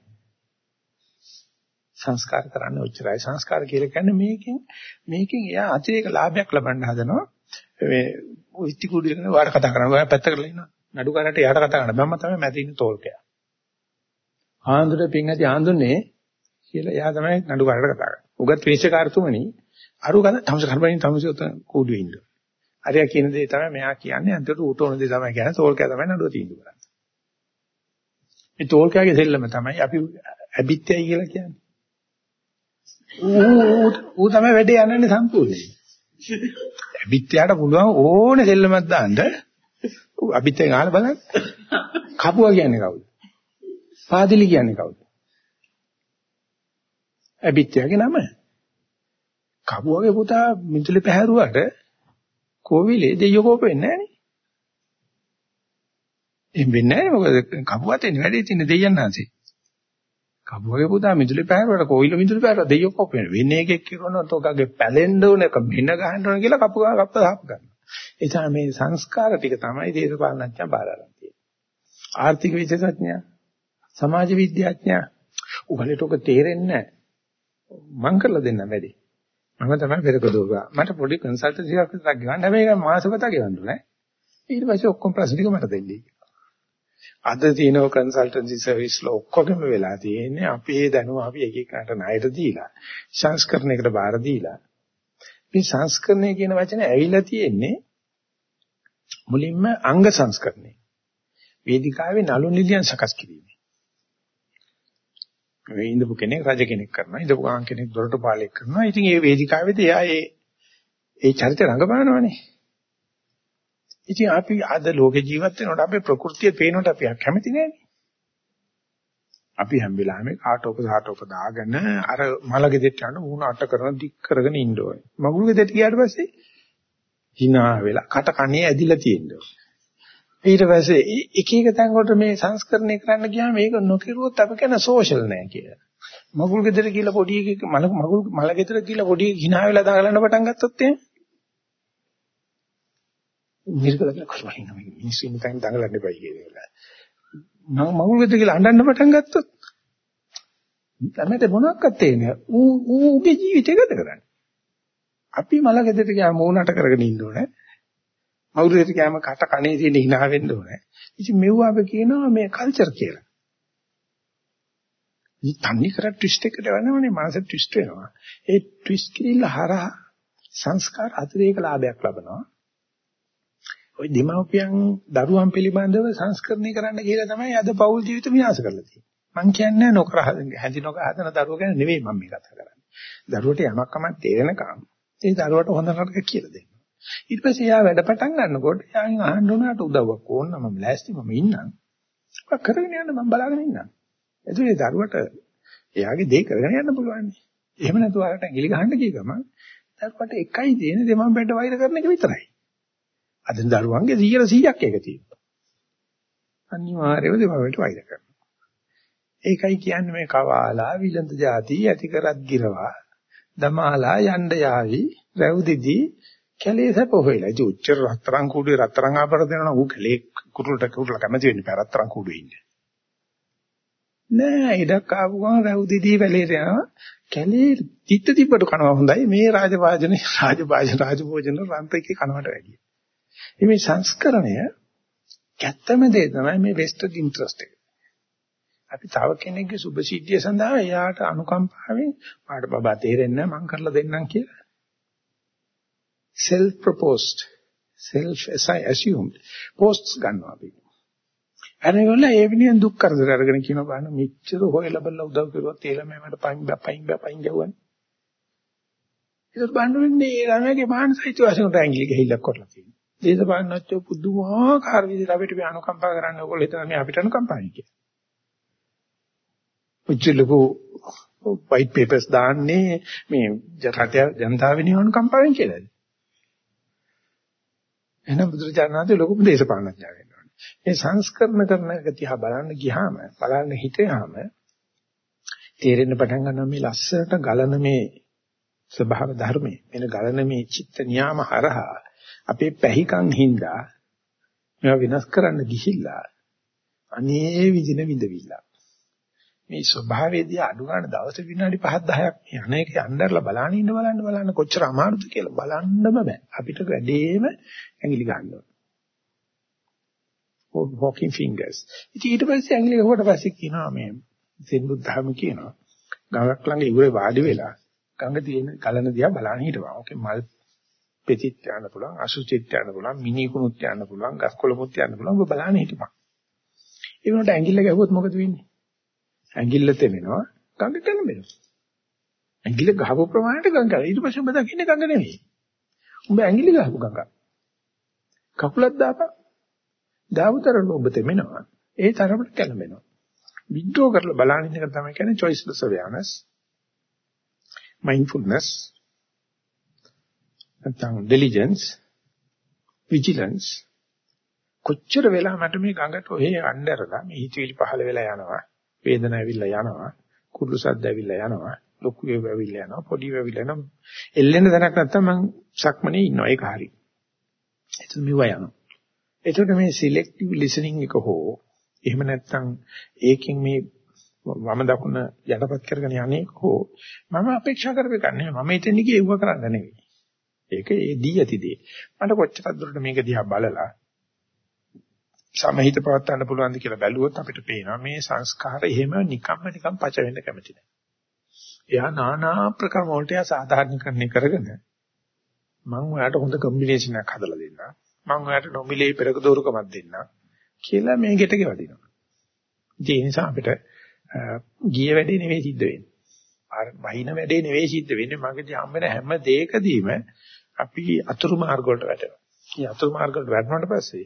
සංස්කාර කරන්න උච්චරයි සංස්කාර කියලා කියන්නේ මේකෙන් මේකෙන් එයා අතිරේක ලාභයක් ලබන්න හදනවා මේ ඉස්ති කුඩු එකනේ වාර කතා කරනවා ඔයා පැත්තකට ඉන්නවා නඩු කරට යට කතා කරනවා මම තමයි මැද ඉන්න තෝල්කයා. ආන්දර පින් ඇති ආන්දුනේ කියලා එයා තමයි නඩු කරට කතා කරන්නේ. උගත් විනිශ්චයකාරතුමනි අරු ගන්න තමස කරබනින් තමස කුඩුවේ ඉන්න. අරයා කියන දේ තමයි මෙයා කියන්නේ. අන්තිමට ඌට ඕන දේ තමයි කියන්නේ. තෝල්කයා තමයි නඩුව තීන්දුව කරන්නේ. මේ තෝල්කයාගේ දෙල්ලම තමයි අපි ඇබිත්‍යයි කියලා කියන්නේ. ඌ ඌ තමයි වැඩේ යන්නේ සම්පූර්ණයෙන්. අභිත්‍යාට පුළුවන් ඕනේ දෙල්ලමක් දාන්න. ඌ අභිත්‍යෙන් අහලා බලන්න. කපුවා කියන්නේ කවුද? පාදිලි කියන්නේ කවුද? අභිත්‍යාගේ නම. කපුවාගේ පුතා මිතුලේ පැහැරුවට කෝවිලේ දෙයියෝ කෝපෙන්නේ නැහනේ. එම් වෙන්නේ නැහැ මොකද කපුවාට එන්නේ වැඩේ තියෙන දෙයයන් ආන්සේ. කබුවගේ පුතා මිදුලේ පැහැරුවට කොයිල මිදුලේ පැහැරුවා දෙයියෝ කොපෙන වෙන්නේ එකෙක් කියනවා තෝකගේ පැලෙන්න ඕන එක මෙන්න ගහන්න ඕන කියලා කපුවා කප්ප දාප ගන්නවා ඒ තමයි මේ සංස්කාර ටික තමයි දේශපාලනඥයා බාර ගන්න තියෙන්නේ ආර්ථික විද්‍යාඥයා සමාජ විද්‍යාඥයා උගලට ඔක තේරෙන්නේ නැහැ. මං කරලා දෙන්න වැඩි මම තමයි පෙරක දුර්ගා මට පොඩි කන්සල්ටන්සි එකක් විතරක් ගන්න හැබැයි ඒක මාසෙකට ගෙවන්න ඕනේ. ඊට පස්සේ ඔක්කොම ප්‍රශ්න ටික මට දෙන්නේ අද තියෙන කන්සල්ටන්සි සර්විස් වල ඔක්කොගෙම වෙලා තියෙන්නේ අපේ දැනුම අපි එක එකට ණයට දීලා සංස්කරණයකට බාර දීලා. මේ සංස්කරණය කියන වචනේ ඇවිල්ලා තියෙන්නේ මුලින්ම අංග සංස්කරණය. වේදිකාවේ නළු නිලියන් සකස් කිරීම. මේ ඉඳපු කෙනෙක් රජ කෙනෙක් කරනවා ඉඳපු ගාන් කෙනෙක් දොරටු පාලයක් කරනවා. ඉතින් ඒ වේදිකාවේදී එයා ඒ ඒ චරිත රඟපානවනේ. ඉතින් අපි අද ලෝකේ ජීවත් වෙනකොට අපේ ප්‍රകൃතිය පේනකොට අපි කැමති නෑනේ. අපි හැම වෙලාවෙම කාටෝක සාටෝක දාගෙන අර මල ගෙදෙට්ට යන මූණ අට කරන දික් කරගෙන ඉන්න ඕනේ. මගුල් ගෙදෙට්ට ගියාට පස්සේ hina වෙලා කට කණේ ඇදිලා තියෙනවා. ඊට පස්සේ එක එක තැන් වලට මේ සංස්කරණය කරන්න ගියාම මේක නොකිරුවොත් අපි කියන සෝෂල් නෑ කියලා. මගුල් ගෙදර කියලා පොඩි එකෙක් මල මගුල් මල ගෙදර කියලා පොඩි hina වෙලා දාගලන්න පටන් ගත්තොත් එහෙම මිරිකලා කියලා කොහොමද මේ මිනිස්සු ඉන්න තැන දඟලන්න එපයි කියන එක. මම මගුල්ගෙද කියලා අඬන්න පටන් ගත්තොත් තමයි මොනවක්වත් තේන්නේ. ඌ ඌගේ ජීවිතය ගත කරන්නේ. අපි මල ගෙදරට ගියාම මූණට කරගෙන ඉන්න ඕනේ. මවුරුදේට ගියාම කට කනේ තියෙන hina වෙන්න ඕනේ. ඉතින් මෙව අපි කියනවා මේ කල්චර් කියලා. මේ තන්නේ කර ට්විස්ට් එකට වෙනවනේ මානස ට්විස්ට් වෙනවා. ඒ ට්විස්ට් කිරිල්ල හරහා සංස්කාර අතිරේක ලාභයක් ලබනවා. ওই දෙමාපියන් දරුවන් පිළිබඳව සංස්කරණය කරන්න කියලා තමයි අද පෞල් ජීවිත විනාශ කරලා තියෙන්නේ. මං කියන්නේ නොකර හැදි නොකර හදන දරුවෝ ගැන නෙවෙයි මම මේ කතා කරන්නේ. දරුවට යමක් කමක් තේරෙනකම් ඒ දරුවට හොඳ නරක කියලා දෙන්න. ඊට පස්සේ එයා වැඩ පටන් ගන්නකොට එයාගෙන් අහන්න උනාට උදව්වක් ඕන නම් මම ලෑස්ති මම ඉන්නම්. ඔක් කරගෙන යන්න මම බලාගෙන ඉන්නම්. එතකොට දරුවට එයාගේ දේ කරගෙන යන්න පුළුවන්. එහෙම නැතුව අරට ඇඟිලි ගහන්න කිය ගමන් දරුවට එකයි තියෙන දෙමම්පෙන්ට වෛර කරන එක විතරයි. අද දරුවන්ගේ 100%ක් ඒක තියෙනවා. අනිවාර්යයෙන්ම දෙමව්වට වෛර කරනවා. ඒකයි කියන්නේ මේ කවාලා විලඳ જાති ඇති කරත් ගිරවා දමාලා යන්න යාවි රැවුදිදී කැලේ සැප හොයලා ඉතින් උච්චර රත්තරන් කුඩුවේ රත්තරන් ආපර දෙනවා ඌ කැලේ කුරුල්ට කුරුල්ල කැමති වෙන්නේ රත්තරන් කුඩුවේ ඉන්නේ. නෑ ඉඩක් ආපු ගමන් රැවුදිදී වැලේට යනවා කැලේ තිත්ත තිබ්බට කනවා හොඳයි මේ රාජවාජනේ රාජභාජන රාජභෝජන රන්තකේ කනවට වැඩියි. මේ සංස්කරණය කැත්තම දේ තමයි මේ වෙස්ටඩ් ඉන්ටරෙස්ට් එක. අපි තව කෙනෙක්ගේ සුභ සිද්ධිය සඳහා එයාට අනුකම්පාවෙන් පාඩ බබා තේරෙන්නේ නැහැ මං කරලා දෙන්නම් කියලා. self proposed self assumed posts ගන්නවා අපි. අරගෙන ඒ විදිහෙන් දුක් කරදර අරගෙන කියන බලන්න මෙච්චර හොයලා බලලා උදව් කරුවත් ඒ ළමයා මට පයින් පයින් පයින් ගවන්නේ. ඒක බලන්න වෙන්නේ ඒ ළමයාගේ මානසික වශයෙන් තැඟිලි ගහිල්ලක් කරලා තියෙනවා. දේශපාලනඥයෝ පුදුමාකාර විදිහට අපිට මේ අනුකම්පා කරන්න ඕගොල්ලෝ හිතන මේ අපිට අනුකම්පායි කියලා. උච්චලකෝ white papers දාන්නේ මේ රට ජනතාවගේ අනුකම්පාවෙන් කියලාද? එහෙනම් බුදුරජාණන් වහන්සේ ලොකුම දේශපාලනඥයා වෙනවා. මේ සංස්කරණ කරන ගතිය බලන්න ගියාම බලන්න හිතේාම තේරෙන්න පටන් ගන්නවා මේ ලස්සනට ගලන මේ ස්වභාව ධර්මයේ මෙන්න ගලන මේ චිත්ත නියාම හරහා අපේ පැහිකම් හින්දා මේවා විනාශ කරන්න ගිහිල්ලා අනේ විදින විඳවිලා මේ ස්වභාවයේදී අඩු ගන්න දවස් විනාඩි 5 10ක් මේ අනේක යnderලා බලන්න ඉන්න බලන්න බලන්න කොච්චර අමාරුද කියලා බලන්නම බෑ. අපිට වැඩේම ඇඟිලි ගන්නවා. Walking fingers. ඉතින් ඊට පස්සේ ඇඟිලි ගහුවට පස්සේ කියනවා මේ සෙන් බුද්ධාම කියනවා. ගඟක් ළඟ ඉවුරේ වාඩි වෙලා ගඟ තියෙන ගලන දිහා බලන්න හිටපන්. ඕකේ මල් පෙතිත් යන්න පුළුවන් අසුචිත් යන්න පුළුවන් මිනි කුණුත් යන්න පුළුවන් ගස් කොළමුත් යන්න පුළුවන් ඔබ බලන්න හිටපන් ඒ වෙනකොට ඇඟිල්ල ගැහුවොත් මොකද වෙන්නේ ඇඟිල්ල තෙමෙනවා ගඟ තෙමෙනවා. ඇඟිල්ල ගහපු ප්‍රමාණයට ගඟ කරා. ඊට පස්සේ ඔබ දකින්නේ ගඟ නෙවෙයි. උඹ ඇඟිලි ගහපු ගඟ. කකුලක් දාපන්. දාවතරල ඔබ තෙමෙනවා. ඒ තරමට කැළඹෙනවා. විද්‍රෝ කරලා බලන එක තමයි කියන්නේ choiceless awareness. mindfulness. නැත්නම් diligence. vigilance. කොච්චර වෙලා මට මේ ගඟට ඔහේ අnderලා මේ හිතවිලි පහළ වෙලා යනවා වේදන ඇවිල්ලා යනවා කුරුළු සද්ද ඇවිල්ලා යනවා ලොකු ඒවා ඇවිල්ලා යනවා පොඩි ඒවා ඇවිල්ලා යනවා. එල්ලෙන්න තැනක් නැත්තම් මං සක්මනේ ඉන්නවා ඒක හරි. එතන මෙව යනවා. එතකොට මේ සිලෙක්ටිව් ලිසනින් එක හෝ එහෙම නැත්තම් ඒකෙන් මේ වම දකුණ යටපත් කරගෙන යන්නේ හෝ මම අපේක්ෂා කරපේකන්නේ මම එතන ගියේ ඒව කරන්න නෙවෙයි. ඒක ඒ දී ඇතිදී මට කොච්චරක් දුරට මේක දිහා බලලා සමහිත පවත්වන්න පුළුවන්ද කියලා බැලුවොත් අපිට පේනවා මේ සංස්කාර එහෙම නිකම්ම නිකම් පච වෙන්න කැමති නැහැ. එයා নানা ප්‍රකාර වලට එයා සාධාරණීකරණය කරගෙන මම ඔයාලට හොඳ කම්බිනේෂන් එකක් හදලා දෙන්නම්. මම ඔයාලට නොමිලේ පෙරක දෝරුකමක් දෙන්නම් කියලා මේ ගෙට ගෙවදිනවා. ඒ නිසා අපිට ගිය වැඩේ නෙවෙයි සිද්ධ වෙන්නේ. අර වහින වැඩේ නෙවෙයි සිද්ධ වෙන්නේ. මගදී හම්බ වෙන හැම දෙයකදීම අපි අතුරු මාර්ග වලට වැටෙනවා. මේ අතුරු මාර්ග වලට වැටුණාට පස්සේ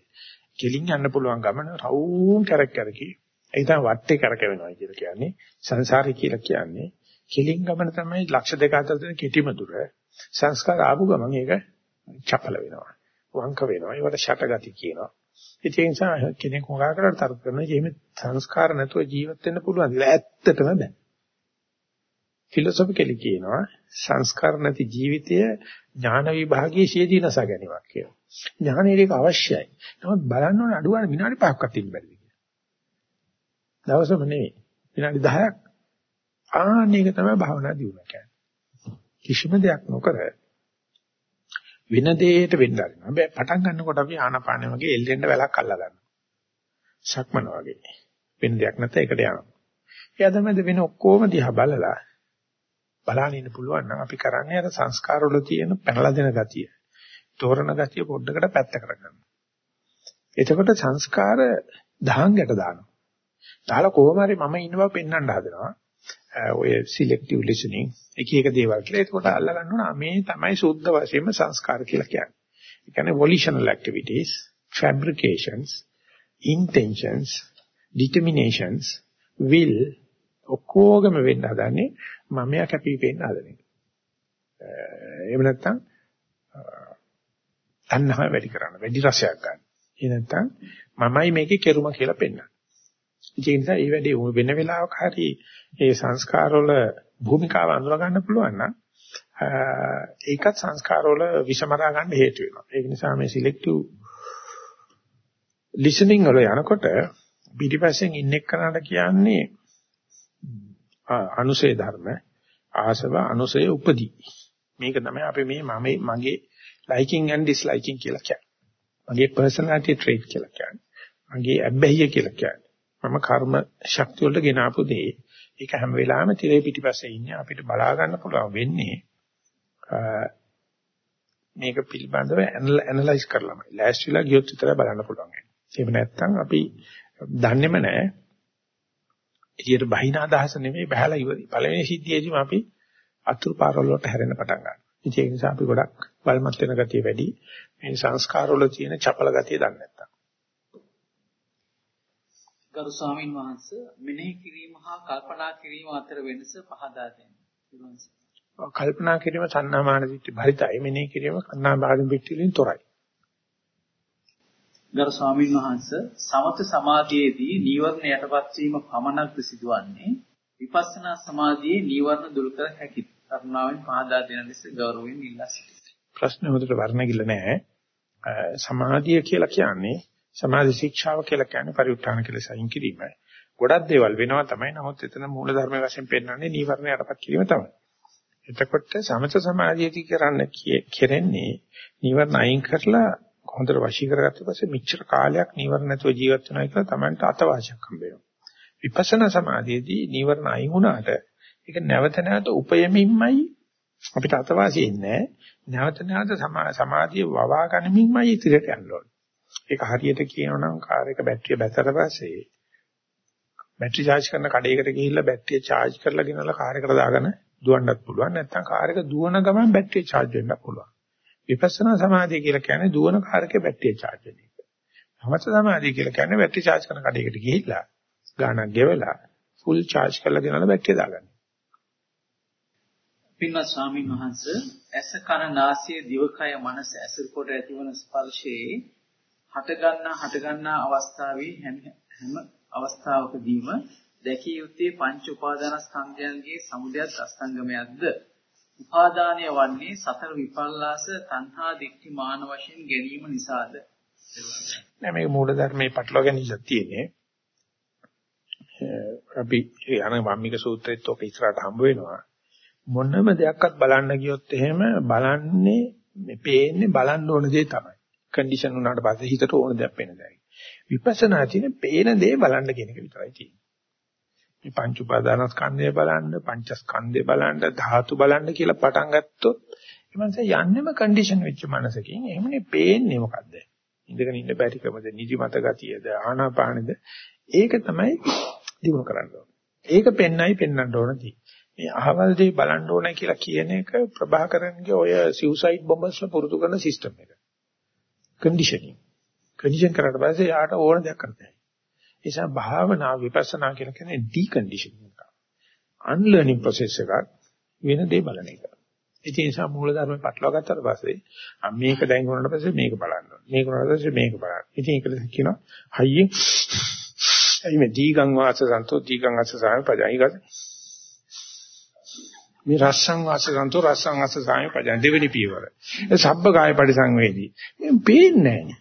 කෙලින් යන්න පුළුවන් ගමන රවුම් කරක් කරකි. ඒ තමයි වටේ කරක වෙනවා කියලා කියන්නේ. සංසාරي කියලා කියන්නේ. කෙලින් ගමන තමයි ලක්ෂ දෙක අතර තියෙන කෙටිම දුර. සංස්කාර ආපු ගමන් ඒක චපල වෙනවා. වංක වෙනවා. ඒවට ෂටගති කියනවා. ඒ නිසා කෙනෙක් හොගා කරලා තර්ක කරනවා. එහෙම සංස්කාර නැතුව ජීවත් වෙන්න පුළුවන් කියලා ඇත්තටම බෑ. ෆිලොසොෆිකලි කියනවා සංස්කාර නැති ජීවිතය ඥාන විභාගයේ සියදීනස ගැනීමක් කියලා. ඥානෙ ඒක අවශ්‍යයි. නමුත් බලන්න ඕනේ අඩුවන විනාඩි 5ක්වත් ඉන්න බැරිද කියලා. දවසම නෙවෙයි. විනාඩි 10ක් ආන්නේක තමයි භාවනා දියුණුව කියන්නේ. කිසිම දෙයක් නොකර වෙන දෙයකට වෙන්න ආරිනවා. හැබැයි පටන් ගන්නකොට අපි ආනාපානෙ වගේ එල්ලෙන්න වැලක් අල්ලා ගන්නවා. සක්මන වගේ. වෙන දෙයක් නැත්නම් ඒකට යනවා. එයා තමයි වෙන ඔක්කොම දිහා බලලා බලන්න ඉන්න පුළුවන් නම් අපි කරන්නේ අර සංස්කාර වල තියෙන පැනලා දෙන ගතිය. තෝරන ගතිය පොඩ්ඩකට පැත්ත කරගන්න. එතකොට සංස්කාර දහංගට දානවා. දාලා කොහොම හරි මම ඉන්න බව පෙන්වන්න හදනවා. ඔය සිලෙක්ටිව් ලිසනින් එක එක දේවල් කියලා. එතකොට අල්ල ගන්න ඕන මේ තමයි සුද්ධ වශයෙන්ම සංස්කාර කියලා කියන්නේ. ඒ කියන්නේ volitional activities, fabrications, intentions, determinations, will ඔක්කොගම වෙන්න හදන්නේ මමයා කැපී පෙනෙන්න හදන එක. එහෙම නැත්නම් තණ්හාව වැඩි කරන්න, වැඩි රසයක් ගන්න. ඒ නැත්නම් මමයි මේකේ කෙරුම කියලා පෙන්වන්න. ඒ නිසා මේ වැඩේ වෙන වෙලාවක හරි ඒ සංස්කාරවල භූමිකාව අඳුර ගන්න පුළුවන් නම් ඒකත් සංස්කාරවල විසමරා ගන්න හේතු වෙනවා. ඒක නිසා මේ සිලෙක්ටිව් listening වල යනකොට පිටිපස්සෙන් ඉන්න එක්කනට කියන්නේ අනුසය ධර්ම ආසව අනුසය උපදී. මේක තමයි අපි මේ මම මගේ liking and disliking කියලා කියන්නේ. මගේ personality trait කියලා කියන්නේ. මගේ අබ්බැහිය කියලා කියන්නේ. මම කර්ම ශක්තිය වලට ගෙන ආපු දේ. ඒක හැම වෙලාවෙම tire පිටිපස්සේ ඉන්නේ අපිට බලා ගන්න පුළුවන් වෙන්නේ. මේක පිළිබඳව ඇනලයිස් කරලාමයි. ලෑස්තිලා ගියොත් විතරයි බලන්න පුළුවන්. එහෙම නැත්නම් අපි දන්නේම නැහැ. එළියට බහින අදහස නෙමෙයි බහැලා ඉවරයි. පළවෙනි සිද්ධියේදීම අපි අතුරු පාරවල වලට හැරෙන්න පටන් ගන්නවා. ඒක නිසා අපි ගොඩක් බලමත් වෙන ගතිය වැඩි. මේ සංස්කාර වල තියෙන චපල ගතිය දන්නේ නැත්තම්. ගරු ස්වාමින් වහන්සේ මෙනෙහි කිරීම හා කල්පනා කිරීම අතර වෙනස පහදා දෙන්න. කල්පනා කිරීම සන්නාමාන දිට්ඨි භරිතයි මෙනෙහි කිරීම කන්නාමාන දිට්ඨි වලින් තොරයි. ගරු ස්වාමීන් වහන්ස සමත සමාධියේදී නීවරණ යටපත් වීම පමණක්ද සිදුවන්නේ? විපස්සනා සමාධියේ නීවරණ දුරු කර හැකිද කරුණාවෙන් පහදා දෙන ලෙස ගෞරවයෙන් ඉල්ලා සිටිනවා ප්‍රශ්න හොඳට වර්ණගිල්ල නැහැ. සමාධිය කියලා කියන්නේ සමාධි ශික්ෂාව කියලා කියන්නේ පරිඋත්ථාන කියලා සයින් කිරීම. ගොඩක් දේවල් වෙනවා තමයි. නමුත් එතන මූල ධර්ම වශයෙන් පෙන්වන්නේ නීවරණ යටපත් කිරීම තමයි. එතකොට සමත සමාධියදී කරන්න කෙරෙන්නේ නීවරණ අයින් කරලා හොඳට වශී කරගත්ත පස්සේ මෙච්චර කාලයක් නීවරණ නැතුව ජීවත් වෙනවා කියලා Tamanට අතවාසියක් හම්බ වෙනවා. විපස්සනා සමාධියේදී නීවරණ අයින් වුණාට ඒක නැවත නැවත උපයමින්මයි අපිට අතවාසිය ඉන්නේ. නැවත නැවත සමාධිය වවා ගනිමින්මයි ඉදිරියට යන්න ඕනේ. ඒක හරියට කියනවා නම් කාර් එක බැටරිය බැතර පස්සේ බැටරි charge කරන කඩේකට ගිහිල්ලා බැටරිය charge කරලා ගෙනලා කාර් එකට දාගෙන දුවන්නත් පුළුවන්. නැත්නම් කාර් එක දුවන ගමන් බැටරිය charge වෙන්න පුළුවන්. විපස්සනා සමාධිය කියලා කියන්නේ දුවන කාර්කේ බැටරිය charge වෙන එක. සමථ සමාධිය කියලා කියන්නේ බැටරි charge කරන කඩේකට ගිහිල්ලා ගානක් ගෙවලා full charge කරලා ගෙනලා බැටරිය දාගන්න. පින්වත් ස්වාමීන් වහන්සේ ඇස කන නාසය දිවකය මනස ඇසුරු කොට ඇතිවන ස්පර්ශයේ හටගන්නා හටගන්නා අවස්ථාවේ හැම හැම අවස්ථාවකදීම දැකිය යුත්තේ පංච උපාදානස්කන්ධයන්ගේ සමුදයත් අස්තංගමයක්ද උපාදානය වන්නේ සතර විපල්ලාස තණ්හා දික්ටි මාන වශයෙන් ගැනීම නිසාද? නෑ මේක මූල ධර්මයේ පටලවා ගැනීමක් තියෙන්නේ. අපි යන වම්මික සූත්‍රෙත් ඔක ඉස්සරහට හම්බ වෙනවා. මොනම දෙයක්වත් බලන්න ගියොත් එහෙම බලන්නේ මේ පේන්නේ බලන්න ඕන දේ තමයි. කන්ඩිෂන් වුණාට පස්සේ හිතට ඕන දෙයක් පේන දෙයක්. විපස්සනා තියෙන පේන දේ බලන්න කියන එක විතරයි තියෙන්නේ. මේ පංච උපාදානස්කන්ධය බලන්න, පංචස්කන්ධය බලන්න, ධාතු බලන්න කියලා පටන් ගත්තොත් එමන්ස යන්නෙම කන්ඩිෂන් වෙච්ච මනසකින් එහෙමනේ පේන්නේ මොකද්ද? ඉඳගෙන ඉන්න බැරිකමද, නිදිමත ගතියද, ආනාපානෙද? ඒක තමයි දිනු කරන්න ඕනේ. ඒක පෙන්නයි පෙන්වන්න ඕනදී. මේ අහවල් දේ බලන්න ඕනේ කියලා කියන එක ප්‍රභාකරන්ගේ ඔය සිව්සයිඩ් බොම්බර්ස්ලා පුරුදු කරන සිස්ටම් එක. කන්ඩිෂනින්. කන්ඩිෂන් කරලා පස්සේ යාට ඕන දෙයක් කරන්න. නිසා භාවනා විපස්සනා කියලා කියන්නේ ඩිකන්ඩිෂනින් එක. අන්ලර්නින් ප්‍රොසෙස් එකක් වෙන දේ බලන එක. ඒ නිසා මූල ධර්ම පටලවා ගත්තට පස්සේ මේක දැන් වුණාට පස්සේ මේක බලන්න ඕනේ. මේක වුණාට පස්සේ මේක බලන්න. ඉතින් ඒකද කියනවා හයියෙන් එයි මේ දීගං වාස සන්තෝ දීගං අස්ස සාමි පජයි ගත. මේ රස්සං වාස සන්තෝ රස්සං අස්ස සාමි පජයි දෙවෙනි පියවර. ඒ සබ්බ කාය පරිසංවේදී. මේ පේන්නේ නැහැ.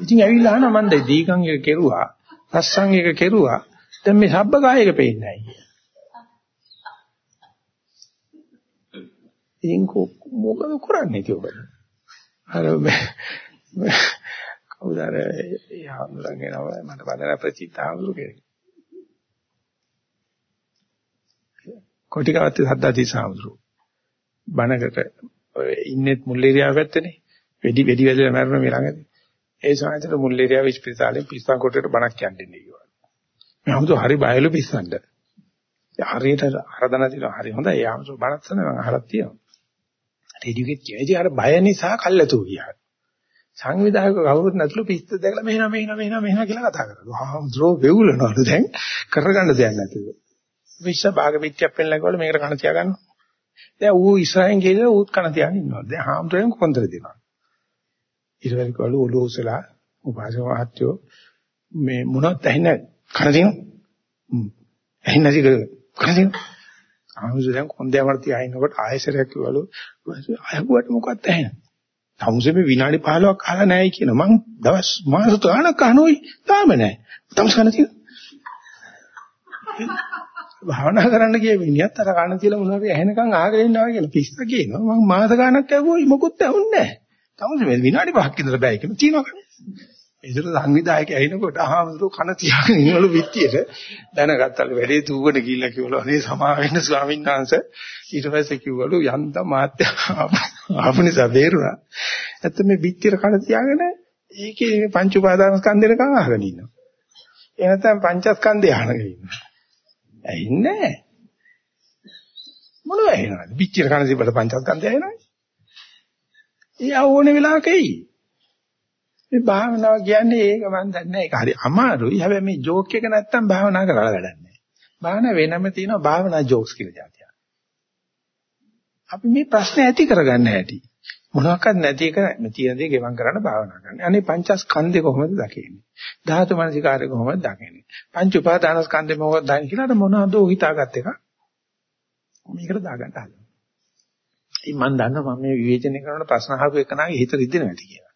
ඉතින් ඇවිල්ලා අහනවා මන්ද දීගං එක කෙරුවා රස්සං එක කෙරුවා. දැන් මේ සබ්බ කායයක පේන්නේ නැහැ. ඉතින් මොකද කරන්නේ ඉතින් ඔබ? අර කවුද අර යාළුවන්ගේ නම මට බඳන ප්‍රචිතාවුරු කෙනෙක්. කොටිකවත් සද්දාති සාමුදුරු. බණකට ඉන්නෙත් මුල්ලේරියාව පැත්තනේ. වෙඩි වෙඩි වැදලා මරන මේ ළඟදී. ඒ සමාජයට මුල්ලේරියා විශ්පිරිතාලෙන් පිස්සන් කොටේට බණක් කියන්නේ කිව්වා. මම හමුතු හරි බයලු පිස්සන්ට. හරියට ආරාධනා දිනවා හරි හොඳයි. ඒ හමුතු බණක් සන මම අහලා තියෙනවා. රේඩියෝගෙත් කියන්නේ ඉතින් අර බය නිසා කල්ලාතු ගියා. සංවිධායක කවුරුත් නැතුළු පිස්ස දැකලා මෙහෙම මෙහෙම මෙහෙම මෙහෙම කියලා කතා කරනවා. හාමුදුරෝ වෙවුලනවලු දැන් කරගන්න දෙයක් නැතිව. විශ්ව භාග පිටියක් පෙන්නලා මේකට කන තියාගන්නවා. දැන් ඌ ඉස්රායෙල් ගිහලා ඌත් කන තියාගෙන ඉන්නවා. දැන් හාමුදුරෙන් කොන්දර දෙනවා. ඊට පස්සේ කළු ඔලුව උසලා උපාසක මහත්තයෝ මේ මොනවත් ඇහෙන්නේ කන දිනු ඇහෙන්නේ නැති කන දිනු ආමුසු දැන් කොන්දේ වර්ති ආිනකොට ආයෙසරයක් කිව්වලු අහුවට මොකක්ද ඇහෙන්නේ? තමුසේ මේ විනාඩි 15ක් අහලා නැහැ කියන මං දවස් මාස තුනක් අහනෝයි. තාම නැහැ. තමුස් කන තියෙන භාවනා කරන්න ගිය මිනිහත් අර කන තියලා මොනවාරි ඇහෙනකන් අහගෙන ඉන්නවා කියලා පිස්ස කියනවා. මං මාස ගාණක් ඇහුවොයි. මොකුත් ඇහුන්නේ නැහැ. තමයි මේ විනාඩි 5ක් ඉඳලා බෑ කියලා තියෙනවා කන්නේ. ඒතර සංවිධායකයා ඇිනකොට අහමතු කන තියාගෙන ඉන්නවලු පිටියට දැනගත්තලු වැඩේ තුවන ගිහිල්ලා කිව්වලු අනේ සමා වෙන්න ස්වාමීන් වහන්සේ ඊට පස්සේ කිව්වලු යන්තම් මාත්‍ය ආපු නිසා බේරුණා. නැත්නම් මේ පිටියට කන තියාගෙන ඒකේ මේ පංච උපාදාන ස්කන්ධේ කන් අහගෙන ඉන්නවා. ඒ නැත්නම් පංචස්කන්ධය අහගෙන ඉන්නවා. ඇහින්නේ නැහැ. මොනවද ඇහෙනවද? පිටියට කන තිබ්බට පංචස්කන්ධය ඇහෙනවද? ඒ ඕනේ වෙලාවක එයි. මේ භාවනාව කියන්නේ ඒක මම දන්නේ ඒක හරි අමාරුයි. හැබැයි මේ ජෝක් එක නැත්තම් භාවනා කරලා වැඩක් නැහැ. භාවනා වෙනම තියෙනවා භාවනා ජෝක්ස් කියලා જાතියක්. අපි මේ ප්‍රශ්නේ ඇති කරගන්න හැටි. මොනවාක්වත් නැති එක මේ තියෙන දේ ගෙවම් කරන්න භාවනා කරන්නේ. අනේ පංචස්කන්ධේ කොහොමද දකින්නේ? ධාතු මනසිකාරය කොහොමද දකින්නේ? පංච උපාදානස්කන්ධේ මොකක්ද දකින්නේ කියලා මොනවද හිතාගත් එක. මේකට දාගන්න හදනවා. ඉතින් මම දන්නවා මම මේ විවේචනය කරන ප්‍රශ්න අහපු එකනාගේ හිත රිදෙන ඇති කියලා.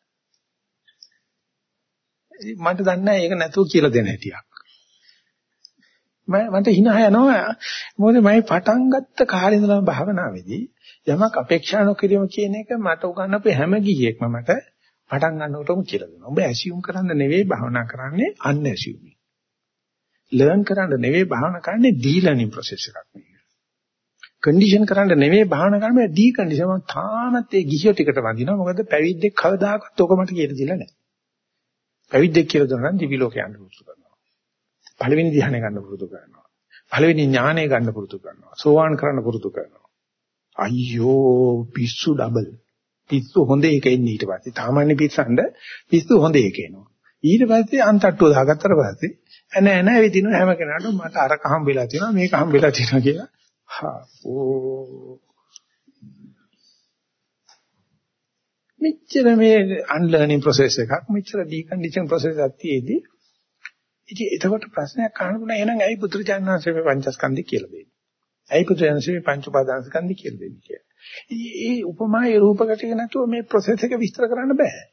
මට දන්නේ නැහැ ඒක නැතුව කියලා දෙන්න හැටියක්. මම මට hina යනවා මොකද මම පටන් ගත්ත කාලේ ඉඳලම භාවනාවේදී යමක් අපේක්ෂා නොකිරීම කියන එක මට උගන්වපු හැම ගියෙක්ම මට පටන් ගන්නකොටම කියලා දෙනවා. ඔබ ඇසියුම් කරන්න නෙවෙයි භාවනා කරන්නේ අන් ඇසියුම්. ලර්න් කරන්න නෙවෙයි භාවනා කරන්නේ ඩී ලර්නින් ප්‍රොසෙස් එකක් මේක. කන්ඩිෂන් කරන්න නෙවෙයි භාවනා කරන්නේ ඩී කන්ඩිෂන් මම තාමත් ඒ ගිහියෝ ටිකට වඳිනවා. මොකද පැවිද්දෙක් කවදාකවත් ඔක මට කියලා දෙලා නැහැ. පැවිද්දෙක් කියලා දුන්නා නම් දිවි ලෝකේ යන්න පුරුදු කරනවා. පළවෙනි ධ්‍යානෙ ගන්න පුරුදු කරනවා. පළවෙනි ඥානෙ ගන්න පුරුදු කරනවා. සෝවාන් කරන්න පුරුදු කරනවා. අයියෝ පිස්සු ඩබල්. පිස්සු හොඳ එක එන්නේ ඊට පස්සේ. සාමාන්‍ය පිස්සන්ද පිස්සු හොඳ එක එනවා. ඊට පස්සේ අන්තට්ටුව දාගත්තට පස්සේ එන එන ඇවිදින හැම කෙනාටම මට අරක හම්බෙලා තියෙනවා මේක හම්බෙලා තියෙනවා කියලා. හා ඕ මෙච්චර මේ අන්ලර්නින් process එකක් මෙච්චර ඩිකන්ඩිෂන් process එකක් තියේදී ඉතින් එතකොට ප්‍රශ්නයක් අහන්න පුළුවන් එහෙනම් ඇයි පුත්‍රජානනාංශයේ මේ පංචස්කන්ධය කියලා දෙන්නේ? ඇයි පුත්‍රජානනාංශයේ මේ පංච උපාදානස්කන්ධය කියලා දෙන්නේ කියලා. මේ උපමායේ රූපකටික නැතුව මේ process එක විස්තර කරන්න බෑ.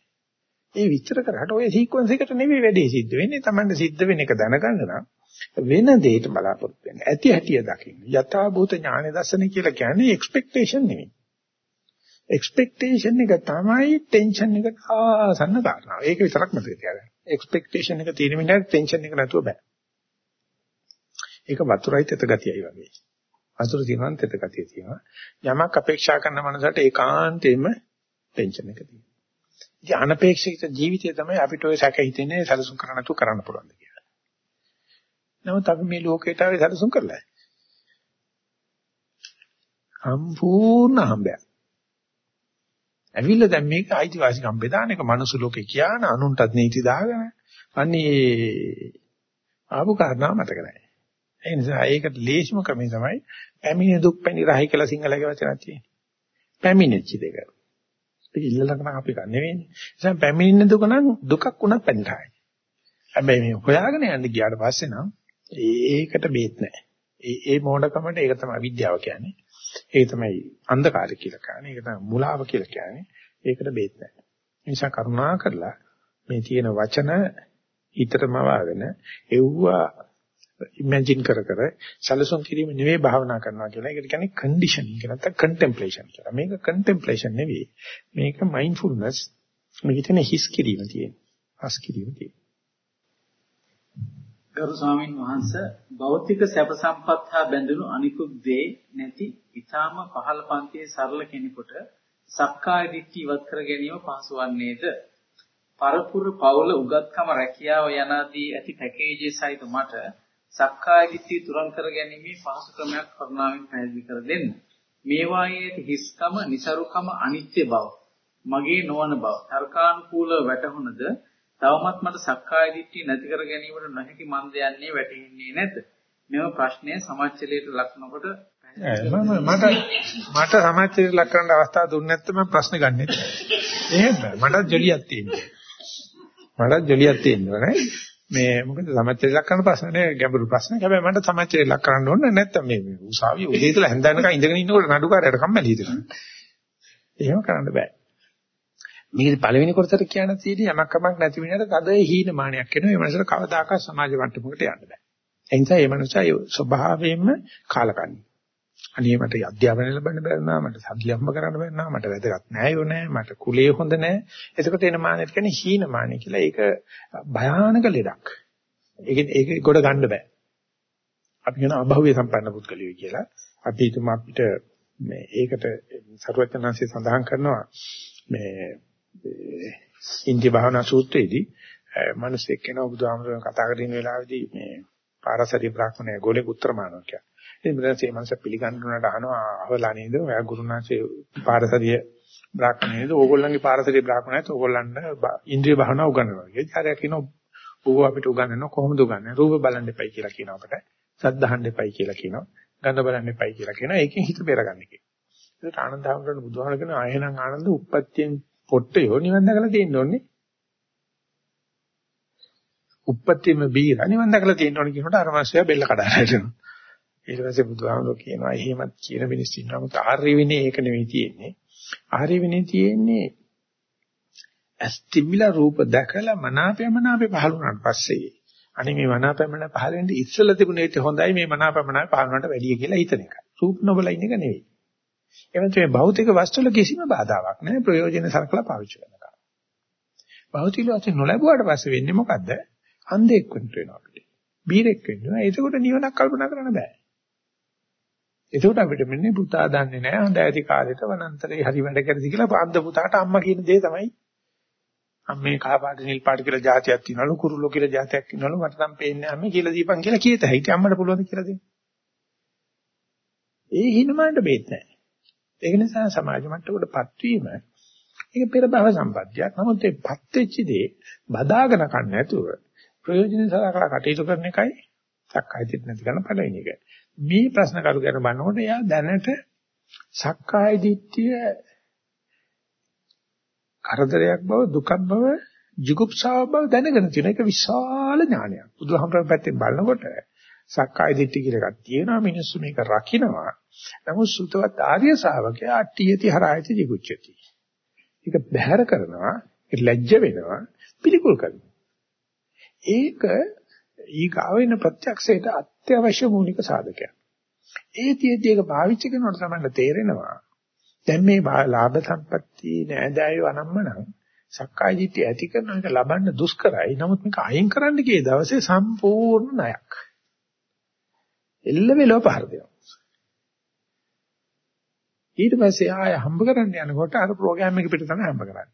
ඒ විස්තර කරාට ඔය සීක්වන්ස් එකට නෙමෙයි වැඩේ සිද්ධ වෙන්නේ. Tamande සිද්ධ වෙන එක දැනගන්න නම් වෙන දෙයකට බලාපොරොත්තු වෙන්න. ඇති හැටිය දකින්න. යථා භූත ඥාන දර්ශන කියලා කියන්නේ එක්ස්පෙක්ටේෂන් නෙමෙයි. එක්ස්පෙක්ටේෂන් එක තමයි ටෙන්ෂන් එකට ආසන්න කාරණා. ඒක විතරක් මතක තියාගන්න. එක්ස්පෙක්ටේෂන් එක තියෙන මිනිහට ටෙන්ෂන් එක නැතුව බෑ. ඒක වතුරයි තෙත ගතියයි වගේ. වතුර තියෙනවා තෙත ගතිය තියෙනවා. යමක් අපේක්ෂා කරන මනසට ඒකාන්තයෙන්ම ටෙන්ෂන් එක තියෙනවා. ඉතින් අනපේක්ෂිත ජීවිතය තමයි අපිට ඔය සැක හිතෙන්නේ සැලසුම් කරන්න නැතුව කරන්න පුළුවන් කියලා. නමුත් අපි මේ ලෝකේට ආවේ සැලසුම් කරලා. සම්පූර්ණ හම්බයක්. ඇවිල්ලා දැන් මේක අයිතිවාසිකම් බෙදාන එක මනුස්ස ලෝකේ කියන අනුන්ටත් නීති දාගෙන අන්නේ ආපු කාරණා මතක නැහැ. ඒ නිසා ඒකට ලේසිම ක්‍රමය තමයි පැමිණි දුක් පැණි රහයි කියලා සිංහලයේ වචනක් තියෙන්නේ. පැමිණිච්ච දෙක. ඒක ඉල්ලලකම අපි ගන්න නෙවෙයිනේ. ඒ නිසා පැමිණෙන දුක නම් දුකක් වුණත් පැනිරහයි. හැබැයි මේ හොයාගෙන යන්න ගියාට පස්සේ නම් ඒකට බේත් නැහැ. ඒ ඒ මොඩකමට ඒක තමයි විද්‍යාව කියන්නේ. ඒක තමයි අන්ධකාරය කියලා කියන්නේ. ඒක තමයි මුලාව කියලා කියන්නේ. ඒකට බේත් නැහැ. ඒ නිසා කරුණා කරලා මේ තියෙන වචන හිතටම වාගෙන එව්වා ඉමේජින් කර කර සැලසුම් කිරීම නෙවෙයි භාවනා කරනවා කියලා. ඒකට කියන්නේ කන්ඩිෂනින් කියලා නැත්නම් කන්ටෙම්ප්ලේෂන් කියලා. මේක කන්ටෙම්ප්ලේෂන් නෙවෙයි. මේක මයින්ඩ්ෆුල්නස්. මේක තියෙන හිස් කිරීම තියෙන. හස් කිරීම තියෙන. ගරු ස්වාමින් වහන්සේ භෞතික සැප සම්පත් හා බැඳුණු අනිකුත් දේ නැති ඊටාම පහළ පන්තියේ සරල කෙනෙකුට සක්කාය දිට්ඨි ඉවත් කර ගැනීම පහසු වන්නේද? පරපුර පවුල උගත්කම රැකියාව යනාදී ඇති පැකේජයේ සහිත මට සක්කාය දිට්ඨිය තුරන් කර ගැනීම පහසු ක්‍රමයක් කරුණාවෙන් පැහැදිලි කර දෙන්න. මේවායේ හිස්කම, નિසරුකම, අනිත්‍ය බව, මගේ නොවන බව, තර්කානුකූලව වැටහුණද තවමත් මට සක්කාය දිට්ඨිය නැති කර ගැනීමට නොහැකි මන්ද යන්නේ වැටහෙන්නේ නැත. මෙම ප්‍රශ්නය සමාජචලයට ලක්නකොට මට මට සමාජචලයට ලක් කරන්න අවස්ථාව දුන්නේ නැත්නම් මම ප්‍රශ්න ගන්නෙ. එහෙම මට ජොලියක් තියෙනවා. මට ජොලියක් තියෙනවා නේ. මේ මොකද සමාජචලයට ලක් කරන ප්‍රශ්න ගැඹුරු ප්‍රශ්න. හැබැයි මට සමාජචලයට ලක් කරන්න ඕනේ නැත්නම් මේ උසාවිය උදේ ඉඳලා හැන්දනකම් ඉඳගෙන ඉන්නකොට නඩුකාරයට කම්මැලි හිතෙනවා. එහෙම කරන්න බෑ. මේකේ පළවෙනි කොටසට කියන තියෙන්නේ යමක් කමක් නැති වෙනකොට තද හීනමානයක් එනවා. ඒ මනසට කවදාකවත් සමාජ මට්ටමකට යන්න බෑ. ඒ නිසා මේ මනුස්සයා ස්වභාවයෙන්ම කාලකන්ණි. අනේ මට අධ්‍යාපනය ලැබන්න බැරිනා මට සතියම්ම කරන්න බැරිනා මට වැදගත් නෑ යෝ නෑ මට කුලේ හොඳ නෑ එතකොට එන මානෙත් කියන්නේ හීනමානෙ කියලා ඒක භයානක ලෙඩක් ඒක ඒක ගොඩ ගන්න බෑ අපි කියන අභව්‍ය සම්පන්න පුද්ගලයෝ කියලා අපි හිතමු අපිට මේ ඒකට සරුවචනාංශය සඳහන් කරනවා මේ ඉන්දිය භාවනා සූත්‍රයේදී මිනිස්සෙක් කෙනා බුදුහාමුදුරන් කතා කරගෙන වෙලාවේදී මේ පාරසරි බ්‍රාහ්මණය ගෝලෙක උත්තරමානෝ කියලා. ඉතින් බුදුන් මේ මනස පිළිගන්නුනට අහනවා අහවලා නේද? ඔයා ගුරුනාචේ පාරසරිය බ්‍රාහ්මණය නේද? ඕගොල්ලන්ගේ පාරසරි බ්‍රාහ්මණයත් ඕගොල්ලන්ට ඉන්ද්‍රිය භාවනා උගන්වනවා. ඒ කාර්යය කියනවා ඌව අපිට උගන්වනවා කොහොමද උගන්වන්නේ? රූප බලන්න එපයි කියලා කියනවා අපට. සද්දහන්න එපයි කියලා කියනවා. ගඳ බලන්න එපයි කියලා කියනවා. ඒකෙන් හිත බේරගන්න කියනවා. ඒකට ආනන්ද හැමෝටම බුදුහාම කියන ආයෙනම් ආනන්ද උප්පත්තියෙන් පොට්ටයෝ නිවන් දැකලා තියෙන්න ඕනේ. උප්පත්තියම බීර නිවන් දැකලා තියෙන්න ඕනේ කියනකොට අර මාසය බෙල්ල කඩලා හිටිනවා. ඊට පස්සේ බුදුහාමුදුරුවෝ කියනවා එහෙමත් කියන මිනිස්සු ඉන්නවා. මොකද ආර්ය විනය ඒක නෙවෙයි තියෙන්නේ. ආර්ය විනය තියෙන්නේ අස්තිමිලා රූප දැකලා මනාපයමනාපේ පහළ වුණාට පස්සේ අනේ මේ මනාපයමන පහළ වෙන්නේ ඉස්සෙල්ලා තිබුණේ ඒත් හොඳයි මේ මනාපයමනාපේ පහළ වුණාට වැඩිය කියලා හිතන එක. රූප නොබල ඉන්න එක නෙවෙයි. එවනත් මේ භෞතික වස්තු වල කිසිම බාධාවක් නැහැ ප්‍රයෝජන සරකලා පාවිච්චි කරනවා. භෞතික වස්තු නොලැබුවාට පස්සේ වෙන්නේ මොකද්ද? අන්ධෙක් වෙන්න වෙනවා අපිට. බීරෙක් වෙන්න වෙනවා. ඒකකොට නිවනක් කල්පනා කරන්න බෑ. ඒකට අපිට මෙන්නේ පුතා දන්නේ නැහැ හොඳ ඇති කාලෙට වනාන්තරේ හරි වැඩ කරදි කියලා පාන්ද පුතාට අම්මා කියන දේ තමයි අම්මේ කහ පාට නිල් පාට කියලා જાතියක් තියෙනවලු කුරුල්ලෝ කියලා જાතියක් ඉන්නවලු මට නම් පේන්නේ අම්මේ කියලා දීපන් කියලා කීත හැටි අම්මට පුළුවන්ද කියලා දෙන්න. ඒ හිණමකට බේත් නැහැ. ඒක නිසා සමාජ මට්ටමකටපත් වීම ඒක පෙර භව සම්පත්තියක්. නමුත් ඒ පත් වෙච්ච දේ බදාගෙන ගන්න නැතුව ප්‍රයෝජන සලකලා කටයුතු කරන එකයි සක්කාය දිට්ඨිය නැති කරන පළවෙනි එක. මේ ප්‍රශ්න කරු කරන බannකොට එයා දැනට සක්කාය දිට්ඨිය කරදරයක් බව දුකක් බව jigupsaව බව දැනගෙන තියෙන එක විශාල ඥානයක්. බුදුහාමරගේ පැත්තෙන් බලනකොට සක්කාය දිට්ඨිය කියලා එකක් තියෙනවා මිනිස්සු මේක රකින්නවා. නමුත් සුතවත් ආර්ය ශ්‍රාවකයා අට්ඨියති හරායති jigucchati. ඒක බැහැර කරනවා, ඒක ලැජ්ජ වෙනවා, පිළිකුල් කරනවා. ඒක ඊගාව වෙන ප්‍රත්‍යක්ෂයට අත්‍යවශ්‍ය මූලික සාධකයක්. ඒ තියදී ඒක පාවිච්චි කරනකොට තමයි තේරෙනවා. දැන් මේ ලාභ සම්පatti නෑදෑයෝ අනම්මනම් සක්කාය දිට්ඨිය ඇති කරන එක ලබන්න දුෂ්කරයි. නමුත් මේක අයින් කරන්න ගිය දවසේ සම්පූර්ණ ණයක්. එල්ල වෙලව පහර දෙනවා. ඊට පස්සේ ආය හම්බ කරන්න යනකොට අර ප්‍රෝග්‍රෑම් එක පිට තමයි හම්බ කරන්නේ.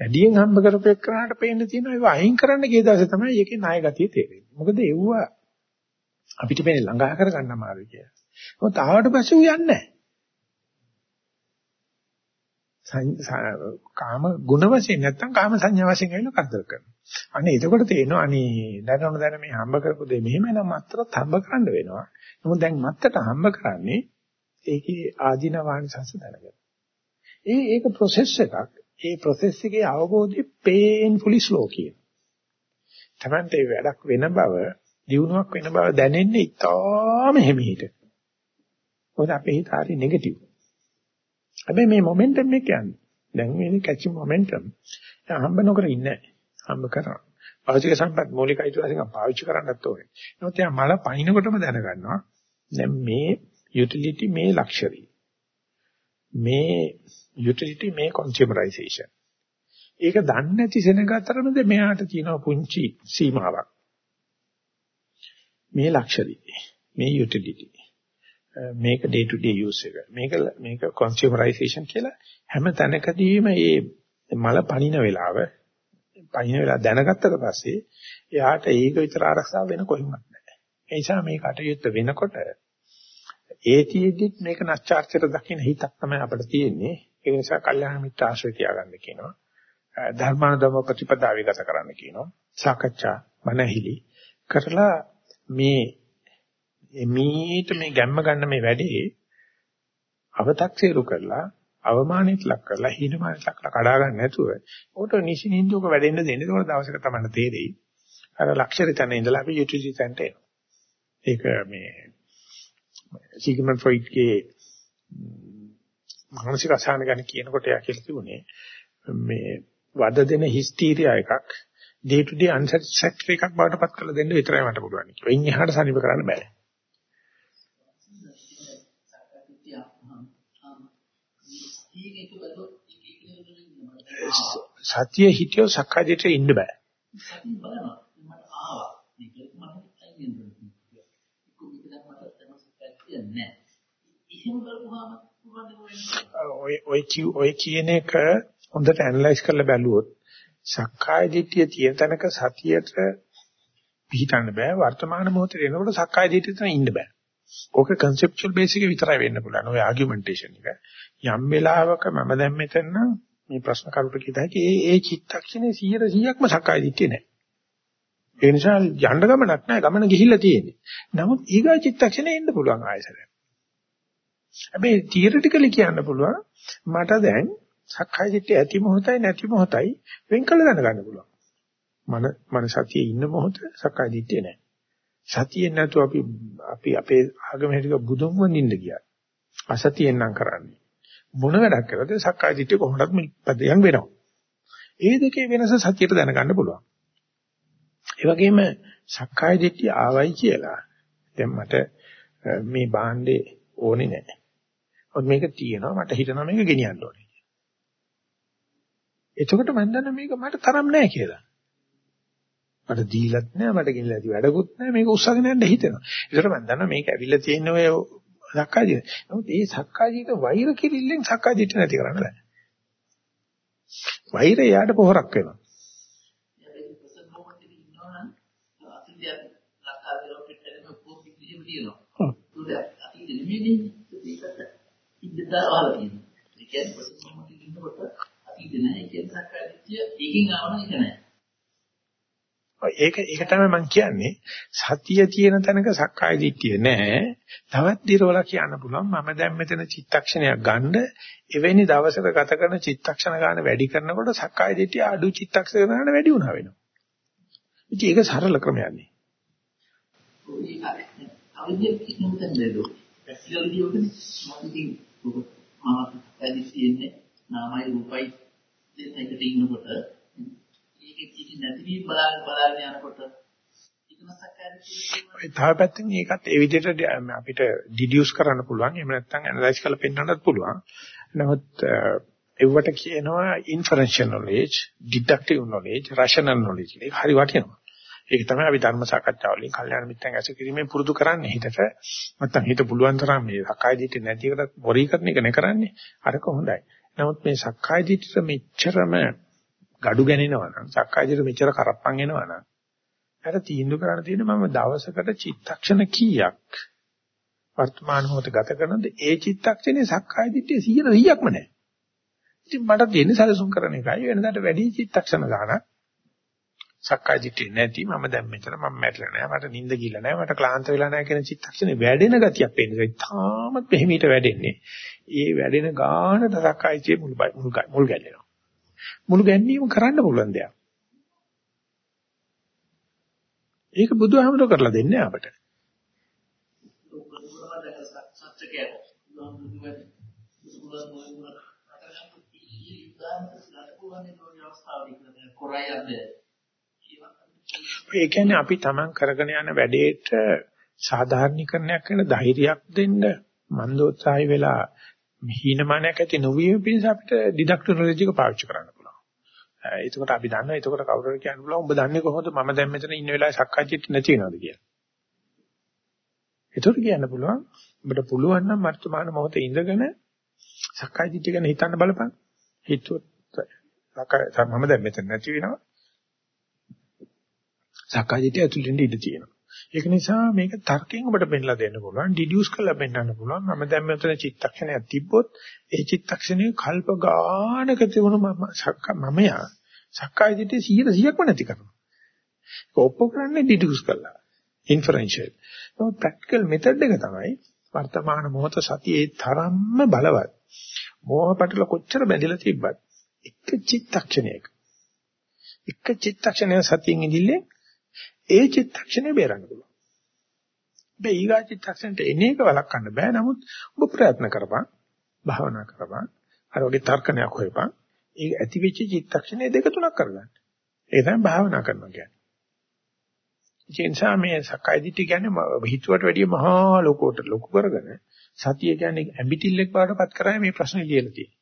වැඩියෙන් හම්බ කරපෙක් කරාට පේන්න තියෙනවා ඒව අයින් කරන්න ගිය දවසේ තමයි ඒකේ ණය ගතිය තේරෙන්නේ. මොකද ඒව අපිට මේ ළඟා කරගන්න අමාරුයි කියලා. මොකද ආවට පස්සේ උ යන්නේ නැහැ. කාම ගුණ වශයෙන් නැත්තම් කාම සංඥා වශයෙන් ඇවිල්ලා කරදර කරනවා. අනේ එතකොට තේරෙනවා අනේ දැනන දැන මේ හම්බ කරපු දෙය මෙහෙම නම් මත්තරත් හම්බ කරන්න වෙනවා. නමුත් දැන් මත්තට හම්බ කරන්නේ ඒකේ ආධින වානිසංශ දැනගන්න. ඒ ඒක process එකක්. ඒ process එකේ අවබෝධය painfully slow කියන. තමන්ට ඒ වැඩක් වෙන බව, දියුණුවක් වෙන බව දැනෙන්නේ ඉතාම හිමීට. මොකද අපේ හිත හරි නෙගටිව්. හැබැයි මේ මොමන්ටම් එක කියන්නේ. දැන් මේ කැචි මොමන්ටම්. දැන් හම්බ නොකර ඉන්නේ හම්බ කරනවා. භෞතික සම්පත් මූලික අයිතිවාසිකම් පාවිච්චි කරන්නත් ඕනේ. නමුත් එයා මල පයින්නකොටම දැනගන්නවා. දැන් මේ යුටිලිටි මේ ලක්ෂරි. මේ යුටිලිටි මේ කන්සියුමරයිසේෂන්. ඒක දන්නේ නැති සෙනග අතරමද මෙයාට තියෙන පුංචි සීමාවක්. මේ ලක්ෂරි. මේ යුටිලිටි. මේක day to day use එක. මේක මේක කන්සියුමරයිසේෂන් කියලා හැම තැනකදීම මේ මල පණින වෙලාව පණින වෙලාව දැනගත්තට පස්සේ එයාට ඒක විතර ආරක්ෂාව වෙන කොහෙවත් නැහැ. ඒ නිසා මේ කටයුත්ත වෙනකොට ඒතියෙදිත් මේක නැස්චාර්චයට දකින්න හිතක් තමයි අපිට තියෙන්නේ. ඒ නිසා කල්යාණ මිත්‍ර ආශ්‍රය තියාගන්න කියනවා. ධර්මානුධම ප්‍රතිපදාවේ ගත කරන්න කියනවා. සාකච්ඡා මනහිලි කරලා මේ මීට මේ ගැම්ම ගන්න මේ වැඩේ අව탁සීරු කරලා අවමානිත ලක් කරලා හීනමානිත ලක් කරලා කඩා ගන්න නැතුව උකට නිසින්ින්දුක වැඩෙන්න දෙන්න. ඒක දවසක තමයි තේරෙයි. අර ලක්ෂරිතන ඉඳලා අපි යුටිලිටි තැනට එනවා. ඒක මේ සිග්මන්ඩ් ෆ්‍රොයිඩ්ගේ මානසික අසහන ගැන කියනකොට එයා කියලා තිබුණේ මේ වද දෙන හිස්ටීරියා එකක් day to day unsatisfactory එකක් බවට පත් කරලා දෙන්න විතරයි මට පුළුවන් කියලා. එයින් එහාට සනීප කරන්න බෑ. සතිය හිතියෝ සක්කායදිට ඉන්න බෑ. සතිය බලනවා. මට ආවා. මේක මට අයින් වෙනවා. කියන්නේ එහෙම කරපුවාම ඔය ඔය ඔය කියන එක හොඳට ඇනලයිස් කරලා බැලුවොත් සක්කාය දිට්ඨිය තියෙන තැනක සතියට පිහිටන්න බෑ වර්තමාන මොහොතේ එනකොට සක්කාය දිට්ඨිය තන ඉන්න බෑ. ඕක conceptual basic එක විතරයි වෙන්න පුළුවන්. ඔය argumentation එක. යම් වෙලාවක මම දැන් මෙතන නම් මේ ප්‍රශ්න කරුට කියත හැකි ඒ ඒ චිත්තක්ෂණේ 100%ක්ම සක්කාය දිට්ඨිය නෑ. ඒ නිසා යන්න ගමනක් නැහැ ගමන ගිහිල්ලා තියෙන්නේ. නමුත් ඊගා චිත්තක්ෂණේ එන්න පුළුවන් ආයසරයක්. හැබැයි තියරිටිකලි කියන්න පුළුවන් මට දැන් සක්කාය දිට්ඨිය ඇති මොහොතයි නැති මොහොතයි වෙන් කළ දැනගන්න පුළුවන්. මන මන සතියේ ඉන්න මොහොත සක්කාය දිට්ඨිය නැහැ. සතියෙන් නැතුව අපි අපි අපේ ආගම හැටික බුදුන් වඳින්න ගියා. අසතියෙන් නම් කරන්නේ. මොන වැඩක් කරද සක්කාය දිට්ඨිය කොහොමදත් පදයන් වෙනවා. ඒ දෙකේ වෙනස සතියට දැනගන්න පුළුවන්. ඒ වගේම සක්කාය දිට්ඨිය ආවයි කියලා දැන් මට මේ භාණ්ඩේ ඕනේ නැහැ. ඔත් මේක තියෙනවා මට හිතනවා මේක ගෙනියන්න ඕනේ. එතකොට මම දන්නා මේක මට තරම් නැහැ කියලා. මට දීලත් නැහැ මට ගෙනලා ඇති වැඩකුත් නැහැ මේක උස්සගෙන යන්න හිතෙනවා. ඒකට මම දන්නා මේක ඇවිල්ලා තියෙන ඔය සක්කාය දිට. නමුත් මේ සක්කාය දිට වෛර කිරිල්ලෙන් සක්කාය දිට නැති කරන්න බෑ. වෛරය යාට පොහොරක් වෙනවා. අතීතෙ නෙමෙයි ඒකට ඉඳලා අහලා තියෙනවා. ඒ කියන්නේ ප්‍රසන්නම කින්නකොට අතීතෙ නෑ ඒ කියන්නේ සක්කායදිට්ඨිය ඒකෙන් ආවම ඒක නෑ. ඒක ඒක තමයි මම කියන්නේ සතිය තියෙන තැනක සක්කාය දිට්ඨිය නෑ. තවත් දිරවලා කියන්න පුළුවන් මම දැන් මෙතන චිත්තක්ෂණයක් ගන්න එවැනි දවසක ගත කරන චිත්තක්ෂණ ගන්න වැඩි කරනකොට සක්කාය දිට්ඨිය අඩු චිත්තක්ෂණ ගන්න වැඩි වුණා වෙනවා. ඉතින් ඒක සරල ක්‍රමයක් නේ. අවිද්‍යාව කිසිම තැනක නේද? පැසිකල් දියෝකනේ මම ඉතින් මම පැදි තියෙන්නේ නාමයි රූපයි දෙන්න එකට ඉන්නකොට ඒකෙ කිසි නැතිවීම බලාගෙන බලාගෙන යනකොට ඒ තව පැත්තකින් ඒකත් ඒ විදිහට අපිට ඩිඩියුස් කරන්න පුළුවන් එහෙම නැත්නම් ඇනලයිස් කරලා පෙන්වන්නත් පුළුවන් නමුත් ඒවට කියනවා inferential knowledge deductive knowledge rational knowledge ඒක හරි වටිනවා ඒක තමයි අපි ධර්ම සාකච්ඡාවලින් කල්යාණ මිත්‍රයන් ඇසු කිරීමෙන් පුරුදු කරන්නේ හිතට. නැත්තම් හිත පුළුවන් තරම් මේ සක්කාය දිට්ඨිය නැති එකට බොරී කරන එක නේ කරන්නේ. අරක හොඳයි. නමුත් මේ සක්කාය දිට්ඨිය මෙච්චරම gadu ගණනවා නම් සක්කාය දිට්ඨිය මෙච්චර කරප්පන් එනවා නම් අර තීන්දුව කරන්න තියෙන මම දවසකට චිත්තක්ෂණ කීයක් වර්තමාන මොහොත ගත කරනද ඒ චිත්තක්ෂණේ සක්කාය දිට්ඨිය 100%ක්ම නැහැ. ඉතින් මට තියෙන සැලසුම් කරන එකයි. වෙනදාට වැඩි චිත්තක්ෂණ ගානක් සක්කාය දිට්ඨිය නැති. මම දැන් මෙතන මම මැරිලා නැහැ. මට නිින්ද ගිහලා නැහැ. මට ක්ලාන්ත වෙලා නැහැ කියන චිත්තක්ෂණේ වැඩෙන ගතියක් පේනවා ඒ තාමත් මෙහිමීට වැඩෙන්නේ. ඒ වැඩෙන ගානට සක්කායචේ මුල් මුල් ගැල්ලෙනවා මුල් ගැන්වීම කරන්න පුළුවන් දෙයක්. ඒක බුදුහාමුදුර කරලා දෙන්නේ අපට. කොරයන්ද ඒ කියන්නේ අපි Taman කරගෙන යන වැඩේට සාධාරණීකරණයක් වෙන ධෛර්යයක් දෙන්න මන්දෝත්සාහය වෙලා හීනමානයක් ඇති නොවීම පිණිස අපිට ඩිඩක්ටිව් නොලෙජ් එක පාවිච්චි කරන්න පුළුවන්. ඒකකට අපි දන්නවා ඒකකට කවුරුහරි කියන්න පුළුවන් ඔබ දන්නේ කොහොමද මම දැන් මෙතන ඉන්න වෙලාවේ සක්කායචිත් නැති වෙනවද කියලා. ඒකට කියන්න පුළුවන් ඔබට පුළුවන් නම් වර්තමාන මොහොතේ ඉඳගෙන සක්කායචිත් ගැන හිතන්න බලපන්. හිතුවොත් සක්කාය මම දැන් මෙතන නැති වෙනවා සක්කායදිටය ඇතුළෙන් ඉඳ තියෙනවා. ඒක නිසා මේක තර්කයෙන් ඔබට පෙන්නලා දෙන්න පුළුවන්, ඩිඩියුස් කරලා පෙන්නන්න පුළුවන්. මම දැන් මෙතන චිත්තක්ෂණයක් තිබ්බොත් ඒ චිත්තක්ෂණය කල්ප ගානක තිබුණු මම මමයා සක්කායදිටය 100%ක්ම නැති කරනවා. ඒක ඔප්පු කරන්නේ ඩිඩියුස් කරලා. ඉන්ෆරෙන්ෂල්. නමුත් ප්‍රැක්ටිකල් මෙතඩ් එක තමයි වර්තමාන මොහොත සතියේ තරම්ම බලවත්. මෝහ පටල කොච්චර බැඳිලා තිබ්බත් එක චිත්තක්ෂණයක එක චිත්තක්ෂණය සතියෙන් ඉඳිල්ලේ ඒ චිත්තක්ෂණය බේරන්න පුළුවන්. හැබැයි ඊගා චිත්තක්ෂණයට එන එක වළක්වන්න බෑ. නමුත් ඔබ ප්‍රයත්න කරපන්. භාවනා කරපන්. අර වගේ තර්කණයක් හොයපන්. ඒ ඇති වෙච්ච චිත්තක්ෂණය දෙක තුනක් කරගන්න. ඒ තමයි භාවනා කරනවා කියන්නේ. ඒ නිසා මේ සක්කාය දිට්ඨිය කියන්නේ හිතුවට වැඩිය මහා ලෝකෝට ලොකු කරගෙන සතිය කියන්නේ ඇඹිටිල්ලෙක් වඩපත් කරාම මේ ප්‍රශ්නේ ලියලා තියෙනවා.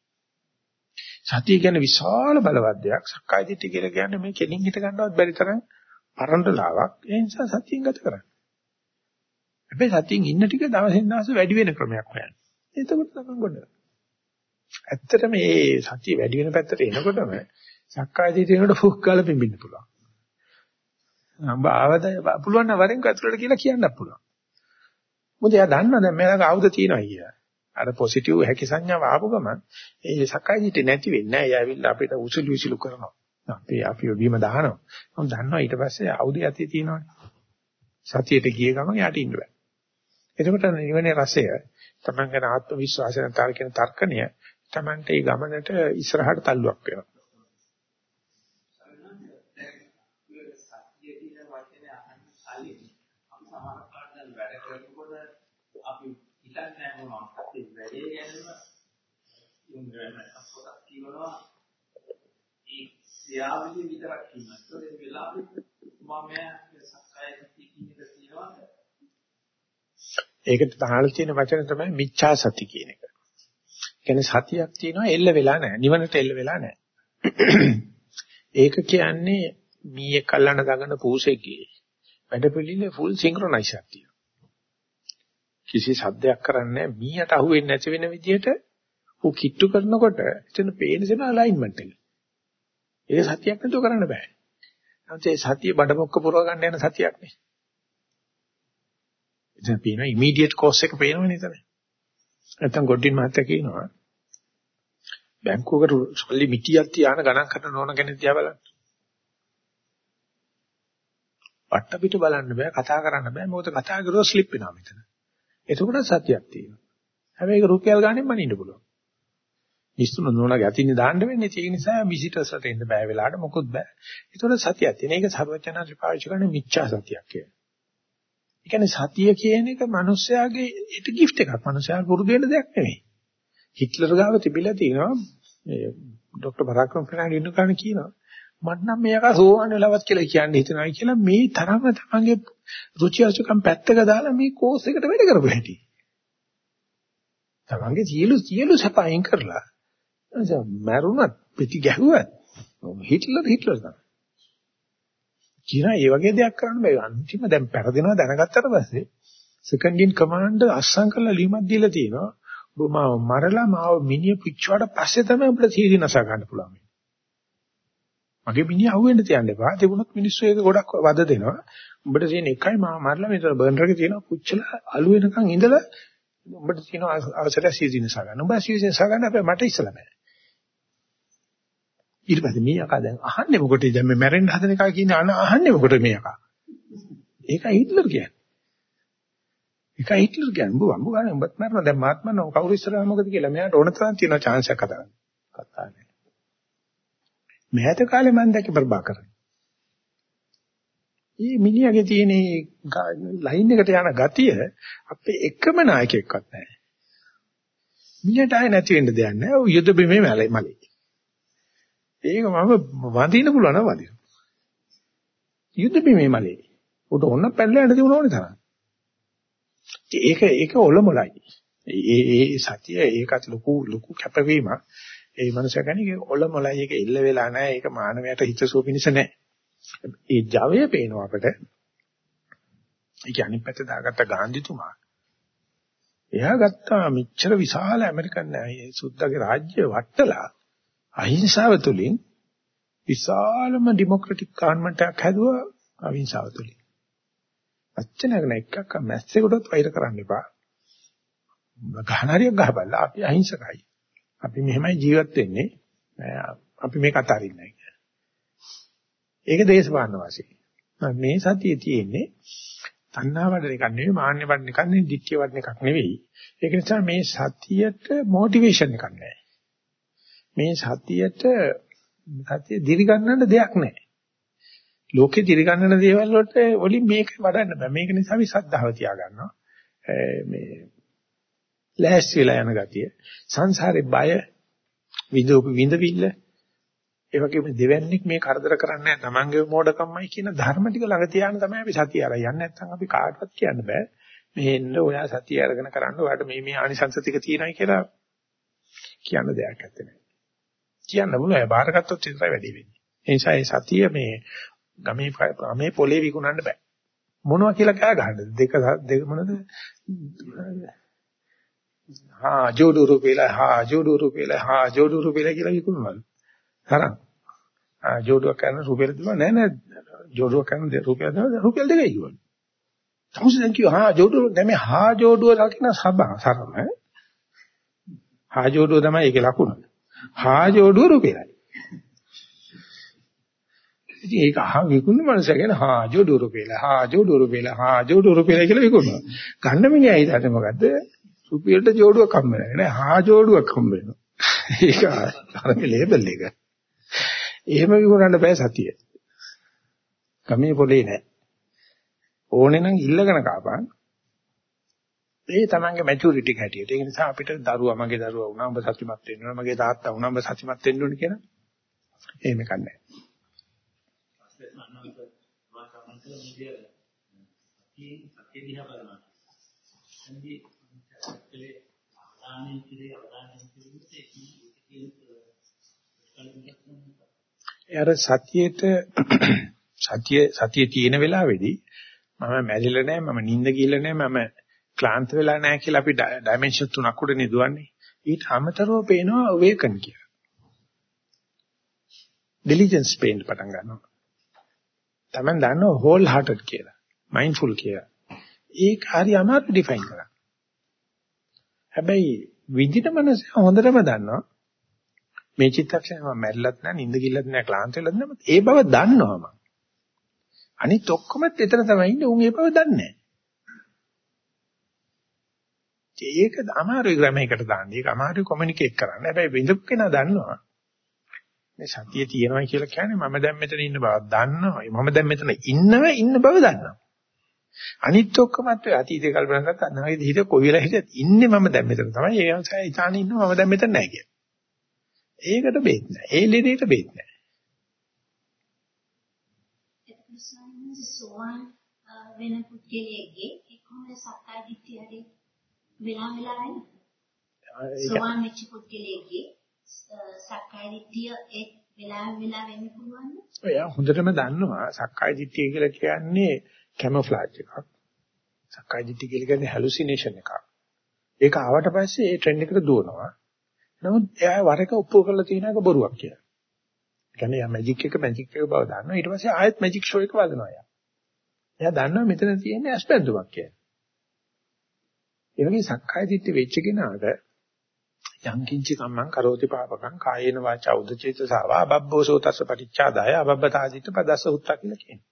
සතිය කියන්නේ විශාල බලවත් දෙයක්. සක්කාය දිට්ඨිය කියලා කියන්නේ මේ කෙලින් හිට ගන්නවත් බැරි තරම් පරණලාවක් ඒ නිසා සතියෙන් ගත කරන්න. හැබැයි සතියෙන් ඉන්න ටික දවසෙන් දවස වැඩි වෙන ක්‍රමයක් හොයන්න. එතකොට තමයි ගොඩ. ඇත්තටම මේ සතිය වැඩි වෙන පැත්තට එනකොටම සක්කාය දිටිනකොට ෆුක් ගාලා පිඹින්න පුළුවන්. අම්බ ආවද පුළුවන් නම් වරෙන් ඇතුළට කියලා කියන්නත් පුළුවන්. මොකද එයා දන්නා දැන් මෙයාලගේ ආයුධ තියෙනවා කියලා. අර පොසිටිව් හැකි සංඥාව ආපු ගමන් ඒ සක්කාය දිටි නැති වෙන්නේ නැහැ. එයා ඇවිල්ලා අපිට උසුළු විසිලු කරනවා. අපි අපිව බීම දානවා. මම දන්නවා ඊට පස්සේ ආයුධය ඇති තියෙනවනේ. සතියට ගිය ගමන් යාට ඉන්න බෑ. එතකොට නිවනේ රසය තමන් ගැන ආත්ම විශ්වාසය නැතර කියන තර්කණය තමන්ට ඒ ගමනට ඉස්සරහට තල්ලුවක් වෙනවා. සත්‍ය කියන වචනේ අහන්න කලින් අපි සමහර පාඩම් වැඩ කරනකොට අපි හිතන්නේ මොනවද ඒ වැඩේ ගැනම යොමු වෙන අපොතක් කියනවා ඒ ක්‍රියාවලිය විතරක් කියනවා ඒ වෙලාවෙත් මම සක්කාය දිට්ඨිය කියන එක කියනවා ඒකට තහල තියෙන වචන තමයි මිච්ඡා සති කියන එක. කියන්නේ සතියක් තියෙනවා එල්ල වෙලා නැහැ. නිවනට එල්ල වෙලා නැහැ. ඒක කියන්නේ මීයේ කල්ලන දගන පූසෙක්ගේ වැඩ පිළිලේ ෆුල් සින්ක්‍රොනයිස් එකක් තියෙනවා. කිසි සද්දයක් කරන්නේ මීයට අහුවෙන්නේ නැති වෙන විදිහට ඌ කිට්ටු කරනකොට එතන පේන සෙන අලයින්මන්ට් එක. ඒක සතියක් නේද කරන්න බෑ. නැත්නම් ඒ සතිය බඩමොක්ක පුරව ගන්න යන සතියක් නේ. එතන පේනවා ඉමීඩියට් කෝස් එක පේනවනේ එතන. නැත්නම් ගොඩින් මහත්තයා කියනවා බැංකුවකට සල්ලි මිටියක් තියාන ගණන් කරන නෝන කෙනෙක් දිහා බලන්න. පට්ට පිට බලන්න බෑ කතා කරන්න බෑ මොකද කතා කරුවොත් ස්ලිප් වෙනවා මෙතන. එතකොට සතියක් තියෙනවා. හැබැයි ඒක රුපියල් ගානෙන් මනින්න පුළුවන්. මිස්තුන නෝනගේ අතින් දාන්න වෙන්නේ ඒ නිසා විසිටර්ස්ට එන්න බෑ වෙලාවට මොකුත් බෑ. ඒතකොට සතියක් තියෙන. ඒක සර්වඥාන්සේ පාවිච්චි කරන්නේ මිච්ඡා සතියක් කියලා. ඒ කියන්නේ සතිය කියන එක මිනිස්යාගේ ඒක gift එකක්. මිනිස්යා පුරුදු වෙන දෙයක් නෙවෙයි. හිට්ලර් ගාව තිබිලා තියෙනවා මේ ડોક્ટર බරාක්‍රම ෆෙර්නන්ඩෝ ඉන්න කෙනා කියනවා මට නම් මේක සෝවන් වෙලවත් කියලා කියන්න හිතනවා කියලා මේ තරම තමන්ගේ රුචි අරුචිකම් පැත්තක දාලා මේ කෝස් එකට වැඩ කරපු හැටි. තමන්ගේ සියලු සියලු සැප අයින් කරලා මරුණත් පිටි ගැහුවත් හිට්ලර් හිට්ලර් තමයි. කියන ඒ වගේ දෙයක් කරන්න බෑ. අන්තිම දැන් පෙරදෙනවා දැනගත්තට පස්සේ සෙකන්ඩ් ඉන් කමාන්ඩ් අස්සම් කරලා ලියුමක් දීලා තියෙනවා. ඔබ මාව මරලා මාව මිනිහ පිච්චුවාට පස්සේ තමයි අපිට සීරි නස ගන්න පුළුවන්. මගේ මිනිහ අහුවෙන්න තියන්න එපා. තිබුණොත් මිනිස්සු ඒක ගොඩක් වද දෙනවා. උඹට තියෙන එකයි මාව මරලා මෙතන බර්නර් එකේ තියෙනවා පුච්චලා අලු වෙනකන් ඉඳලා උඹට තියෙන අවසරය සීරි නස ගන්න. උඹ සීරි නස ගන්න අපේ මට ඉස්සලා බෑ. ඊට පස්සේ මේ යකා දැන් අහන්නේ මොකටද? දැන් මේ මැරෙන්න හදන එකා කියන්නේ අන අහන්නේ මොකටද මේ යකා? ඒක හිට්ලර් කියන්නේ. ඒක හිට්ලර් කියන්නේ. උඹ උඹ ගන්න උඹත් මරන දැන් මාත් මරන කවුරු ඉස්සරහා මොකද කියලා මෙයාට ඕන තරම් තියෙන chance එකක් කතා කරන්න කතා නැහැ. මෑත කාලේ මම දැක්ක ප්‍රභාකර මේ මිනිහාගේ තියෙන ලයින් එකට යන ගතිය අපේ එකම නායකයෙක්වත් නැහැ. මිනිහට ආය නැති වෙන්න දෙයක් නැහැ. යුද බිමේ මලේ මලේ. ඒක මම වඳින්න පුළුවන් නම් වඳිනවා. යුද්ධ බිමේ මලේ. උඩ ඔන්න පැනලා යන්න තිබුණ ඕනේ තරම්. ඒක ඒක ඔලොමලයි. ඒ ඒ සතිය ඒකත් ලොකු ලොකු කැපවීමක්. ඒ මනුස්සයා කියන්නේ ඔලොමලයි ඒක ඉල්ල වෙලා නැහැ. ඒක මානවයට හිතසුව පිණිස නැහැ. ඒ ජවය පේනවා අපට. ඒ කියන්නේ පැත්ත දාගත්ත ගාන්ධිතුමා. එයා ගත්තා මෙච්චර විශාල ඇමරිකන් සුද්දාගේ රාජ්‍ය වටලා අහිංසාව තුළින් විශාලම ඩෙමොක්‍රටික් ගවර්න්මන්ට් එකක් හැදුවා අහිංසාව තුළින්. අච්චනක නැක්කක් මැස්සෙකුටත් වෛර කරන්න එපා. ගහනරියක් ගහබල්ලා අපි අහිංසකයි. අපි මෙහෙමයි ජීවත් වෙන්නේ. අපි මේක අතාරින්නේ නැහැ. ඒක දේශපාලන වශයෙන්. මේ සතියේ තියෙන්නේ තණ්හා වඩන එකක් නෙවෙයි මාන්න වඩන එකක් නෙවෙයි ditthිය වඩන එකක් නෙවෙයි. ඒක නිසා මේ සතියට මොටිවේෂන් එකක් නැහැ. මේ සතියට සතිය දිරි ගන්නන්න දෙයක් නැහැ. ලෝකේ දිරි ගන්නන දේවල් වලට වලින් මේක වඩන්න බෑ. මේක නිසා අපි සද්ධාව තියාගන්නවා. මේ ලෑස්ති වෙලා යන ගතිය. සංසාරේ බය විදෝප විඳවිල්ල ඒ වගේම දෙවන්නේක් මේ කරදර කරන්නේ නැහැ. Tamange මෝඩකම්මයි කියන ධර්ම ටික ළඟ තියාගෙන තමයි අපි සතිය අරන් යන්නේ. නැත්නම් අපි කාටවත් කියන්න බෑ. මෙහෙන්න ඔයා සතිය අරගෙන කරන්න ඔයාලට මේ මේ ආනිසංස ටික තියෙනයි කියලා කියන්න දෙයක් නැත්තේ. කියන්න බුණා බාරගත්තොත් විතරයි වැඩි වෙන්නේ. ඒ නිසා මේ සතිය මේ ගමේ ගමේ පොලේ විකුණන්න බෑ. මොනවා කියලා කෑ ගහන්නද? දෙක දෙක මොනද? හා ජෝඩු රුපියල හා ජෝඩු රුපියල හා ජෝඩු රුපියල කියලා විකුණනවා. තරම්. ආ ජෝඩුවක් කරන රුපියල දුන්නා නෑ නෑ ජෝඩුවක් කරන රුපියල දුන්නා රුපියල් දෙකයි කිව්වා. තමුසේ දැන් කිව්වා හා ජෝඩු දැන් මේ හා ජෝඩුව රකින්න සබා සරම. හා ජෝඩුව තමයි ඒකේ ලකුණ. හා ජෝඩුව රුපියලයි. ඉතින් ඒක අහ විකුණන මනුස්සය කියන හා ජෝඩුව රුපියල හා ජෝඩුව රුපියල හා ජෝඩුව රුපියල කියලා විකුණනවා. ගන්න මිනිහා හිතන්නේ මොකද්ද? රුපියලට ජෝඩුවක් හම්බ වෙන්නේ නැහැ. හා ජෝඩුවක් හම්බ වෙනවා. ඒක අර ලේබල් එක. එහෙම විකුණන්න බෑ සතිය. ගමේ පොලේ නැහැ. ඕනේ නම් ඉල්ලගෙන කාපන්. ඒ තමන්ගේ මැචුරිටි හැටියට. ඒ නිසා අපිට දරුවා මගේ දරුවා වුණා ඔබ සත්‍යමත් වෙන්න ඕන. මගේ තාත්තා වුණා ඔබ සත්‍යමත් වෙන්න ඕන කියලා. එහෙම කන්නේ. පස්සේ අන්නන්ත මා කමන්ත නිදිය සතිය සතිය දිහා බලනවා. එන්නේ සත්‍යයේ ආනේ කිරේ ආනේ කිරේ අර සතියේට <coughs> සතිය සතිය තියෙන වෙලාවේදී මම මැරිලා නැහැ මම නිින්ද ගිහලා නැහැ මම ක්ලාන්ත වෙලා නැහැ කියලා අපි ඩයිමන්ෂන් තුනක් උඩ නිදුවන්නේ. ඊට අමතරව පේනවා අවේකන් කියලා. ඩිලිජන්ස් පේන්න පටන් ගන්නවා. තමයි දන්නවා හෝල් හાર્ටඩ් කියලා මයින්ඩ්ෆුල් කියලා. ඒක හරි අමාරු ඩිෆයින් කරන්න. හැබැයි විඳින මනස හොඳටම දන්නවා. මේ චිත්තක්ෂණය මම මැරිලත් නැහැ නිින්ද ගිල්ලත් නැහැ ක්ලාන්ත වෙලත් නැහැ. ඒ බව දන්නවා මම. අනිත් ඔක්කොමත් එතන තමයි ඉන්නේ. උන් ඒ බව දන්නේ නැහැ. ඒක අමාරුයි ග්‍රැමයකට දාන්න. ඒක අමාරුයි කොමියුනිකේට් කරන්න. හැබැයි විඳපු කෙනා දන්නවා. මේ සතිය තියෙනවා කියලා කියන්නේ මම දැන් මෙතන ඉන්න බව දන්නවා. මම දැන් මෙතන ඉන්නව ඉන්න බව දන්නවා. අනිත් ඔක්කොමත් ඔය අතීතේ කල්පනා කරලා අනාගතේ හිත කොයි වෙලාවෙ හිටියත් ඉන්නේ මම දැන් මෙතන තමයි. ඒ අංශය ඉතාලි ඉන්නවා මම දැන් මෙතන නැහැ කියලා. ඒකට බේත් නැහැ. ඒ ලෙඩේට බේත් නැහැ. සෝවාන් වෙන පුද්ගලයෙක්ගේ ඒ කොහොමද සක්කාය දිට්ඨිය හරි වෙලා වෙලා එන්නේ සෝවාන් වෙච්ච පුද්ගලයෙක්ගේ සක්කාය දිට්ඨිය ඒ වෙලා වෙලා වෙන්න පුළුවන්ද? ඔය හොඳටම දන්නවා සක්කාය දිට්ඨිය කියලා කියන්නේ කැමොෆ්ලාජ් එකක්. සක්කාය දිට්ඨිය කියලා කියන්නේ හැලුසිනේෂන් එකක්. ඒක ආවට පස්සේ ඒ ට්‍රෙන්ඩ් එකට දුවනවා. නමුත් එයා වර එක ඔප්පු කරලා තියෙන එක බොරුවක් කියලා. ඒ කියන්නේ යා මැජික් එක මැජික් එක බව දන්නවා. ඊට පස්සේ ආයෙත් මැජික් ෂෝ එක වදනවා යා. එයා දන්නවා මෙතන තියෙන්නේ ඇස්පැද්දුමක් කියලා. ඒ වගේ සක්කාය දිට්ඨි වෙච්ච කෙනාට යං කිංචි කම්මං කරෝති පාපකං කායේන වාචා උදචේතසාවා අබබ්බෝසෝ තස්ස පටිච්චාදාය අබබ්බතාදිට පදස්ස උත්තා කියලා කියනවා.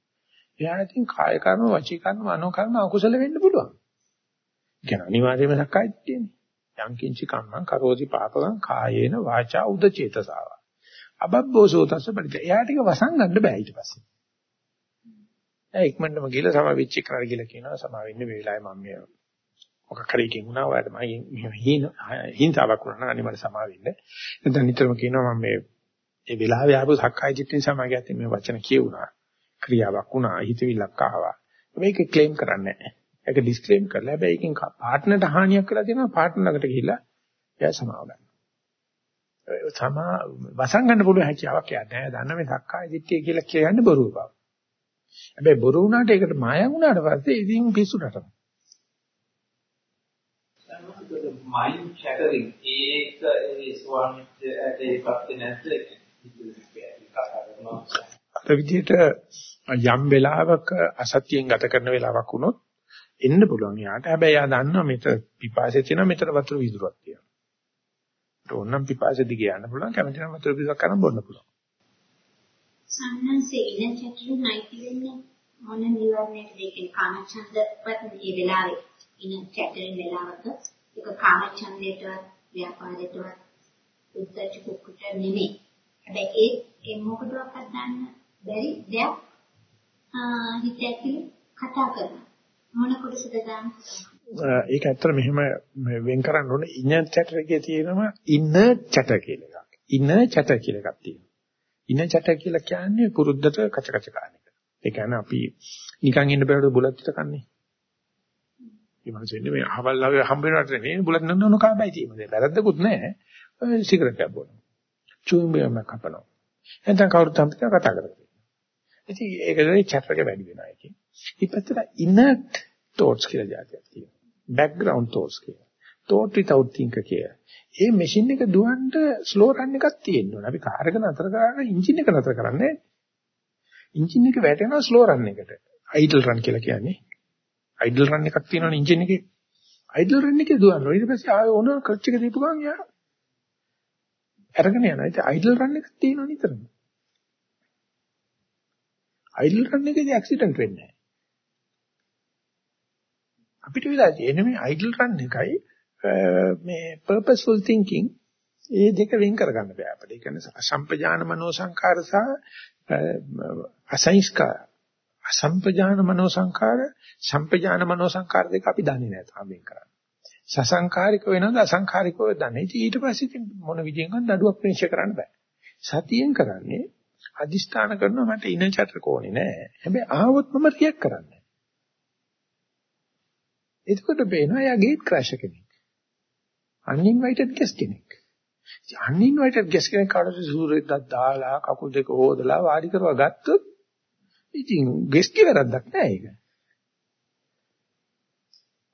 එයාට ඉතින් කාය කර්ම වචී කර්ම මනෝ කර්ම අකුසල වෙන්න පුළුවන්. කියන අනිවාර්යයෙන්ම සක්කාය දිට්ඨියනේ. යං කිංචි කම්මං කරෝති පාපකං කායේන වාචා උදචේතසාවා. අබබ්බෝසෝ තස්ස පටිච්ච. එයාට ඒක වසංගන්න බෑ ඊට පස්සේ. ඒ ඉක්මනටම ගිහලා සමා වෙච්ච කරා කියලා කියනවා සමා වෙන්නේ මේ වෙලාවේ මම මේ මොකක් හරි එකකින් වුණා ඔයාලට මම හින හිංසාවක් වුණා නම් අනිවාර්ය සමා වෙන්න. නැත්නම් නිතරම කියනවා මම මේ ඒ වෙලාවේ ආපු සක්කාය දිට්ඨිය සමාගයත් මේ වචන කියුණා. ක්‍රියාවක් වුණා හිතවිල්ලක් ආවා. මේක ක්ලේම් කරන්නේ නැහැ. ඒක ඩිස්ක්ලේම් කරලා හැබැයි ඒකෙන් පාර්ට්නර්ට හානියක් වෙලා තියෙනවා පාර්ට්නර් ළඟට ගිහිල්ලා එයා සමාව ගන්න. සමා වසන් ගන්න පුළුවන් හැකියාවක් එයා නැහැ. දන්න මේ සක්කාය දිට්ඨිය කියලා කියන්නේ බොරුව බව. හැබැයි බොරු වුණාට ඒකට මායම් වුණාට පස්සේ ඉතින් පිස්සුටට. Mind chattering ඒක ඒ ස්වාමීට ඒකත් නැද්ද අර විදිහට යම් වෙලාවක අසත්‍යයෙන් ගත කරන වෙලාවක් වුණොත් එන්න පුළුවන් යාට. හැබැයි යා දන්නවා මෙතන පිපාසෙ තියෙනවා මෙතන වතුර විදුරක් තියෙනවා. ඕනනම් පිපාසෙ දිගේ යන්න පුළුවන් කැමති නම් වතුර විදුරක් කරන් බොන්න පුළුවන්. සම්නන්සේ ඉන චතුරු නයිති වෙන්නේ මොන නිවර්ණයකද කියන කාමචන්දපත් මේ වෙලාවේ ඉන චතුරින් වෙලාවක ඒක කාමචන්දයට ව්‍යාපාරයටවත් උද්දච්ච කුක්කුට නෙමෙයි. හැබැයි ඒ ඒ මොකටවත් ගන්න බැරි දෙයක් හිත ඇතුලේ කතා කරනවා. මොන කොටසද ගන්න? ඒක ඇත්තට මෙහෙම වෙන් කරන්න ඕනේ ඉන්න චැටර් එකේ තියෙනවා ඉන්න චැටර් කියලා එකක්. ඉන්න චැටර් කියලා එකක් තියෙනවා. ඉන්න චැටර් කියලා කියන්නේ පුරුද්දට කච කච කාන එක. ඒ කියන්නේ අපි නිකන් ඉන්න බැලුවොත් බුලත් පිට කන්නේ. ඒ මනසෙන්නේ මේ අහවල්ලාගේ හම්බ වෙනවට නෙමෙයි බුලත් නන්නන කාබයි තියෙන්නේ. වැරද්දකුත් නැහැ. සිගරට් එකක් බොනවා. චුම්බියම කපනවා. එතන කවුරුත් හම්බ කතා කරනවා. ඉතින් ඒකදී චැටර් එක වැඩි වෙනවා ඒකේ. ඊපස්සේ inert thoughts කියලා જાතියක් තියෙනවා. background thoughts කියලා. thought without thinker කියලා. ඒ මැෂින් එක දුවන්න ස්ලෝ රන් එකක් තියෙන්න ඕන. අපි කාර් එක නතර කරලා එන්ජින් එක නතර කරන්නේ එන්ජින් එක වැටෙනවා ස්ලෝ රන් එකට. idle run කියලා කියන්නේ. Idle run එකක් තියෙනවනේ එන්ජින් එකේ. idle run එකේ දුවනවා. ඊට පස්සේ ආයෙ ඕන ක්ලච් එක දීපු ගමන් යා අරගෙන යනවා. ඉතින් idle run එකක් තියෙනවා නිතරම. idle run එකේදී ඇක්සිඩන්ට් වෙන්නේ නැහැ. අපිට වෙලා තියෙන්නේ මේ idle run එකයි මේ purposeful thinking ඒ දෙක වෙන් කරගන්න බෑ අපිට. ඒ කියන්නේ අසම්පජාන මනෝ සංකාර සහ අසංස්කාර අසම්පජාන මනෝ සංකාර සම්පජාන මනෝ සංකාර දෙක අපි දන්නේ නැහැ තාම වෙන් කරන්නේ. සසංකාරික වෙනවද අසංකාරිකව දන්නේ. ඊට පස්සේ මොන විදිහෙන්වත් නඩුවක් ප්‍රේක්ෂ කරන්න බෑ. සතියෙන් කරන්නේ අදිස්ථාන කරනවා මට ඉන චතර කෝණේ නෑ. හැබැයි ආවොත් මම රියැක්ට් කරන්නේ. එතකොට බේනවා යා ගේට් ක්‍රෑෂ් කෙනෙක්. uninvited guest කෙනෙක්. uninvited guest කෙනෙක් කාටද සූරෙද්දක් දාලා කකුල් දෙක හොදලා වාඩි කරවා ගත්තොත් ඉතින් guest කි වැරද්දක් නෑ ඒක.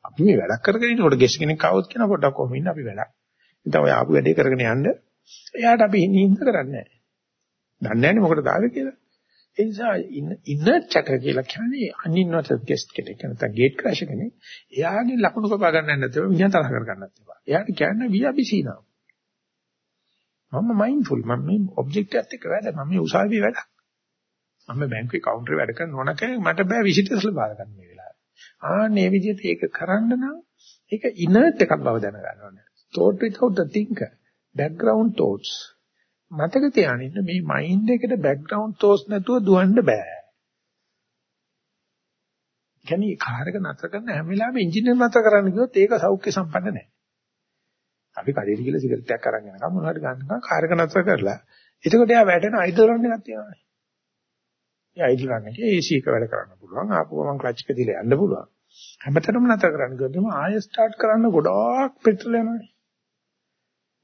අපි මේ වැඩක් කරගෙන ඉන්නකොට guest කෙනෙක් ආවොත් කියන පොඩ්ඩක් කොහොම ඉන්න අපි වැඩක්. ඉතින් ඔය ආපු වැඩේ කරගෙන යන්න එයාට අපි හින්ද කරන්නේ නෑ. දන්නේ නැහැ මොකටද ආවේ කියලා. ඒ නිසා ඉන්නර් චැටර් කියලා කියන්නේ අනින්නට ගෙස්ට් කෙනෙක් නැත්නම් ගේට් ක්‍රෑෂ් කෙනෙක්. එයාගේ ලකුණු කපා ගන්න නැත්නම් මිනිහා තරහ කර ගන්නත් එපා. එයාට කියන්නේ we are busy now. මම මයින්ඩ්ෆුල් මම මේ ඔබ්ජෙක්ට් එකත් එක්ක වැඩ මම මේ උසාවියේ වැඩ. මම බැංකුවේ කවුන්ටරේ වැඩ කරන ඕන කෙනෙක් මට බෑ විසිටර්ස්ලා බාර ගන්න මේ වෙලාවේ. ආන්නේ විදිහට ඒක කරන්න නම් ඒක ඉනර්ට් එකක් බව දැනගන්න ඕනේ. thought without the thinker background thoughts මතක තියාගන්න මේ මයින්ඩ් එකට බෑග්ග්‍රවුන්ඩ් තෝස් නැතුව දුවන්න බෑ. කියන්නේ කාර් එක නතර කරන හැම වෙලාවෙම එන්ජින් එක නතර කරන්න ගියොත් ඒක සෞඛ්‍ය සම්පන්න නැහැ. අපි කඩේට ගිහලා සිගරට් එකක් අරන් යනකම් මොනවද ගන්නකම් කාර් එක නතර කරලා එතකොට එයා වැටෙන අයිඩල් රන් එකක් තියෙනවානේ. ඒ අයිඩල් රන් එකේ AC එක වැඩ කරන්න පුළුවන්. ආපු ගමන් ක්ලච් එක දීලා යන්න පුළුවන්. හැමතැනම නතර කරන්න ගියොත් ආයෙ ස්ටාර්ට් කරන්න ගොඩාක් පෙට්‍රල් යනවානේ.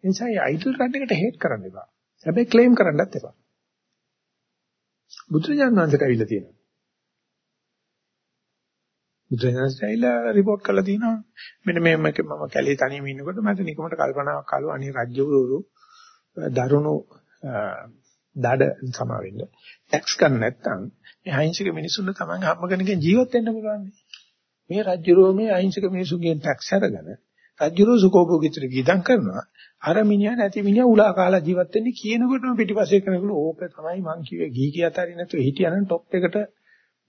ඒ නිසා ඒ අයිඩල් රන් එකට හේට් කරන්න එපා. හැබැයි ක්ලේම් කරන්නත් එපා. බුදුරජාණන් වහන්සේට අවිල්ල තියෙනවා. බුදුරජාණන් වහන්සේලා රිපෝට් කරලා තියෙනවා. මෙන්න මේ මම කැලේ තනියම ඉන්නකොට මට නිකමට කල්පනාවක් ආලු අනේ රජ්‍යවරු දරුණු දඩ සමාවෙන්න. ටැක්ස් ගන්න නැත්නම් මේ අහිංසක මිනිසුන්ට තමයි හම්බගෙනකින් ජීවත් වෙන්න පුළුවන්. මේ රජ්‍යරෝ මේ අහිංසක මිනිසුන්ගෙන් ටැක්ස් අරගෙන රජ්‍යරෝ සුකෝභෝගීතර ගිදම් කරනවා. අර මිනිහා නැති මිනිහා උලා කාලා ජීවත් වෙන්නේ කියනකොටම පිටිපස්සේ කෙනෙකුළු ඕක තමයි මං කිව්වේ ගිහි කියතරි නැතුව හිටියනම් টොප් එකට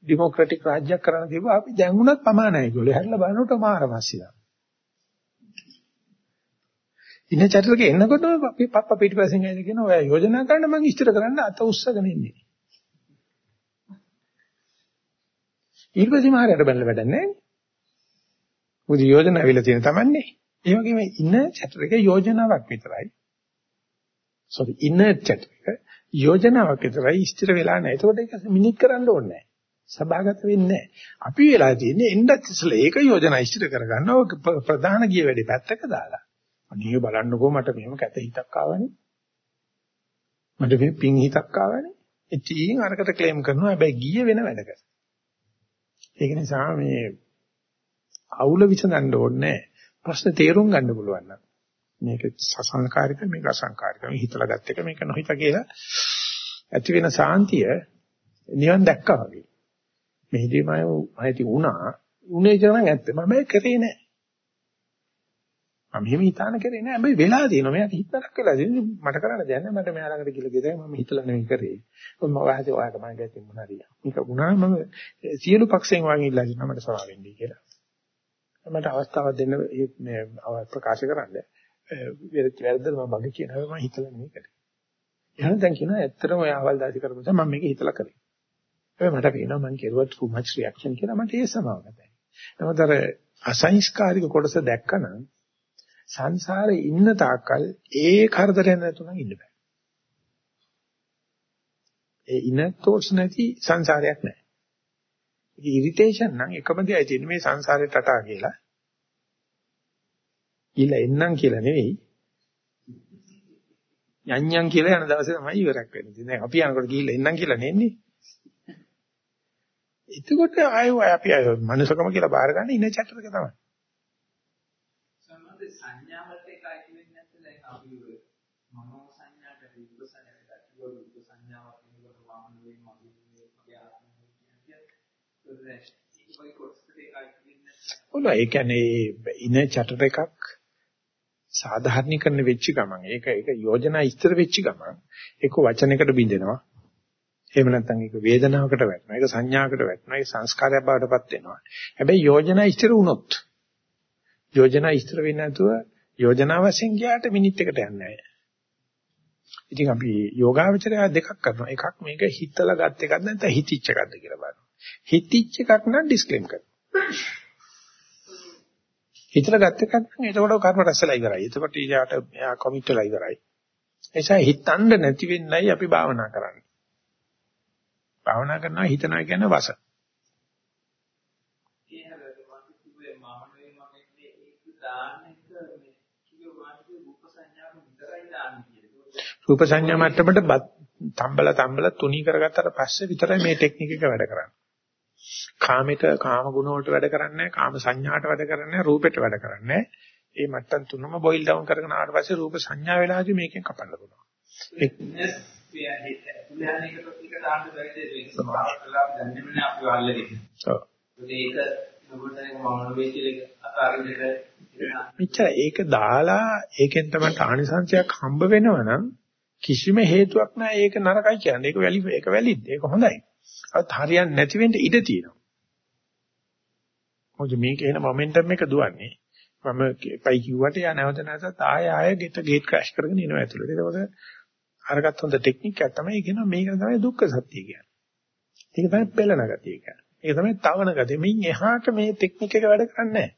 ඩෙමොක්‍රැටික් රාජ්‍යයක් කරන්න තිබ්බා අපි දැන් උනත් ප්‍රමාණයි ඒගොල්ලෝ හැරිලා බලනකොට මාරමස්සිලා ඉන්න චරිතක එන්නකොටම අපි පප්පා පිටිපස්සෙන් ඇවිත් කියන ඔය යෝජනා කරන්න මං ඉස්තර කරන්න අත උස්සගෙන ඉන්නේ ඊට පස්සේ මාරයට බැලලා වැඩක් නැහැ මොකද යෝජනා ඇවිල්ලා තියෙන තමන්නේ ඒ වගේම ඉන්න චැටර් එක යෝජනාවක් විතරයි. sorry ඉන්න චැටර් එක යෝජනාවක් විතරයි ස්ථිර වෙලා නැහැ. ඒකෝට ඒක මිනිත් කරන්න ඕනේ නැහැ. සභාගත වෙන්නේ නැහැ. අපි වෙලා තියෙන්නේ එන්නත් ඉස්සලා ඒක යෝජනා ස්ථිර කරගන්න ඕක ප්‍රධාන ගිය වැඩේ පැත්තක දාලා. අනේ බලන්නකෝ මට මෙහෙම කැත හිතක් ආවනේ. මට මේ පිං හිතක් ආවනේ. ඉතින් අරකට ක්ලේම් කරනවා හැබැයි ගිය වෙන වැඩක. ඒක නිසා මේ අවුල විසඳන්න ඕනේ නැහැ. ප්‍රශ්න තේරුම් ගන්න පුළුවන් නම් මේක සසංකාරික මේක අසංකාරික මේ හිතලා ගත්ත එක මේක නොහිත කියලා ඇති වෙන සාන්තිය නිවන් දැක්කා වගේ මෙහිදී මම ඇති වුණා උනේ කියන ඇත්ත මම කරේ නෑ මම මෙහෙම හිතාන කරේ නෑ. හැබැයි වෙලා තියෙනවා. මෙයාට හිතනක් වෙලා තියෙනවා. මට කරන්න දෙයක් නෑ. මට මෙයා ළඟට කියලා ගෙදර මම හිතලා නෙවෙයි කරේ. මම වාහසේ ඔයාලට මම ගැතින් මොනවාද මේක වුණා මම සියලු පක්ෂෙන් වගේ ඉල්ලා ඉන්නවා මට සමා වෙන්නයි කියලා. මට අවස්ථාවක් දෙන්න මේ ප්‍රකාශ කරන්න. වැරද්ද මම බග කියනවා. මම හිතලා නෙමෙයි කරේ. එහෙනම් දැන් කියනවා ඇත්තටම ඔය අවල් දාසි කරපු නිසා මම මේක හිතලා කරේ. හැබැයි මට පේනවා මම කෙරුවා too much reaction කියලා. මට ඒ සමාවගතයි. නමුත් අර අසංස්කාරික කොටස දැක්කනම් සංසාරේ ඉන්න තාක්කල් ඒ කරදරයක් නැතුණම් ඉන්න බෑ. ඒ ඉන තෝස් නැති සංසාරයක් නැහැ. ඉරිටේෂන් නම් එකම දෙයයි තියෙන්නේ මේ සංසාරේ ටටා කියලා. ඊළ එන්නම් කියලා නෙවෙයි. යන්යන් කියලා යන දවසේ තමයි ඉවරක් වෙන්නේ. දැන් අපි යනකොට ගිහිල්ලා එන්නම් කියලා නෙන්නේ. එතකොට ආයෝ අපි ආයෝ මනුෂකම කියලා බාර ගන්න ඉන චැටර් එක තමයි. සම්බන්ධ සංඥාවට එකයි වෙන්නේ නැත්නම් දැන් අපි මනෝ සංඥාට විපස්සනාට ගැටලුව විපස්සනාවක් වෙනකොට මම නෙවෙයි මගේ මගේ ආත්මය ඔන්න ඒ කියන්නේ ඉන චටර එකක් සාධාරණීකරණ වෙච්ච ගමන් ඒක ඒක යෝජනා ඉස්තර වෙච්ච ගමන් ඒක වචනයකට බින්දෙනවා එහෙම නැත්නම් ඒක වේදනාවකට වැටෙනවා ඒක සංඥාවකට වැටෙනවා ඒක සංස්කාරයක් බවට පත් වෙනවා හැබැයි යෝජනා ඉස්තර වුණොත් යෝජනා ඉස්තර වෙන්නේ නැතුව යෝජනා වශයෙන් ගියාට මිනිත් එකට යන්නේ නැහැ. ඉතින් අපි යෝගාවචරය දෙකක් කරනවා. එකක් මේක හිතලා ගත් එකක්ද නැත්නම් හිතිච්ච එකක්ද කියලා බලනවා. හිතිච්ච එකක් නම් ඩිස්ක්ලේම් කරනවා. හිතලා ගත් එකක් නම් එතකොට කර්ම රැස්සලා ඉවරයි. එතකොට ඊට එයා කොමිට් වෙලා ඉවරයි. එනිසා හිතන්න නැති වෙන්නයි අපි භාවනා කරන්නේ. භාවනා කරනවා හිතනවා කියන්නේ වස. ඒ හැබැයි මම කිව්වේ මහණේ මම ඒක දාන්න එක මේ කිව්ව වාසිකේ රූප සංඥාව විතරයි දාන්නේ කියලා. රූප සංඥා මට්ටමට තම්බල තම්බල තුනී කරගත්තට පස්සේ විතරයි මේ ටෙක්නික් එක වැඩ කරන්නේ. කාමෙට කාම ගුණ වලට වැඩ කරන්නේ කාම සංඥාට වැඩ කරන්නේ රූපෙට වැඩ කරන්නේ ඒ මට්ටම් තුනම බොයිල් ඩවුන් කරගෙන ආවට පස්සේ රූප සංඥා වෙලාදී මේකෙන් කපන්න පුළුවන්. නෙස් පියහිත. පුලහන එකට ටික දාන්න බැරිද ඒක සමහර වෙලාවට දන්නේම නෑ අපි අල්ලගෙන. ඔව්. ඒක එක මෙච්චර ඒක දාලා ඒකෙන් තමයි ආනිසංශයක් හම්බ වෙනවනම් කිසිම හේතුවක් නැහැ ඒක නරකයි කියන්නේ. ඒක වැලි ඒක වැලිඩ්. ඒක හොඳයි. අත් හරියන්නේ නැති වෙන්න ඉඩ තියෙනවා. මොකද මේක එන මොමන්ටම් එක දුවන්නේ. මම පයි කිව්වට යා නැවත නැවතත් ආය ආය ගෙට ගේට් ක්‍රෑෂ් කරගෙන එනවා ඇතුළට. ඒකවල අරගත් හොඳ ටෙක්නික් එකක් තමයි කියනවා මේක තමයි දුක්ඛ සත්‍ය කියන්නේ. ඒක තමයි පෙළන ගතිය කියන්නේ. ඒක තමයි තවන ගතිය. මින් එහාට මේ ටෙක්නික් එක වැඩ කරන්නේ නැහැ.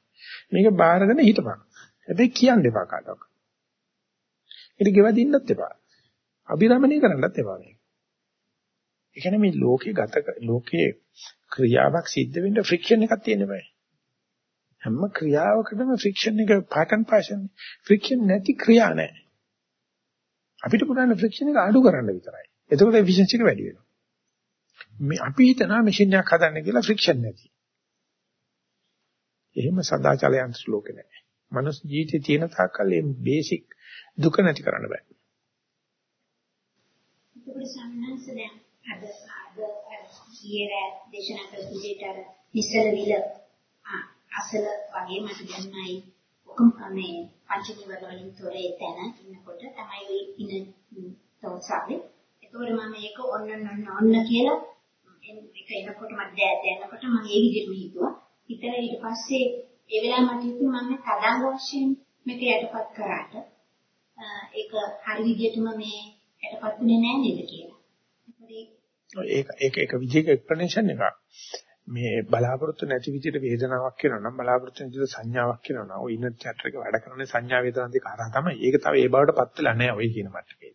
මේක බාරගෙන හිටපන්. හැබැයි කියන්න එපා කාටවත්. ඒක ගෙවදින්නත් එපා. අභිරමණය කරන්නත් එපා මේක. ඒ කියන්නේ මේ ලෝකේ ගත ලෝකයේ ක්‍රියාවක් සිද්ධ වෙන්න ෆ්‍රික්ෂන් එකක් තියෙන්න බෑ. හැම ක්‍රියාවකටම ෆ්‍රික්ෂන් එක පාටන් පාෂන් ෆ්‍රික්ෂන් නැති ක්‍රියා නැහැ. අපිට පුළුවන් ෆ්‍රික්ෂන් එක අඩු කරන්න විතරයි. එතකොට එෆිෂියන්සි එක වැඩි වෙනවා. මේ අපි හිතනවා මැෂින් එකක් හදන්න කියලා ෆ්‍රික්ෂන් නැති. එහෙම සදාචල යන්ත්‍ර ලෝකේ නැහැ. මනුස්ස ජීවිතේ තියෙන තාක්කල් මේ බේසික් දුක නැති කරන්න බෑ. ඒකට සම්මානස දැන් අද අද ඊයේ දේශනා කරපු විදිහට අර ඉස්සල විල අසල වගේ මට දැනනයි ඔකම මේ පංච නිවර වලින් තොර එතන ඉන්නකොට තමයි ඔය ඉන තෝසාවේ ඒකවල මම මේක ඔන්න ඔන්න ඔන්න කියලා ඒක එනකොට මට දැනනකොට මම ඒ විදිහටම හිතුවා. හිතලා ඊට පස්සේ ඒ වෙලාව මට හිතුණා මම තදාංග වශයෙන් මේක යටපත් කරාට ඒක හරි විදිහටම මේ යටපත්ුනේ නෑ නේද කියලා. ඒක ඒක එක විදිහක එක්ස්ප්ලනේෂන් එකක්. මේ බලාපොරොත්තු නැති විදිහට වේදනාවක් කියනවා නම් බලාපොරොත්තු නැති විදිහට සංඥාවක් කියනවා නම් ඔය ඉන්න චැටර් එක වැඩ කරන්නේ සංඥා වේදනා දෙක හරහා තමයි. ඒක තව ඒ බවට පත් වෙලා නැහැ ඔය කියන මට්ටමේ.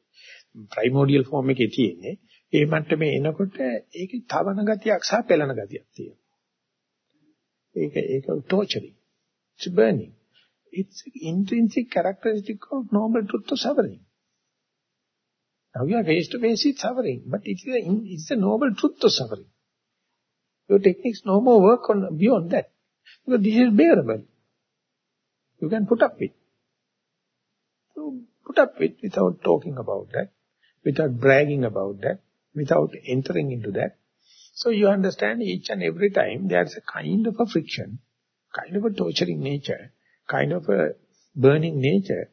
ප්‍රයිමෝඩියල් ෆෝම් එකේ තියෙන්නේ. ඒ මට්ටමේ එනකොට ඒකේ තවන ගතියක් සහ පෙළන ගතියක් තියෙනවා. ඒක ඒක torturing. It's burning. It's intrinsic characteristic of noble truth of suffering. Now you are face to face with suffering, but it is a, it's a noble truth of suffering. Your techniques no more work on beyond that. Because this is bearable. You can put up with. So put up with without talking about that, without bragging about that, without entering into that. So you understand each and every time there is a kind of a friction, kind of a torturing nature, kind of a burning nature,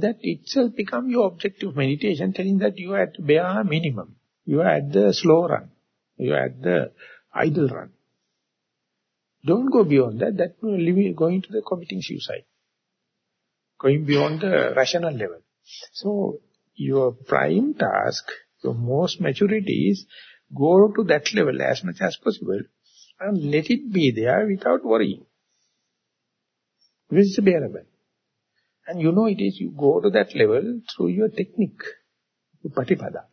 that itself become your objective meditation, telling that you are at bare minimum. You are at the slow run. You are at the idle run. Don't go beyond that. That will going to the committing suicide. Going beyond the rational level. So, your prime task, your most maturity is go to that level as much as possible and let it be there without worrying. This is bearable. And you know it is, you go to that level through your technique, your patipada.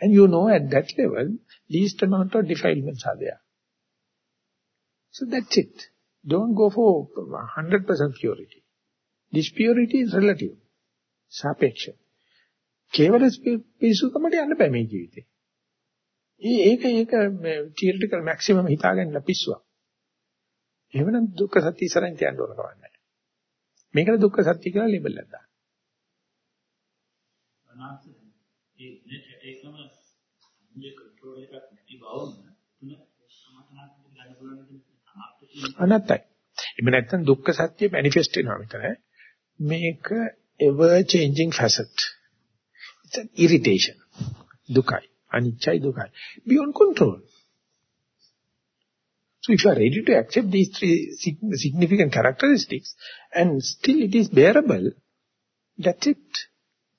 And you know at that level, least amount of defilements are there. So that's it. Don't go for 100% purity. This purity is relative. සාපේක්ෂ. කේවල පිසුකමට යන්න බෑ මේ ජීවිතේ. ඒක ඒක theoretical maximum හිතාගන්න පිස්සුවක්. එහෙමනම් දුක්ඛ සත්‍ය ඉස්සරහින් තියන්න ඕන කවන්නේ. මේකට දුක්ඛ සත්‍ය කියලා ලේබල් එකක් දාන්න. අනාත්ම ඒ net එකම මේ කන්ට්‍රෝල් එකක් නැති බවම තුන සමාතනාත්මක ගන්න පුළුවන් අනත්තයි. එහෙම නැත්නම් දුක්ඛ සත්‍ය මැනිෆෙස්ට් වෙනවා මෙතන. මේක ever changing facet. It's an irritation. දුකයි. අනිච්චයි දුකයි. Beyond control. So if you are ready to accept these three significant characteristics and still it is bearable, that's it.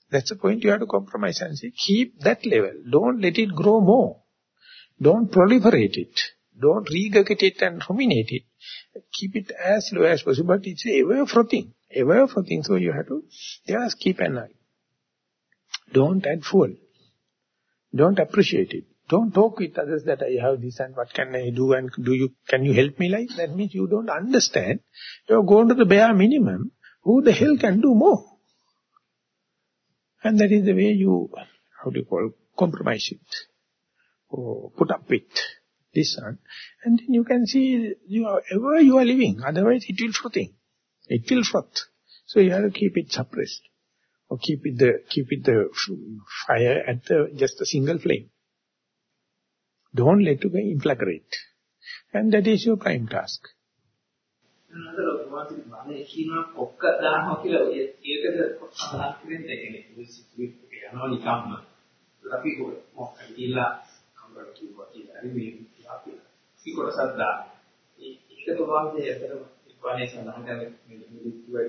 That's the point you have to compromise and say, keep that level. Don't let it grow more. Don't proliferate it. Don't regurgitate and ruminate it. Keep it as low as possible. But it's ever frothing. Ever frothing. So you have to just keep an eye. Don't add fuel. Don't appreciate it. Don't talk with others that I have this and what can I do and do you, can you help me like? That means you don't understand. You're going to the bare minimum. Who the hell can do more? And that is the way you, how do you call, compromise it. Or put up with this one. And then you can see you are, ever you are living. Otherwise it will frothing. It will froth. So you have to keep it suppressed. Or keep it the, keep it the fire at the, just a single flame. Don't let it inflagrate. And that is your prime task. නේද ඔබවහන්සේ මම කියනවා ඔක්ක දානවා කියලා ඔය ඒකද සඳහන් කරන්නේ ඒ කියන්නේ සිතුවිලි යනවා නිකම්ම අපි මොකක්ද කියලා කම්බර කිව්වා කියලා හරි මේ අපි සිකොරසක් දාන ඒකද ඔබවහන්සේ ඇත්තටම ඉක්වානේ සඳහන් කරන්නේ මේ මිලිටුවේ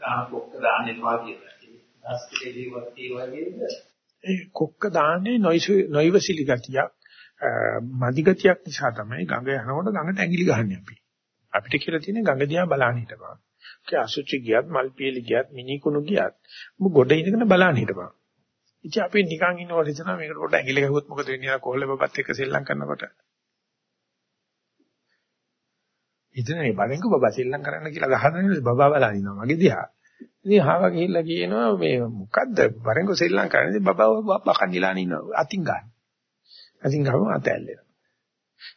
දාන ඔක්ක දාන්න එපා කියලා ඒ දාස්කේදී වත් ඒ වගේද ඒ කොක්ක දාන්නේ නොයිවසිලි ගතියක් මදි ගතියක් නිසා තමයි ගඟ යනකොට ගඟට ඇඟිලි ගහන්නේ අපි. අපිට කියලා තියෙන්නේ ගඟ දිහා බලන්න හිටපන්. ඒ අසුචි ගියත් මල් පියලි ගියත් මිනි කුණු ගියත් ඔබ ගොඩ ඉඳගෙන බලන්න හිටපන්. ඉතින් අපි නිකන් ඉන්නකොට හිතනවා මේකට පොඩ්ඩක් ඇඟිලි ගහුවොත් මොකද වෙන්නේ කියලා කොල්ල බබත් එක්ක සෙල්ලම් කරනකොට. ඉතින් මේ බලෙන්ක බබා සෙල්ලම් කරන්න කියලා ගහනවා බබා බලන ඉන්නවා මගේ දිහා. ඉතින් හාව ගිහිල්ලා කියනවා මේ මොකද්ද බලෙන්ක සෙල්ලම් කරන්නේ බබා බකන් නිලාන ඉන්නවා අතින් ගන්න. අතින් ගහම අතැල්ලෙනවා.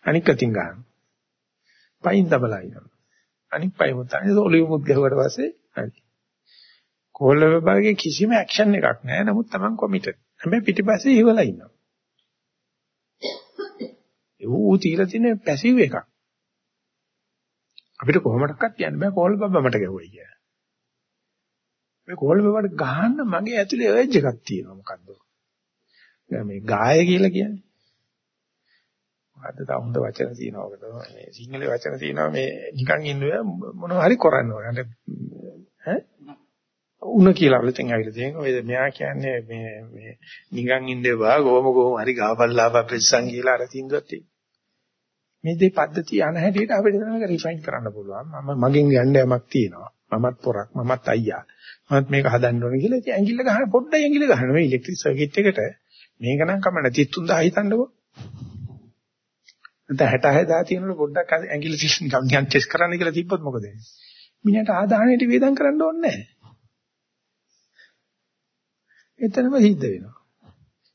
අනික් අතින් ගන්න. පයින් තබලා ඉන්නවා. අනික් පය මුත්තන්නේ ඔලිය මුත් ගහුවට පස්සේ හරි. කෝල විභාගයේ කිසිම ඇක්ෂන් එකක් නැහැ. නමුත් Taman කොමිටඩ්. හැබැයි පිටිපස්සේ ඉවලා ඉන්නවා. ඒ ඌ තීලා තියෙන පැසිව් එකක්. අපිට කොහොමඩක්වත් කියන්න බෑ කෝල් බබ්බමට ගැහුවයි කියලා. මේ කෝල් බබ්බට ගහන්න මගේ ඇතුලේ අර්ජ් එකක් තියෙනවා මොකද්ද? දැන් මේ ගාය කියලා කියන්නේ. මොකද්ද තව හොඳ වචන තියෙනවා ඔකට මේ සිංහල වචන තියෙනවා මේ නිකන් ඉන්නවා මොනවා හරි කරන්න ඕනේ. ඈ උණ කියලා අලුතෙන් ඇවිල්ලා තියෙනවා. ඔය මෙයා කියන්නේ මේ මේ නිකන් ඉඳේවා කොහොම කොහොම හරි ගාපල්ලාප ප්‍රෙස්සන් කියලා අර තින්දුවත් තියෙනවා. මේ දෙප පද්ධතිය අන හැටියට අපිට තමයි රිෆයින් කරන්න පුළුවන්. මම මගෙන් යන්න යමක් තියෙනවා. මමත් පොරක් මමත් අයියා. මමත් මේක හදන්න ඕනේ කියලා ඉතින් ඇඟිල්ල ගහන පොඩ්ඩයි ඇඟිල්ල ගහන මේ ඉලෙක්ට්‍රික් සර්කිට් එකට මේක නම් කමන්න 33000 හිතන්නකෝ. නැත්නම් 66000 තියෙනකොට පොඩ්ඩක් ඇඟිල්ල සිස්ටම් ගම්යන් ටෙස්ට් කරන්න කියලා තිබ්බොත් මොකද වෙන්නේ? මිනිහට ආදාහණයට වේදම් කරන්න ඕනේ නැහැ. එතනම සිද්ධ වෙනවා.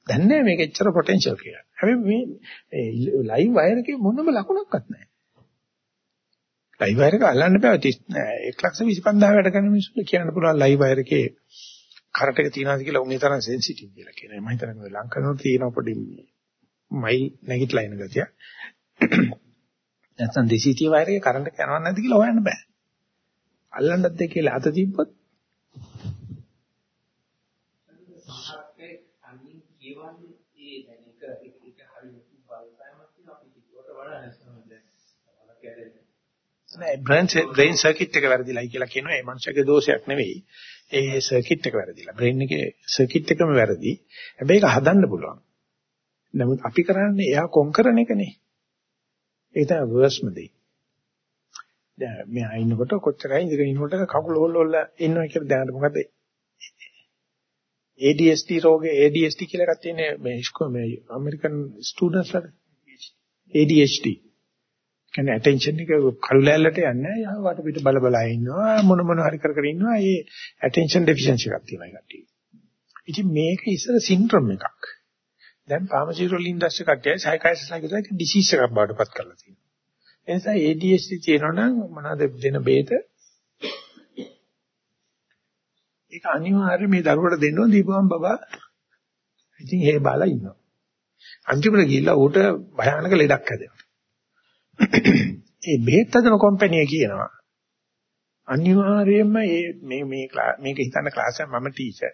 දැන් නෑ මේක එච්චර පොටෙන්ෂල් කියලා. හැබැයි මේ ලයිව් වයර් එකේ මොනම ලකුණක්වත් නැහැ. ලයිව් වයර් එක අල්ලන්න බෑ 125000 වැඩ කරන මිනිස්සුන්ට කියන්න පුළුවන් ලයිව් වයර් එකේ කරන්ට් එක තියනවාද කියලා උන් ඒ තරම් සෙන්සිටිව් කියලා කියනවා. මම හිතන්නේ ඔය ලංකාවේ තියෙන පොඩි මයිල් නැගිටලා එන ගතිය. නැත්නම් 230 වයර් කරන්ට් එක යනවද නැද්ද කියලා හොයන්න බෑ. අල්ලන්නත් දෙක කියලා අත තිබ්බොත් නෑ බ්‍රේන් බ්‍රේන් සර්කිට් එක වැරදිලායි කියලා කියනවා. ඒ මනුස්සයාගේ දෝෂයක් නෙවෙයි. ඒ සර්කිට් එක වැරදිලා. බ්‍රේන් එකේ සර්කිට් එකම වැරදි. හැබැයි ඒක හදන්න පුළුවන්. නමුත් අපි කරන්නේ එයා කොම් කරන එකනේ. ඒක තමයි වර්ස්ම දේ. දැන් මෙයා ඉන්නකොට කොච්චරයි ඉඳගෙන ඉන්නකොට කකුල හොල්ල හොල්ල ඉන්නවා කියලා දැනට මොකද ADHD රෝගේ ADHD කියලා එකක් තියෙන්නේ මේ ඉස්කෝ මේ ඇමරිකන් ස්ටුඩන්ට්ස්ලාට ADHD කියන්නේ attention එක කළු ලෑල්ලට යන්නේ යා වට පිට බල බල ඉන්නවා මොන මොන හරි කර කර ඉන්නවා ඒ attention deficiency එකක් තියෙනවා කට්ටිය. ඉතින් මේක ඉස්සර සින්ඩ්‍රෝම් එකක්. දැන් ෆාමසිටිකල් ඉන්ඩස්ට්‍රි කට්ටිය සයිකියාට්‍රිස්ලා කියනවා ඒක ඩිසීස් එකක් බවට පත් කරලා තියෙනවා. ඒ නිසා ADHD තියෙනවා නම් මොනවද දෙන බේත ඒක අනිවාර්යයෙන් මේ දරුවට දෙන්න ඕන දීපුවම් බබා ඉතින් ඒ බාලා ඉන්නවා. අන්තිමට ගිහිල්ලා ඌට භයානක ලෙඩක් හැදෙනවා. ඒ බෙහෙත් හදන කම්පැනි කියනවා අනිවාර්යයෙන්ම මේ මේ මේ මේක හිතන්න ක්ලාස් එක මම ටීචර්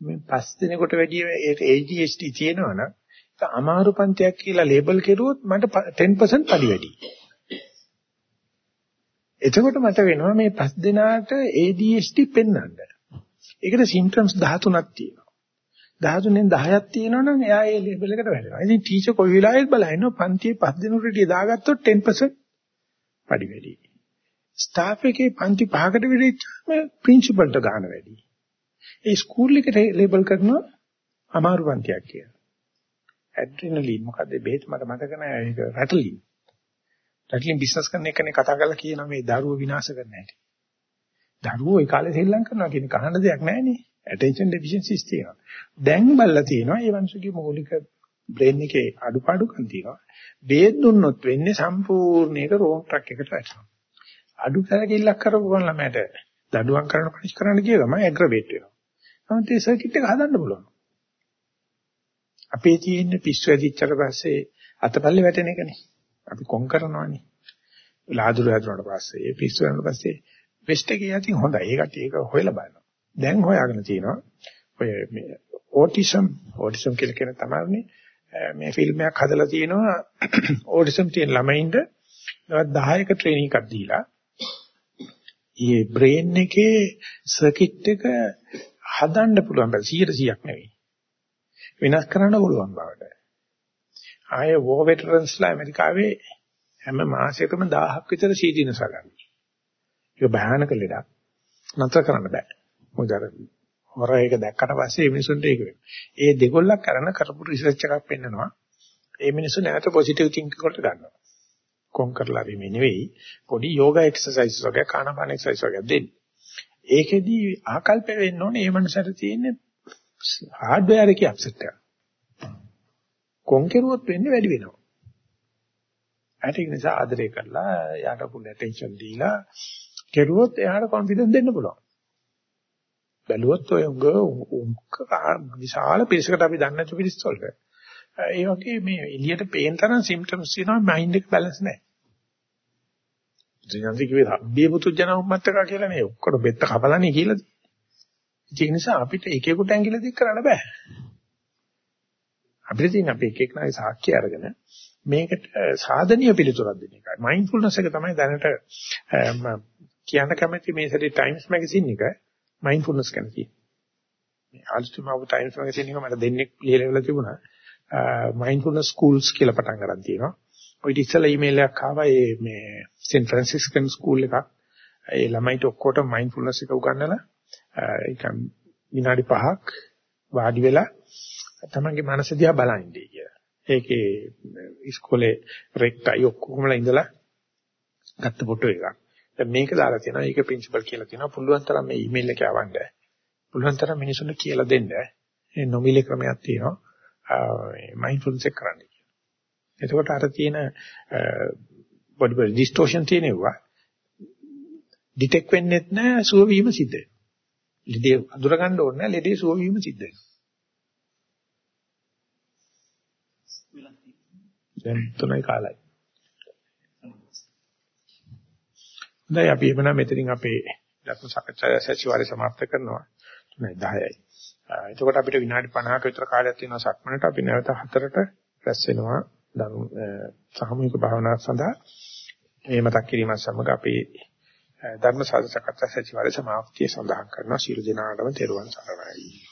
මේ පස් දිනකට වැඩි ඒක ADHD තියෙනවනම් ඒක අමාරු පන්තියක් කියලා ලේබල් කෙරුවොත් මට 10% පඩි වැඩි එතකොට මට වෙනවා මේ පස් දෙනාට ADHD පෙන්වන්න. ඒකට symptoms 13ක් තියෙනවා. 13න් 10ක් තියෙනවනම් එයා ඒ ලේබල් එකට වැටෙනවා. ඉතින් ටීචර් කොයි වෙලාවෙත් බලනවා පන්තියේ පස් දිනකට ටික දාගත්තොත් 10% පඩි වැඩි. ස්ටාෆ් එකේ පන්ති පහකට වෙදිච්චාම ප්‍රින්සිපල්ට ගන්න වැඩි. ඒ ස්කූල් එකට ලේබල් කරනවා අමාරු පන්තියක් කියලා. ඇඩ්‍රිනලින් මොකද්ද බේත් මට මතක නැහැ ඒක රැටලින්. රැටලින් බිස්නස් කරන එකනේ කතා කරලා කියනවා මේ දරුවෝ විනාශ කරන්න හැටි. දරුවෝ ඒ කාලේ ශ්‍රී ලංකා කරනවා කියන කහන දෙයක් නැහැ නේ. attention deficiencies තියෙනවා. දැන් බලලා තියෙනවා මේ වංශිකේ මූලික බ්‍රේන් එකේ අඩුපාඩුකම් තියෙනවා. බේත් දුන්නොත් වෙන්නේ සම්පූර්ණ එක රෝන් ට්‍රක් එකට වැටෙනවා. අඩු කරකිල්ලක් කරපු ගමන් ළමයට දඩුවම් කරන පනිෂ් කරන්න කිය ගමන් ඇග්‍රවේට් වෙනවා. නමුත් ඒ සර්කිට් එක හදන්න පුළුවන්. අපේ තියෙන පිස්සු ඇදිච්චට පස්සේ අතපල්ලේ වැටෙන එකනේ. අපි කොන් කරනවානේ. ලාදුර හැදුනට පස්සේ ඒ පිස්සු යනට පස්සේ වෙස්ට් එකේ යටින් හොඳයි. ඒකට ඒක හොයලා බලනවා. දැන් හොයාගෙන තියෙනවා. ඔය මේ ඕටිසම් ඕටිසම් කියලා කියන තමයි මේ ෆිල්ම් එකක් හදලා තියෙනවා <clears throat> ඕටිසම් තියෙන ළමයින්ට දවස් 10ක ට්‍රේනින් එකක් දීලා ඊයේ බ්‍රේන් එකේ සර්කිට් එක හදන්න පුළුවන් බෑ 100%ක් නෙවෙයි වෙනස් කරන්න පුළුවන් බවට ආය වෝ වෙටරන්ස්ලා ඇමරිකාවේ හැම මාසයකම 1000ක් විතර සීදීනස ගන්න. ඒක භයානක ලෙඩක්. නතර කරන්න බෑ. මොකද අර හොර එක දැක්කට පස්සේ මේ මිනිසුන්ට ඒක වෙනවා. ඒ දෙගොල්ලක් කරන කරපු රිසර්ච් එකක් පෙන්නනවා. ඒ මිනිස්සු නැවත පොසිටිව් තින්කින් වලට ගන්නවා. කොම් කරලා මේ නෙවෙයි පොඩි යෝගා එක්සර්සයිසස් වගේ කානපාන එක්සර්සයිස් වගේ දෙන්න. ඒකෙදි ආකල්ප වෙන්න ඕනේ මේ මනසට තියෙන හાર્ඩ්වෙයාර් එකේ අප්සෙට් එක. කොම් කෙරුවොත් වෙන්නේ වැඩි වෙනවා. ඒක නිසා ආදරය කරලා යාට පුල් ඇටෙන්ෂන් දීලා කෙරුවොත් එයාට කොන්ෆිඩන්ස් දෙන්න පුළුවන්. බැලුවොත් ඔය උංග විශාල පිරිසකට අපි දන්නේ නැති පිරිස් වලට ඒ වගේ මේ එළියට පේන තරම් සිම්ප්ටම්ස් තියෙනවා මයින්ඩ් එක බැලන්ස් නැහැ. ජීනන්ති කිව්වේ අබ්බේ පුතු ජන උම්මත්තක කියලා නේ ඔක්කොට බෙත්ත කපලානේ කියලා. ඒ නිසා අපිට එකෙකුට ඇඟිලි දික් කරන්න බෑ. අපිට තියෙන අපි එක එකනාගේ සාක්ෂි අරගෙන මේකට සාධනීය පිළිතුරක් දෙන එකයි. මයින්ඩ්ෆුල්නස් එක තමයි දැනට කියන්න කැමති මේ සැරේ ටයිම්ස් මැගසින් එක මයින්ඩ්ෆුල්නස් ගැන කියන්නේ. මේ ආල්ස්ටිමාව ටයිම්ස් මැගසින් එක මට දෙන්නෙක් ලියලා තිබුණා. මයින්ඩ්ෆුල්නස් ස්කූල්ස් කියලා පටන් ගන්න තියෙනවා. ඔය ඉතිසලා ඊමේල් එකක් ආවා ඒ මේ සෙන්ට් ෆ්‍රැන්සිස්කන් ස්කූල් එකක්. ඒ ළමයිට ඔක්කොටම මයින්ඩ්ෆුල්නස් එක උගන්වලා ඒක විනාඩි 5ක් වාඩි වෙලා තමන්ගේ මනස දිහා බලන්නේ කියලා. ඒකේ ඉස්කෝලේ රෙක්ටයි ඔක්කොමලා ඉඳලා ගත්ත ෆොටෝ එකක්. දැන් මේක දාලා තියෙනවා. ඒක ප්‍රින්සිපල් කියලා තියෙනවා. පුළුවන් තරම් මේ ඊමේල් එක යවන්න. පුළුවන් තරම් මිනිසුන්ට කියලා දෙන්න. මේ නොමිලේ ක්‍රමයක් තියෙනවා. මේ මයින්ඩ්ෆුල්නස් එක කරන්න කියලා. එතකොට අර තියෙන බොඩි බොඩි ඩිස්ටෝෂන් තියෙනවා. ඩිටෙක්ට් වෙන්නේ නැහැ සුව වීම සිද්ධ වෙනවා. ලෙඩේ අඳුර ගන්න ඕනේ නැහැ ලෙඩේ සුව වීම සිද්ධ වෙනවා. දැන් තුනයි කාලයි. හොඳයි අපි එමනම් මෙතනින් අපේ ධර්ම සාකච්ඡා සැසිවාරය સમાપ્ત කරනවා. තුනයි 10යි. එතකොට අපිට විනාඩි 50ක විතර කාලයක් තියෙනවා සක්මනට අපි නැවත හතරට රැස් වෙනවා ධර්ම සාමූහික භාවනාව සඳහා මේ මතක් කිරීමත් සමග අපේ ධර්ම සාකච්ඡා සැසිවාරයේ සමාප්තිය සඳහන් කරනවා. ශිරු දිනාගම තෙරුවන් සරණයි.